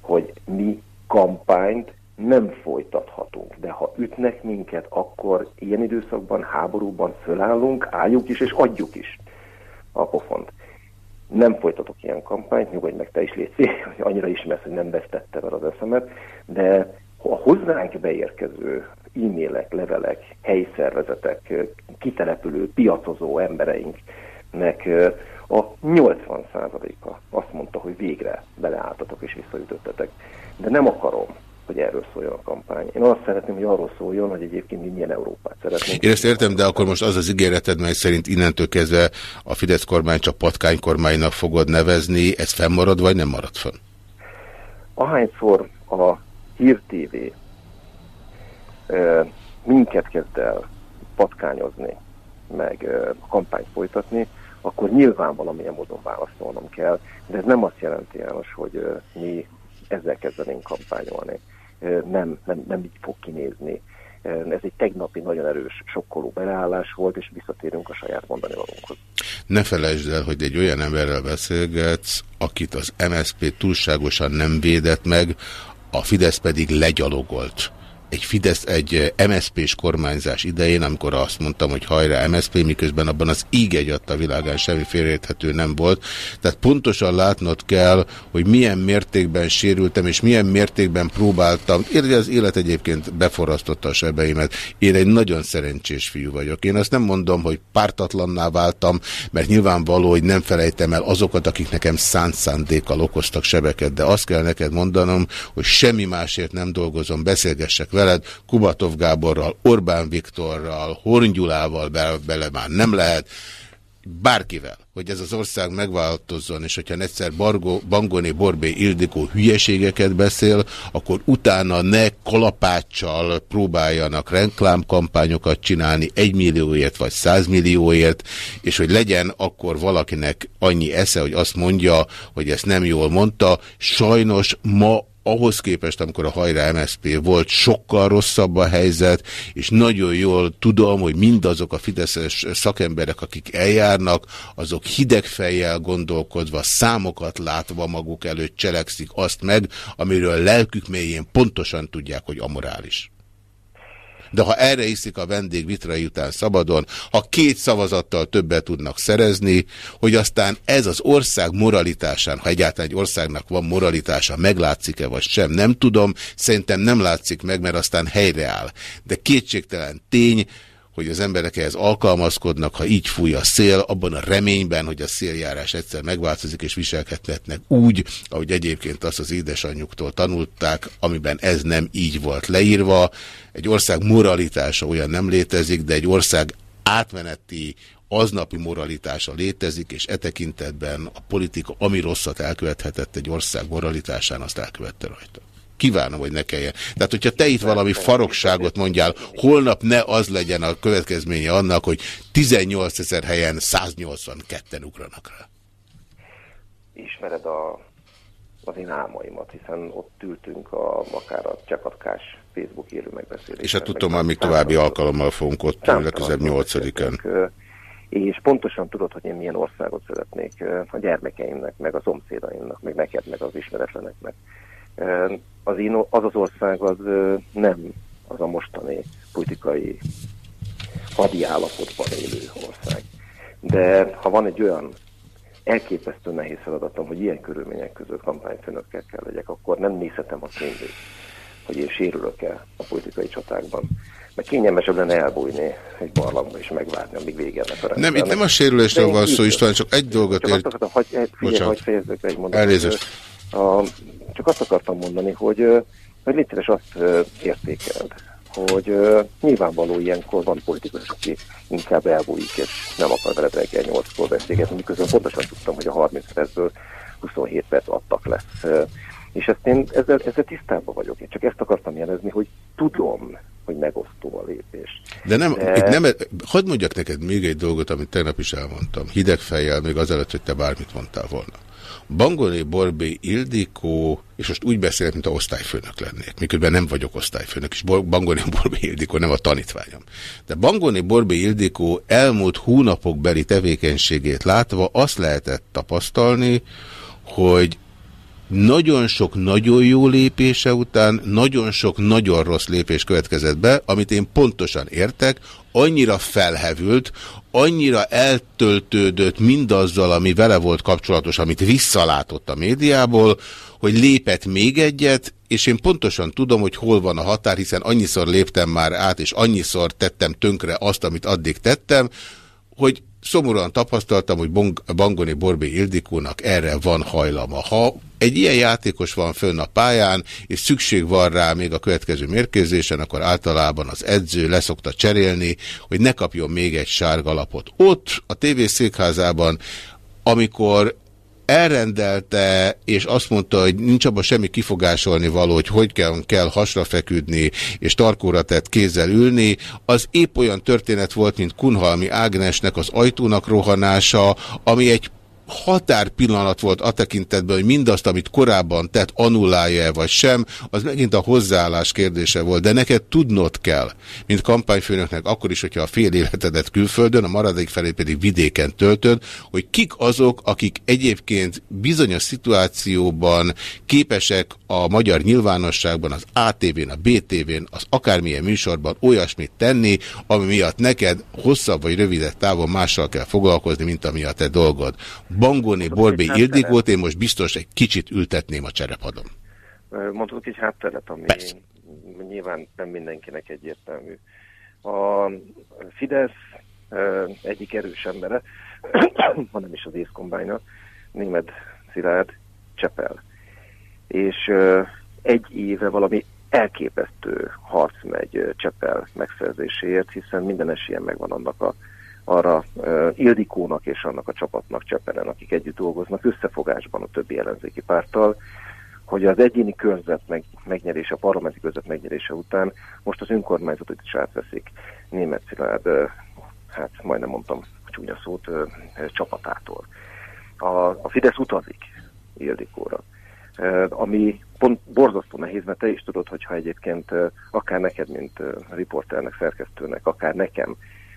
hogy mi kampányt nem folytathatunk. De ha ütnek minket, akkor ilyen időszakban, háborúban fölállunk, álljuk is és adjuk is a pofont. Nem folytatok ilyen kampányt, nyugodj meg te is légy hogy annyira ismersz, hogy nem vesztettem el az eszemet, de a hozzánk beérkező e-mailek, levelek, helyszervezetek, kitelepülő, piacozó embereinknek a 80%-a azt mondta, hogy végre beleálltatok és visszaütöttetek. De nem akarom, hogy erről szóljon a kampány. Én azt szeretném, hogy arról szóljon, hogy egyébként mi milyen Európát szeretnénk. Én ezt értem, de akkor most az az ígéreted, mely szerint innentől kezdve a Fidesz kormány csak patkánykormánynak fogod nevezni, ez fennmarad, vagy nem marad fönn? Ahányszor a Hír TV minket kezd el patkányozni, meg kampányt folytatni, akkor nyilván valamilyen módon válaszolnom kell, de ez nem azt jelenti, János, hogy mi ezzel kezdenénk kampányolni. Nem, nem, nem így fog kinézni. Ez egy tegnapi nagyon erős, sokkoló beleállás volt, és visszatérünk a saját mondani valónkhoz. Ne felejtsd el, hogy egy olyan emberrel beszélgetsz, akit az MSZP túlságosan nem védett meg, a Fidesz pedig legyalogolt egy Fidesz, egy eh, MSZP-s kormányzás idején, amikor azt mondtam, hogy hajrá MSZP, miközben abban az íg egy adta világán semmi félreérthető nem volt. Tehát pontosan látnod kell, hogy milyen mértékben sérültem, és milyen mértékben próbáltam. Én az élet egyébként beforrasztotta a sebeimet. Én egy nagyon szerencsés fiú vagyok. Én azt nem mondom, hogy pártatlanná váltam, mert nyilvánvaló, hogy nem felejtem el azokat, akik nekem szánt szándékkal okoztak sebeket, de azt kell neked mondanom, hogy semmi másért nem dolgozom, beszélgessek veled, Kubatov Gáborral, Orbán Viktorral, Horn Gyulával be, bele már nem lehet, bárkivel, hogy ez az ország megváltozzon, és hogyha egyszer Bargo, Bangoni Borbé Ildikó hülyeségeket beszél, akkor utána ne kalapáccsal próbáljanak reklámkampányokat csinálni egy millióért vagy százmillióért, és hogy legyen akkor valakinek annyi esze, hogy azt mondja, hogy ezt nem jól mondta. Sajnos ma ahhoz képest, amikor a hajrá MSZP volt, sokkal rosszabb a helyzet, és nagyon jól tudom, hogy mindazok a fideszes szakemberek, akik eljárnak, azok hideg fejjel gondolkodva, számokat látva maguk előtt cselekszik azt meg, amiről lelkük mélyén pontosan tudják, hogy amorális. De ha erre iszik a vendég vitrai után szabadon, ha két szavazattal többet tudnak szerezni, hogy aztán ez az ország moralitásán, ha egyáltalán egy országnak van moralitása, meglátszik-e vagy sem, nem tudom, szerintem nem látszik meg, mert aztán helyreáll. De kétségtelen tény, hogy az emberek ehhez alkalmazkodnak, ha így fúj a szél, abban a reményben, hogy a széljárás egyszer megváltozik és viselkedhetnek úgy, ahogy egyébként azt az édesanyjuktól tanulták, amiben ez nem így volt leírva. Egy ország moralitása olyan nem létezik, de egy ország átmeneti aznapi moralitása létezik, és e tekintetben a politika, ami rosszat elkövethetett egy ország moralitásán, azt elkövette rajta. Kívánom, hogy ne kelljen. Tehát, hogyha te itt valami farokságot mondjál, holnap ne az legyen a következménye annak, hogy 18 ezer helyen 182-en ugranak rá. Ismered a az én álmaimat, hiszen ott ültünk a, akár a csekatkás Facebook élő megbeszélésben. És hát tudom, hogy még további alkalommal fogunk ott legközelebb 8-án. És pontosan tudod, hogy én milyen országot szeretnék a gyermekeimnek, meg a szomszédaimnak, meg neked, meg az ismeretleneknek. Az, én, az az ország az nem az a mostani politikai hadi állapotban élő ország. De ha van egy olyan elképesztő nehéz feladatom, hogy ilyen körülmények között kampányfőnökkel kell legyek, akkor nem nézhetem a tényleg, hogy én sérülök-e a politikai csatákban. Mert kényelmesebb lenne elbújni egy barlangba és megvárni, amíg vége ennek a Nem, itt nem a sérülésről van szó, István, csak egy dolgot csak ért. Azt akartam, hogy, figyelj, hogy fejezzük egy mondatot. Elnézést. A, csak azt akartam mondani, hogy, hogy légy azt értékeld, hogy nyilvánvaló ilyenkor van politikus, aki inkább elbújik, és nem akar veled reggel 8-kor beszélgetni, miközben pontosan tudtam, hogy a 30 percből 27 perc adtak lesz. És ezt én ezzel, ezzel tisztában vagyok. Én csak ezt akartam jelezni, hogy tudom, hogy megosztó a lépés. De nem, De... Itt nem, hadd mondjak neked még egy dolgot, amit tegnap is elmondtam. Hideg fejjel, még azelőtt, hogy te bármit mondtál volna. Bangolé Borbé Ildikó, és most úgy beszélek, mint a osztályfőnök lennék, miközben nem vagyok osztályfőnök, és Bangolé Borbé Ildikó nem a tanítványom. De Bangolé Borbé Ildikó elmúlt hónapok beli tevékenységét látva azt lehetett tapasztalni, hogy nagyon sok nagyon jó lépése után nagyon sok nagyon rossz lépés következett be, amit én pontosan értek, annyira felhevült, annyira eltöltődött mindazzal, ami vele volt kapcsolatos, amit visszalátott a médiából, hogy lépett még egyet, és én pontosan tudom, hogy hol van a határ, hiszen annyiszor léptem már át, és annyiszor tettem tönkre azt, amit addig tettem, hogy szomorúan tapasztaltam, hogy Bangoni Borbé Ildikónak erre van hajlama. Ha egy ilyen játékos van fönn a pályán, és szükség van rá még a következő mérkőzésen, akkor általában az edző leszokta cserélni, hogy ne kapjon még egy sárgalapot. Ott, a TV székházában, amikor elrendelte, és azt mondta, hogy nincs abban semmi kifogásolni való, hogy hogy kell, kell hasra feküdni, és tarkóra tett kézzel ülni, az épp olyan történet volt, mint Kunhalmi Ágnesnek az ajtónak rohanása, ami egy határ pillanat volt a tekintetben, hogy mindazt, amit korábban tett, annulálja-e vagy sem, az megint a hozzáállás kérdése volt. De neked tudnod kell, mint kampányfőnöknek, akkor is, hogyha a fél életedet külföldön, a maradék felé pedig vidéken töltöd, hogy kik azok, akik egyébként bizonyos szituációban képesek a magyar nyilvánosságban, az ATV-n, a BTV-n, az akármilyen műsorban olyasmit tenni, ami miatt neked hosszabb vagy rövidebb távon mással kell foglalkozni, mint ami a te dolgod. Bangoni Borbé Ildikót én most biztos egy kicsit ültetném a cserepadon. Mondhatok egy hátteret, ami Persze. nyilván nem mindenkinek egyértelmű. A Fidesz egyik erős embere, hanem is az észkombánya, német Szilárd Csepel. És egy éve valami elképesztő harc megy Csepel megszerzéséért, hiszen minden esélyen megvan annak a arra Ildikónak és annak a csapatnak Csepelen, akik együtt dolgoznak összefogásban a többi ellenzéki párttal, hogy az egyéni körzet meg, megnyerése, a parlamenti körzet megnyerése után most az önkormányzatot is átveszik német Szilárd, hát majdnem mondtam csúnya szót, csapatától. A, a Fidesz utazik Ildikóra, ami pont borzasztó nehéz, mert te is tudod, hogyha egyébként akár neked, mint riporternek, szerkesztőnek, akár nekem,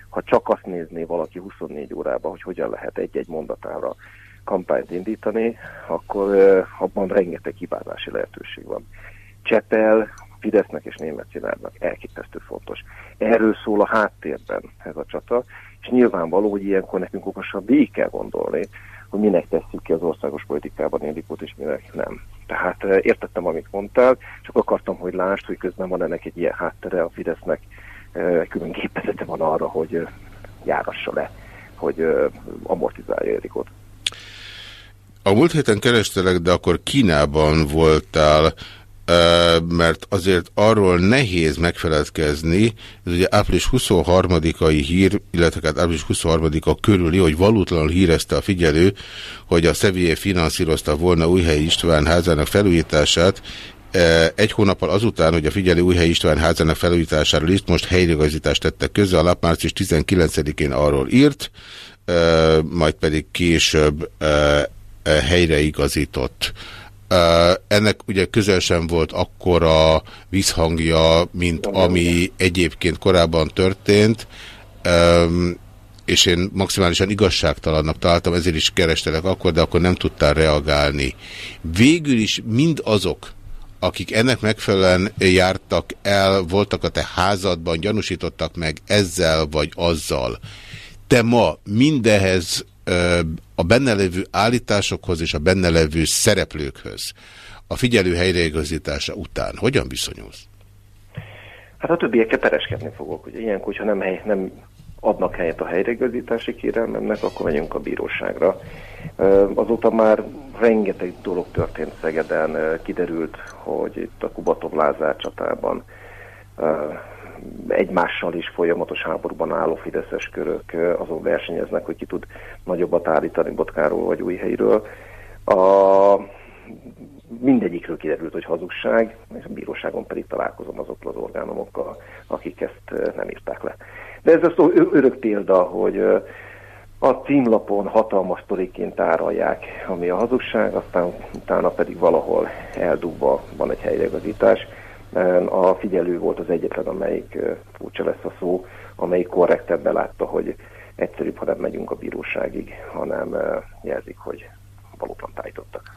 ha csak azt nézné valaki 24 órában, hogy hogyan lehet egy-egy mondatára kampányt indítani, akkor abban rengeteg hibázási lehetőség van. Csepel, Fidesznek és Német Szilárdnak elképesztő fontos. Erről szól a háttérben ez a csata, és nyilvánvaló, hogy ilyenkor nekünk okosan végig kell gondolni, hogy minek tesszük ki az országos politikában Ildikót, és minek nem. Tehát értettem, amit mondtál, csak akartam, hogy lásd, hogy közben van ennek egy ilyen háttere a Fidesznek, külön gépezete van arra, hogy járassa le, hogy amortizálja Erikot. A múlt héten kerestelek, de akkor Kínában voltál, mert azért arról nehéz megfeledkezni, ez ugye április 23-ai hír, illetve hát április 23-a körüli, hogy valótlanul hírezte a figyelő, hogy a Szevié finanszírozta volna Újhelyi István házának felújítását, egy hónappal azután, hogy a figyelő Újhely István házának felújításáról írt, most helyreigazítást tettek közze, a lap március 19-én arról írt, majd pedig később helyreigazított. Ennek ugye közel sem volt akkora visszhangja, mint ami egyébként korábban történt, és én maximálisan igazságtalannak találtam, ezért is kerestelek akkor, de akkor nem tudtál reagálni. Végül is mind azok, akik ennek megfelelően jártak el, voltak a te házadban, gyanúsítottak meg ezzel vagy azzal. Te ma mindehez a benne levő állításokhoz és a benne levő szereplőkhöz a figyelő helyreigazítása után hogyan viszonyulsz? Hát a többiekkel pereskedni fogok. Ugye ilyenkor, hogyha nem, hely, nem adnak helyet a helyreigazítási kérelmemnek, akkor megyünk a bíróságra. Azóta már rengeteg dolog történt Szegeden, kiderült, hogy itt a Kubatov Lázár csatában egymással is folyamatos háborúban álló fideszes körök azon versenyeznek, hogy ki tud nagyobbat állítani Botkáról vagy Újhelyről. A, mindegyikről kiderült, hogy hazugság, és a bíróságon pedig találkozom azokkal az orgánumokkal, akik ezt nem írták le. De ez az örök példa, hogy a címlapon hatalmas sztoriként áralják, ami a hazugság, aztán utána pedig valahol eldugva van egy helyreigazítás. A figyelő volt az egyetlen, amelyik, furcsa lesz a szó, amelyik korrektebben látta, hogy egyszerűbb, ha nem megyünk a bíróságig, hanem jelzik, hogy valóban tájítottak.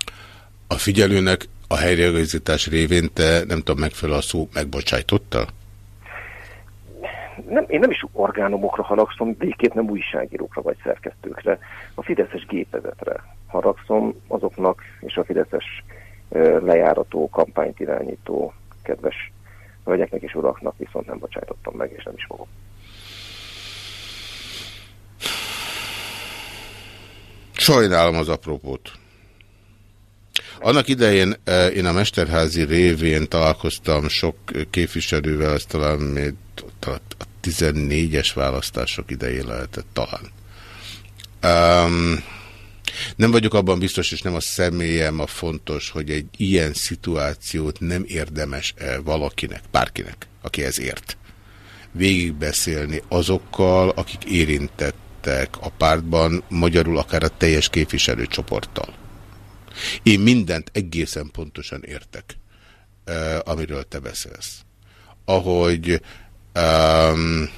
A figyelőnek a helyreigazítás révén te, nem tudom, megfelel a szó, megbocsájtottál? Nem, én nem is orgánumokra haragszom, végképp nem újságírókra vagy szerkesztőkre, a Fideszes gépezetre haragszom azoknak és a Fideszes lejárató, kampányt irányító kedves hölgyeknek és uraknak viszont nem bocsájtottam meg, és nem is fogom. Sajnálom az apropót. Annak idején én a Mesterházi révén találkoztam sok képviselővel, ezt talán még a 14-es választások idején lehetett talán. Um, nem vagyok abban biztos, és nem a személyem a fontos, hogy egy ilyen szituációt nem érdemes -e valakinek, bárkinek, aki ez ért, végigbeszélni azokkal, akik érintettek a pártban, magyarul akár a teljes képviselőcsoporttal. Én mindent egészen pontosan értek, amiről te beszélsz. Ahogy um,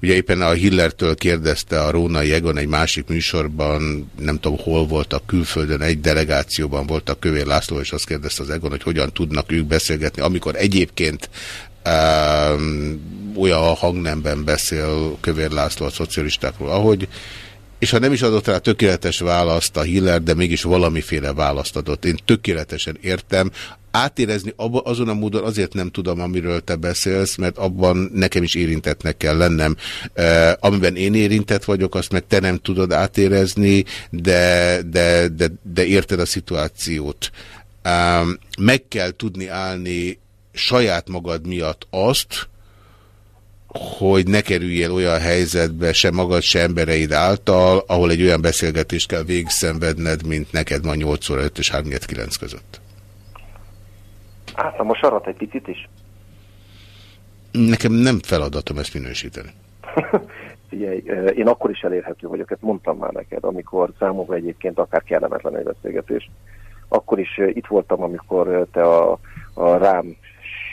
Ugye éppen a Hillertől kérdezte a Rónai Egon egy másik műsorban, nem tudom hol voltak, külföldön egy delegációban voltak Kövér László, és azt kérdezte az Egon, hogy hogyan tudnak ők beszélgetni, amikor egyébként um, olyan hangnemben beszél Kövér László a szocialistákról, ahogy és ha nem is adott rá tökéletes választ a Hiller, de mégis valamiféle választ adott. Én tökéletesen értem. Átérezni abba, azon a módon azért nem tudom, amiről te beszélsz, mert abban nekem is érintetnek kell lennem. E, amiben én érintett vagyok, azt meg te nem tudod átérezni, de, de, de, de érted a szituációt. E, meg kell tudni állni saját magad miatt azt, hogy ne kerüljél olyan helyzetbe se magad, se embereid által, ahol egy olyan beszélgetést kell végszenvedned, mint neked ma 8 óra 5 és 3 9 között. Álltam a sarat egy picit is. Nekem nem feladatom ezt minősíteni. Figyelj, én akkor is elérhető vagyok, ezt mondtam már neked, amikor számomra egyébként akár kellemetlen egy beszélgetés. Akkor is itt voltam, amikor te a, a rám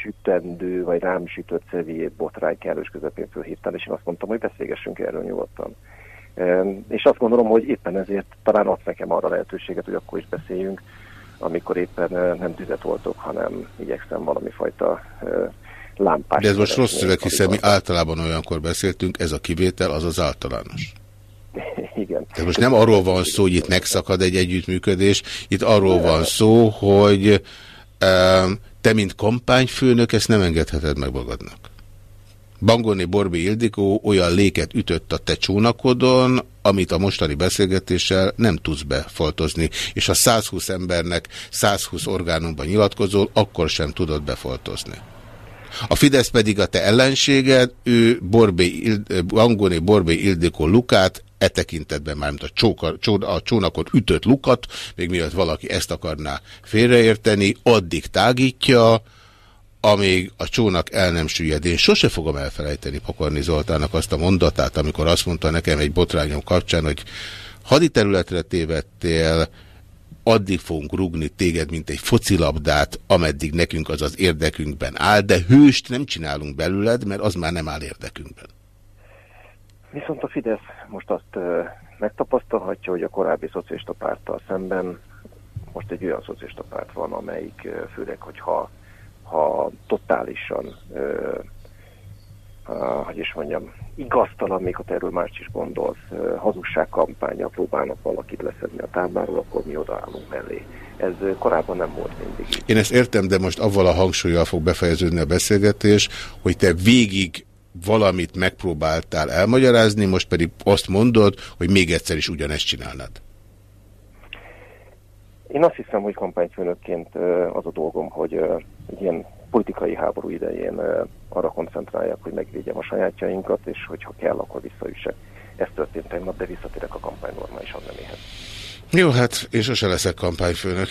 sütendő, vagy rám sütött szeviét botrány kellős közepén fölhívtál, és én azt mondtam, hogy beszélgessünk erről nyugodtan. És azt gondolom, hogy éppen ezért talán adsz nekem arra lehetőséget, hogy akkor is beszéljünk, amikor éppen nem tüzet voltok, hanem igyekszem valami fajta lámpás. De ez most rossz szöveg, hiszen mi általában olyankor beszéltünk, ez a kivétel, az az általános. Igen. De most nem arról van szó, hogy itt megszakad egy együttműködés, itt arról van szó, hogy te, mint kampányfőnök, ezt nem engedheted meg magadnak. Bangoni Borbi Ildikó olyan léket ütött a te csónakodon, amit a mostani beszélgetéssel nem tudsz befoltozni. És ha 120 embernek 120 orgánumban nyilatkozol, akkor sem tudod befoltozni. A Fidesz pedig a te ellenséged, ő Borbé, Bangoni Borbé Ildikó Lukát e tekintetben már, mint a, csóka, a csónakot ütött lukat, még mielőtt valaki ezt akarná félreérteni, addig tágítja, amíg a csónak el nem süllyed. Én sose fogom elfelejteni Pokorni Zoltának azt a mondatát, amikor azt mondta nekem egy botrányom kapcsán, hogy haditerületre tévedtél, addig fogunk rugni téged, mint egy focilabdát, ameddig nekünk az az érdekünkben áll, de hőst nem csinálunk belőled, mert az már nem áll érdekünkben. Viszont a Fidesz most azt megtapasztalhatja, hogy a korábbi szocialista párttal szemben most egy olyan szocialista párt van, amelyik főleg, hogyha ha totálisan, hogy is mondjam, igaztalan, még ha erről más is gondolsz, hazugságkampánya próbálnak valakit leszedni a tábláról, akkor mi odaállunk mellé. Ez korábban nem volt mindig. Én ezt értem, de most avval a hangsúlyjal fog befejeződni a beszélgetés, hogy te végig valamit megpróbáltál elmagyarázni, most pedig azt mondod, hogy még egyszer is ugyanezt csinálnád. Én azt hiszem, hogy kampányfőnökként az a dolgom, hogy egy ilyen politikai háború idején arra koncentráljak, hogy megvédjem a sajátjainkat, és hogyha kell, akkor visszaüssek. Ez történt tegnap, de visszatérek a kampány normális neméhez. Jó, hát én sose leszek kampányfőnök.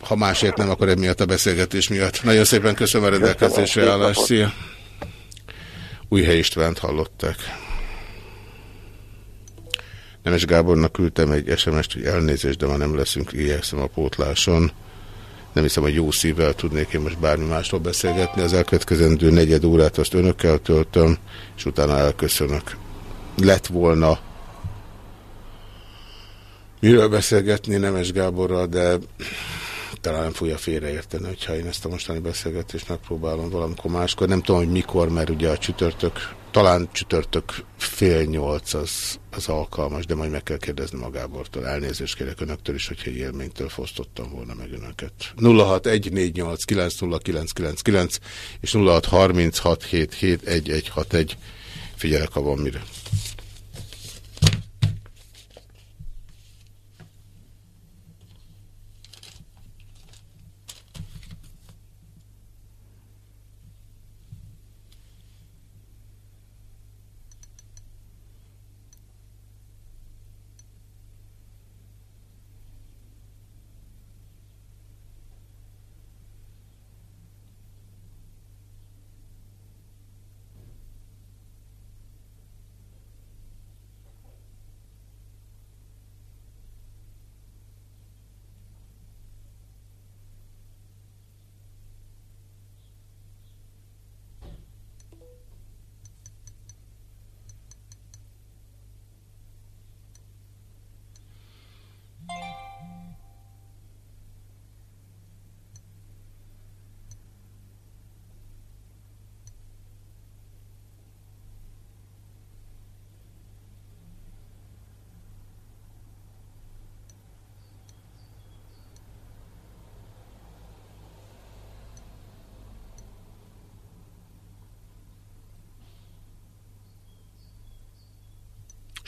Ha másért nem, akkor emiatt a beszélgetés miatt. Nagyon szépen köszönöm a rendelkezésre állást. Szia! Újhely Istvánt hallották. Nemes Gábornak küldtem egy SMS-t, hogy elnézést, de már nem leszünk igyekszem a pótláson. Nem hiszem, hogy jó szívvel tudnék én most bármi másról beszélgetni. Az elkövetkezendő negyed órát azt önökkel töltöm, és utána elköszönök. Lett volna miről beszélgetni Nemes Gáborral, de talán nem fogja félreérteni, hogyha én ezt a mostani beszélgetést megpróbálom valamikor máskor. Nem tudom, hogy mikor, mert ugye a csütörtök, talán csütörtök fél nyolc az, az alkalmas, de majd meg kell kérdezni magábortól. Elnézést kérek önöktől is, hogyha élménytől fosztottam volna meg önöket. 0614890999 és 0636771161. Figyelek, ha van mire.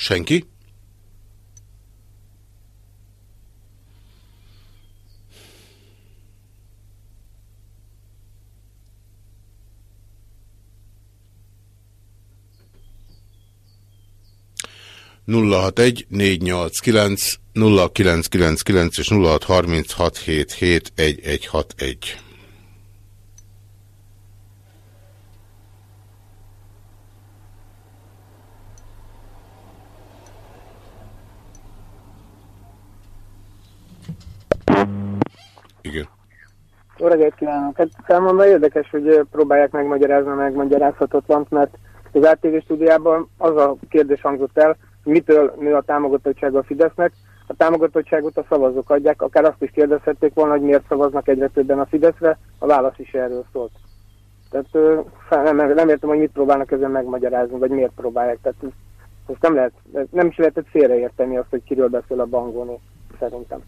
Senki? nulla hat egy négy nyolc kilenc nulla kilenc kilenc kilenc és nulla hat harminc hat hét hét egy egy hat egy Igen. Jó reggelt kívánok! Hát számomra érdekes, hogy próbálják megmagyarázni a megmagyarázhatatlant, mert az ATV stúdiában az a kérdés hangzott el, mitől nő a támogatottság a Fidesznek. A támogatottságot a szavazók adják, akár azt is kérdezhették volna, hogy miért szavaznak egyre többen a Fideszre, a válasz is erről szólt. Tehát nem, nem értem, hogy mit próbálnak ezen megmagyarázni, vagy miért próbálják. Tehát ezt nem lehet, nem is lehetett félreérteni azt, hogy kiről beszél a bangónő, szerintem.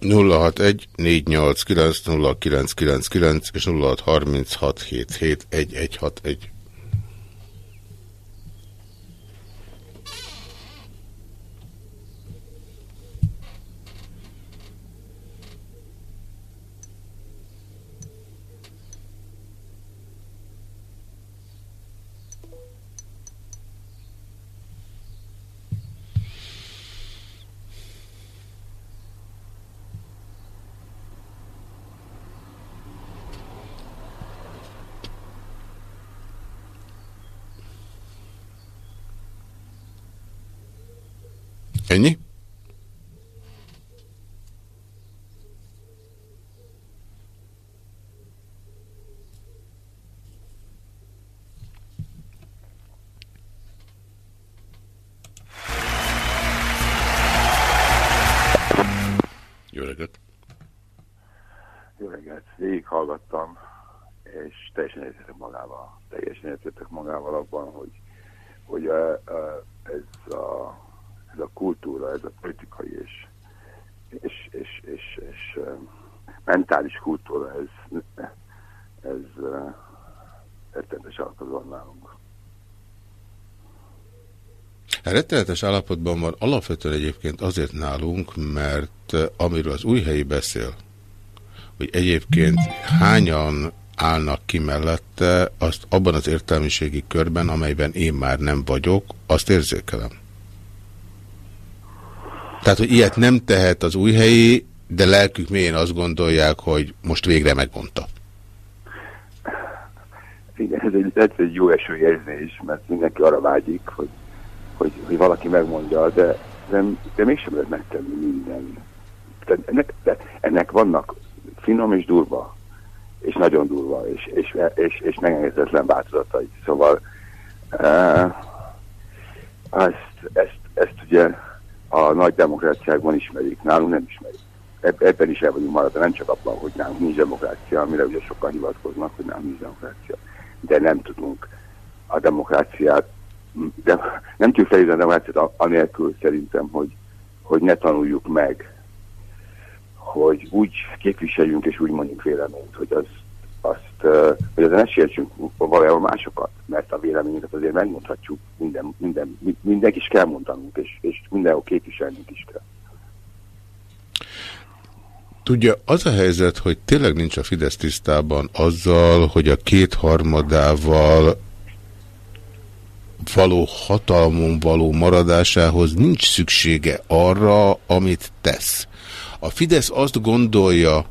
061 489 0999 és 0636 Ennyi? Jó reggelt! Jó reggelt! Végighallgattam, és teljesen értettek magával. Teljesen értettek magával abban, hogy, hogy eh, eh, ez a ez a kultúra, ez a politikai és, és, és, és, és mentális kultúra, ez, ez rettenetes alkalom nálunk. Rettenetes állapotban van alapvetően egyébként azért nálunk, mert amiről az új helyi beszél, hogy egyébként hányan állnak ki mellette, azt abban az értelmiségi körben, amelyben én már nem vagyok, azt érzékelem. Tehát, hogy ilyet nem tehet az új helyi, de lelkük mélyén azt gondolják, hogy most végre megmondta. Igen, ez egy, ez egy jó esőérzés, mert mindenki arra vágyik, hogy, hogy, hogy valaki megmondja, de, de, de mégsem lehet megtenni minden. De ennek, de ennek vannak finom és durva, és nagyon durva, és, és, és, és megengedhetetlen változatai. Szóval uh, ezt, ezt, ezt ugye a nagy demokráciákban ismerik, nálunk nem ismerik. Eb ebben is el vagyunk maradva, nem csak abban, hogy nálunk nincs demokrácia, amire ugye sokan hivatkoznak, hogy nálunk nincs demokrácia. De nem tudunk a demokráciát, de nem tudjuk felhívni a demokráciát anélkül szerintem, hogy, hogy ne tanuljuk meg, hogy úgy képviseljünk és úgy mondjuk véleményt, hogy az, azt, hogy ezen ne sértsünk valahol másokat, mert a véleményünket azért megmondhatjuk, minden, minden, mindenki is kell mondanunk, és, és mindenhol képviselnünk is kell. Tudja, az a helyzet, hogy tényleg nincs a Fidesz tisztában azzal, hogy a kétharmadával való hatalmon való maradásához nincs szüksége arra, amit tesz. A Fidesz azt gondolja,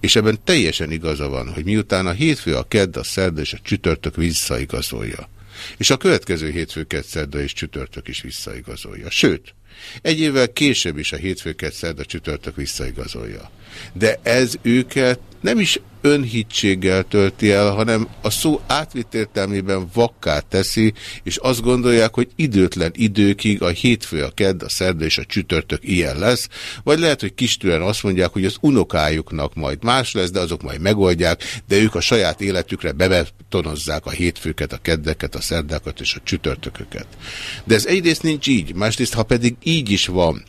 és ebben teljesen igaza van, hogy miután a hétfő, a kedd, a szerda és a csütörtök visszaigazolja, és a következő hétfő, kedd, szerda és csütörtök is visszaigazolja. Sőt, egy évvel később is a hétfőket szerda csütörtök visszaigazolja. De ez őket nem is önhitséggel tölti el, hanem a szó átvitt értelmében vakká teszi, és azt gondolják, hogy időtlen időkig a hétfő, a kedd, a szerda és a csütörtök ilyen lesz, vagy lehet, hogy kistűen azt mondják, hogy az unokájuknak majd más lesz, de azok majd megoldják, de ők a saját életükre bebetonozzák a hétfőket, a keddeket, a szerdákat és a csütörtököket. De ez egyrészt nincs így, másrészt, ha pedig így is van,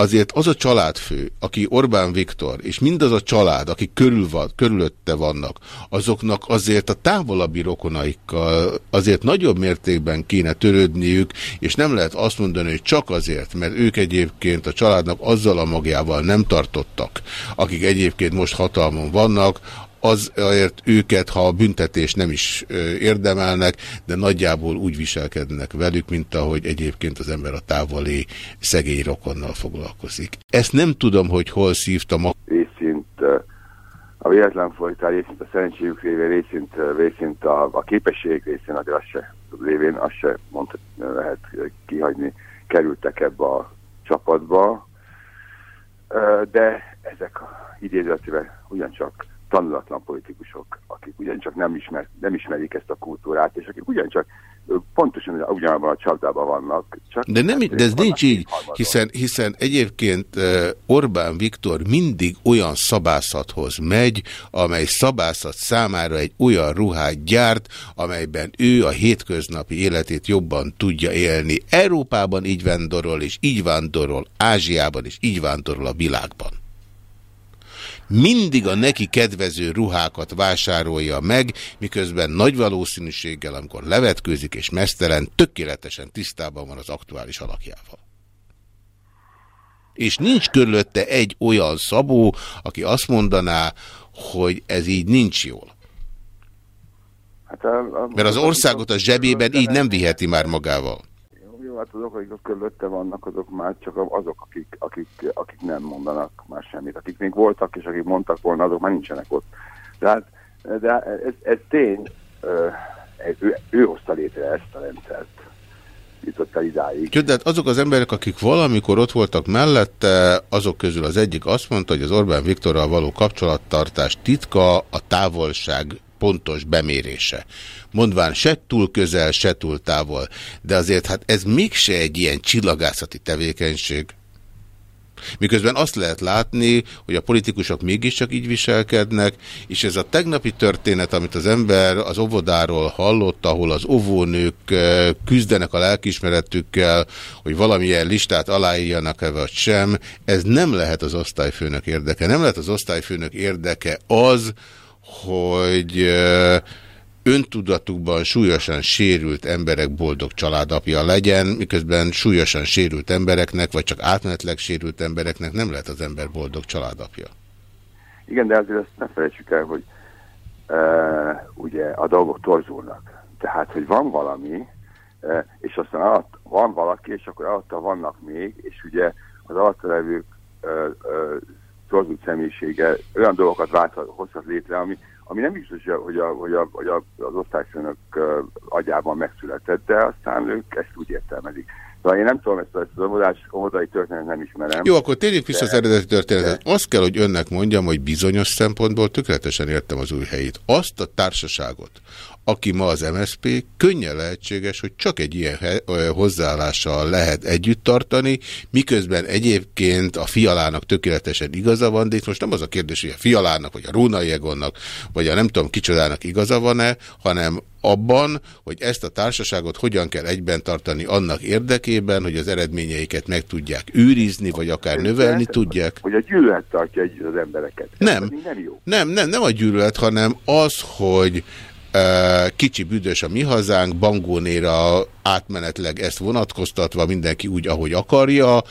azért az a családfő, aki Orbán Viktor, és mindaz a család, aki körül van, körülötte vannak, azoknak azért a távolabbi rokonaikkal azért nagyobb mértékben kéne törődniük, és nem lehet azt mondani, hogy csak azért, mert ők egyébként a családnak azzal a magjával nem tartottak, akik egyébként most hatalmon vannak, azért őket, ha a büntetés nem is érdemelnek, de nagyjából úgy viselkednek velük, mint ahogy egyébként az ember a távoli szegény rokonnal foglalkozik. Ezt nem tudom, hogy hol szívtam a... Részint a véletlen folytál, részint a szerencséjük révén, részint, részint a, a képesség részén, azért azt se, révén azt se mondhat, lehet kihagyni, kerültek ebbe a csapatba, de ezek idézőtve ugyancsak tanulatlan politikusok, akik ugyancsak nem, ismer, nem ismerik ezt a kultúrát, és akik ugyancsak pontosan ugyanabban a csapdában vannak. Csak de, nem, de ez nincs így, hiszen, hiszen egyébként Orbán Viktor mindig olyan szabászathoz megy, amely szabászat számára egy olyan ruhát gyárt, amelyben ő a hétköznapi életét jobban tudja élni. Európában így vándorol, és így vándorol, Ázsiában is így vándorol a világban mindig a neki kedvező ruhákat vásárolja meg, miközben nagy valószínűséggel, amikor levetkőzik és mesztelen, tökéletesen tisztában van az aktuális alakjával. És nincs körülötte egy olyan szabó, aki azt mondaná, hogy ez így nincs jól. Hát a, a, Mert az országot a zsebében így nem viheti már magával hát azok, akik a körülötte vannak, azok már csak azok, akik, akik, akik nem mondanak már semmit. Akik még voltak, és akik mondtak volna, azok már nincsenek ott. De, hát, de ez, ez tény, ő, ő hozta létre ezt a rendszert jutott hát azok az emberek, akik valamikor ott voltak mellette, azok közül az egyik azt mondta, hogy az Orbán Viktorral való kapcsolattartás titka a távolság pontos bemérése. Mondván se túl közel, se túl távol. De azért hát ez mégse egy ilyen csillagászati tevékenység. Miközben azt lehet látni, hogy a politikusok mégiscsak így viselkednek, és ez a tegnapi történet, amit az ember az óvodáról hallott, ahol az óvónők eh, küzdenek a lelkismeretükkel, hogy valamilyen listát aláírjanak-e vagy sem, ez nem lehet az osztályfőnök érdeke. Nem lehet az osztályfőnök érdeke az, hogy eh, öntudatukban súlyosan sérült emberek boldog családapja legyen, miközben súlyosan sérült embereknek, vagy csak átmenetleg sérült embereknek nem lehet az ember boldog családapja. Igen, de azért ezt ne felejtsük el, hogy uh, ugye a dolgok torzulnak. Tehát, hogy van valami, uh, és aztán alatt van valaki, és akkor alatta vannak még, és ugye az alatta levők uh, uh, torzult személyisége olyan dolgokat vált, hozhat létre, ami, ami nem biztos, hogy, a, hogy, a, hogy a, az osztályfőnök agyában megszületett, de aztán ők ezt úgy értelmezik. Szóval én nem tudom, ezt, ezt az óvodás, óvodai történetet nem ismerem. Jó, akkor térjünk vissza az eredeti történetet. Azt kell, hogy önnek mondjam, hogy bizonyos szempontból tökéletesen értem az új helyét. Azt a társaságot, aki ma az MSP, könnyen lehetséges, hogy csak egy ilyen hozzáállással lehet együtt tartani, miközben egyébként a fialának tökéletesen igaza van, de itt most nem az a kérdés, hogy a fialának, vagy a Rónai Egonnak, vagy a nem tudom kicsodának igaza van-e, hanem abban, hogy ezt a társaságot hogyan kell egyben tartani annak érdekében, hogy az eredményeiket meg tudják őrizni, vagy akár növelni tudják. Hogy a gyűlölet tartja együtt az embereket. Nem, nem, jó. nem, nem, nem a gyűlölet, hanem az, hogy Kicsi büdös a mi hazánk, Bangónéra átmenetleg ezt vonatkoztatva mindenki úgy, ahogy akarja,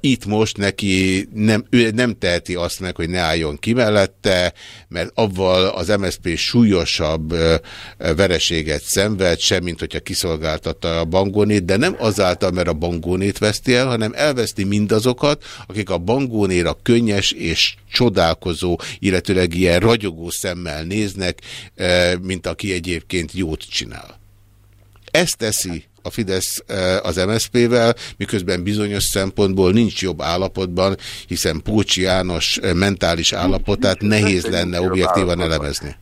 itt most neki nem, ő nem teheti azt meg, hogy ne álljon ki mellette, mert avval az MSZP súlyosabb vereséget szenved, semmint hogyha kiszolgáltatta a bangónét, de nem azáltal, mert a bangónét veszti el, hanem elveszti mindazokat, akik a bangónéra könnyes és csodálkozó, illetőleg ilyen ragyogó szemmel néznek, mint aki egyébként jót csinál. Ezt teszi a Fidesz eh, az MSZP-vel, miközben bizonyos szempontból nincs jobb állapotban, hiszen Pócsi János eh, mentális állapotát nehéz lenne objektívan elemezni.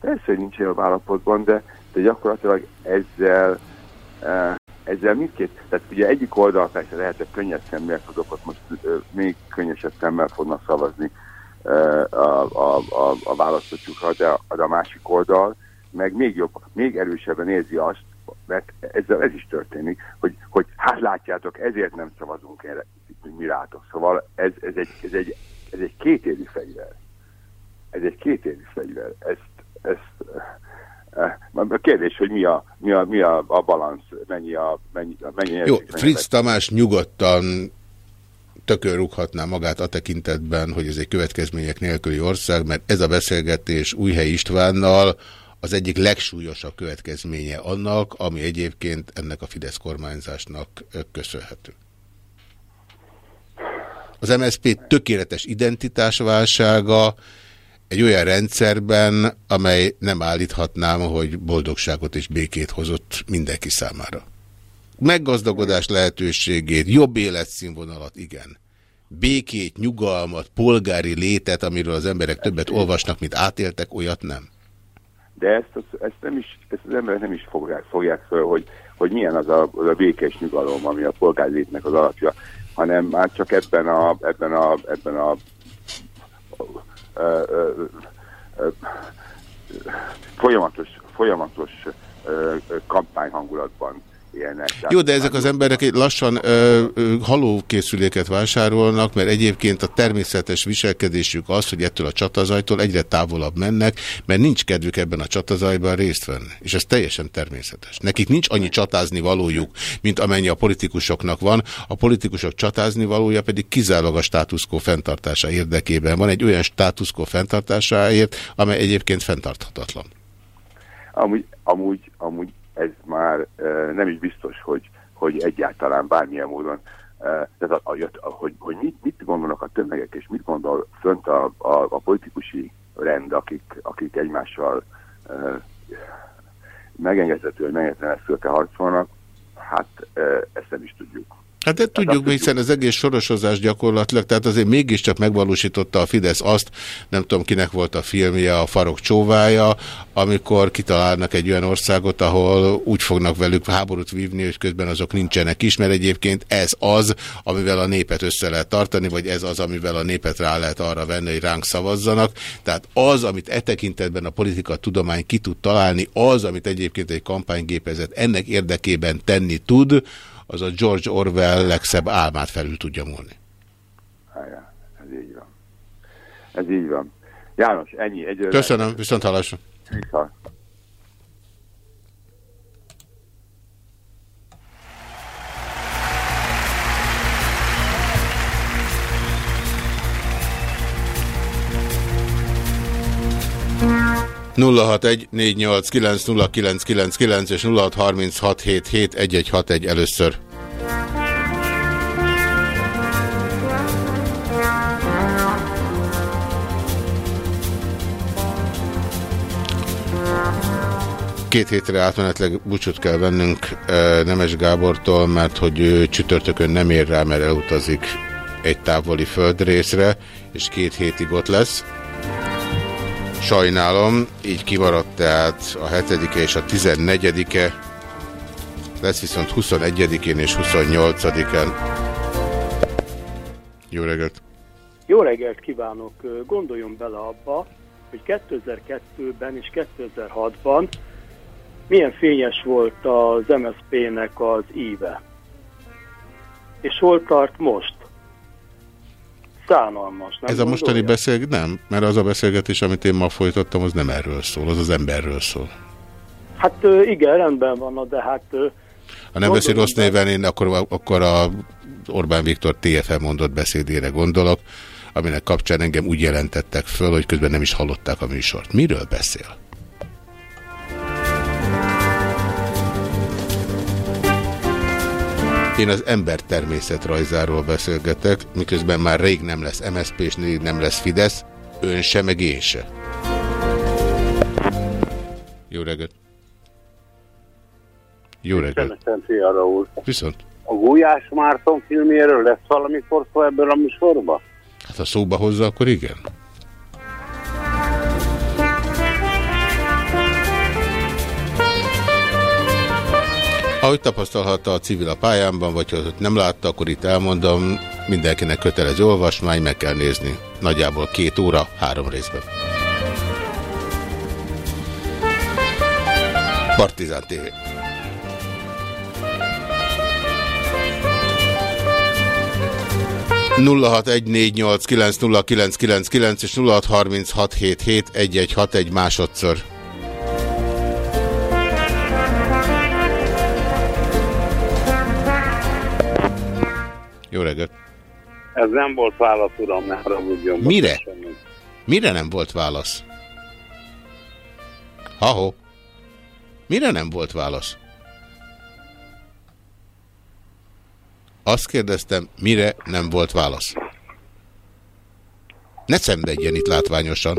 Persze, hogy nincs jobb állapotban, de, de gyakorlatilag ezzel eh, ezzel mindkét, tehát ugye egyik oldal persze lehet, hogy könnyes szemmel azok ott most még könnyesebb szemmel fognak szavazni a, a, a, a választottjukra, de, de a másik oldal meg még jobb, még erősebben érzi azt, mert ezzel ez is történik, hogy, hogy hát látjátok, ezért nem szavazunk erre, mi rátok. Szóval ez, ez, egy, ez, egy, ez egy kétérű fegyver. Ez egy kétérű fegyver. Ezt, ezt eh, a kérdés, hogy mi a, mi a, mi a, a balansz, mennyi a... Mennyi, mennyi Jó, mennyi Fritz Tamás nyugodtan tökörrúghatná magát a tekintetben, hogy ez egy következmények nélküli ország, mert ez a beszélgetés Újhely Istvánnal az egyik legsúlyosabb következménye annak, ami egyébként ennek a Fidesz kormányzásnak köszönhető. Az MSZP tökéletes identitásválsága egy olyan rendszerben, amely nem állíthatnám, hogy boldogságot és békét hozott mindenki számára. Meggazdagodás lehetőségét, jobb életszínvonalat, igen. Békét, nyugalmat, polgári létet, amiről az emberek többet olvasnak, mint átéltek, olyat nem de ezt, ezt, nem is, ezt az emberek nem is fogják, fogják föl, hogy, hogy milyen az a, az a békés nyugalom, ami a polgárlétnek az alapja, hanem már csak ebben a, ebben a, ebben a, a, a, a, a folyamatos, folyamatos kampányhangulatban élnek. Jó, de ezek az emberek lassan ö, ö, halókészüléket vásárolnak, mert egyébként a természetes viselkedésük az, hogy ettől a csatazajtól egyre távolabb mennek, mert nincs kedvük ebben a csatazajban részt venni. És ez teljesen természetes. Nekik nincs annyi csatázni valójuk, mint amennyi a politikusoknak van. A politikusok csatázni valója pedig kizárólag a státuszkó fenntartása érdekében. Van egy olyan státuszkó fenntartásáért, amely egyébként fenntarthatatlan. Amúgy, amúgy, amúgy ez már nem is biztos, hogy, hogy egyáltalán bármilyen módon tehát a, a, a, hogy, hogy mit, mit gondolnak a tömegek, és mit gondol fönt a, a, a politikusi rend, akik, akik egymással uh, megengedhető, hogy megengedhetően kell harcolnak, hát ezt nem is tudjuk. Hát de tudjuk, hiszen az egész sorosozás gyakorlatilag, tehát azért mégiscsak megvalósította a Fidesz azt, nem tudom kinek volt a filmje, a Farok csóvája, amikor kitalálnak egy olyan országot, ahol úgy fognak velük háborút vívni, hogy közben azok nincsenek is, mert egyébként ez az, amivel a népet össze lehet tartani, vagy ez az, amivel a népet rá lehet arra venni, hogy ránk szavazzanak. Tehát az, amit e tekintetben a politika tudomány ki tud találni, az, amit egyébként egy kampánygépezet ennek érdekében tenni tud, az a George Orwell legszebb álmát felül tudja múlni. Hájá, ez így van. Ez így van. János, ennyi. Egyőre. Köszönöm, viszont hallásra. Viszont. 0614890999 és 0636771161 először. Két hétre átmenetleg búcsút kell vennünk Nemes Gábortól, mert hogy csütörtökön nem ér rá, mert elutazik egy távoli földrészre, és két hétig ott lesz. Sajnálom, így kimaradt tehát a 7-e és a 14-e, lesz viszont 21-én és 28-án. Jó reggelt! Jó reggelt kívánok! Gondoljon bele abba, hogy 2002-ben és 2006-ban milyen fényes volt az MSZP-nek az íve. És hol tart most? Szánalmas. Nem Ez a mostani beszélgetés nem, mert az a beszélgetés, amit én ma folytattam, az nem erről szól, az az emberről szól. Hát igen, rendben van, de hát... Ha nem beszél gondoljon rossz néven, én akkor, akkor a Orbán Viktor TFM mondott beszédére gondolok, aminek kapcsán engem úgy jelentettek föl, hogy közben nem is hallották a műsort. Miről beszél? Én az ember természetrajzáról beszélgetek, miközben már rég nem lesz MSZP és rég nem lesz Fidesz, ön se, meg én se. Jó reggelt! Jó reggelt! Úr. Viszont? A Gulyás Márton filmjéről lesz valamikor szó ebből a műsorban? Hát ha szóba hozza, akkor igen. Ahogy tapasztalhatta a civil a pályámban, vagy ha nem látta, akkor itt elmondom, mindenkinek kötelező olvasmány, meg kell nézni. Nagyjából két óra, három részben. Partizán TV. nulla hat egy Jó reggelt! Ez nem volt válasz, uram, ne haragudjon. Mire? Mire nem volt válasz? Ahó. Mire nem volt válasz? Azt kérdeztem, mire nem volt válasz. Ne szenvedjen itt látványosan.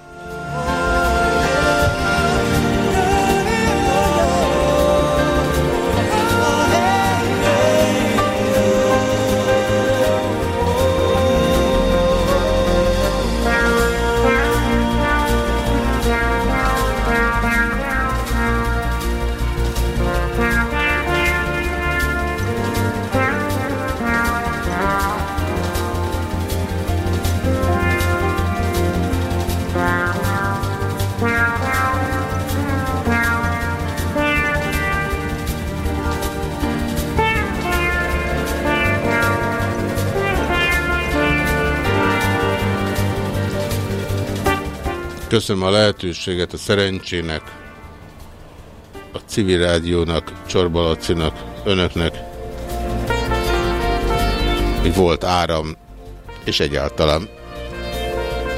Köszönöm a lehetőséget a szerencsének, a civil rádiónak, Csorbalacinak, önöknek, hogy volt áram, és egyáltalán.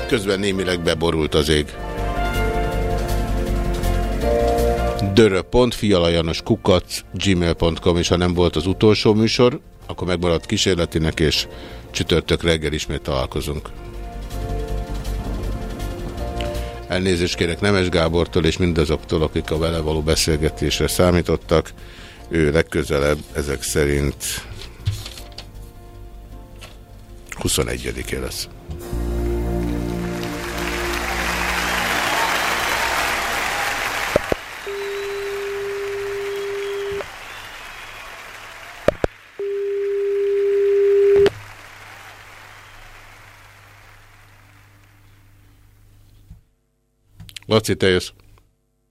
Közben némileg beborult az ég. kukac gmail.com és ha nem volt az utolsó műsor, akkor megmaradt kísérletinek, és csütörtök reggel ismét találkozunk. Elnézést kérek Nemes Gábortól és mindazoktól, akik a vele való beszélgetésre számítottak. Ő legközelebb ezek szerint 21-é lesz. Laci.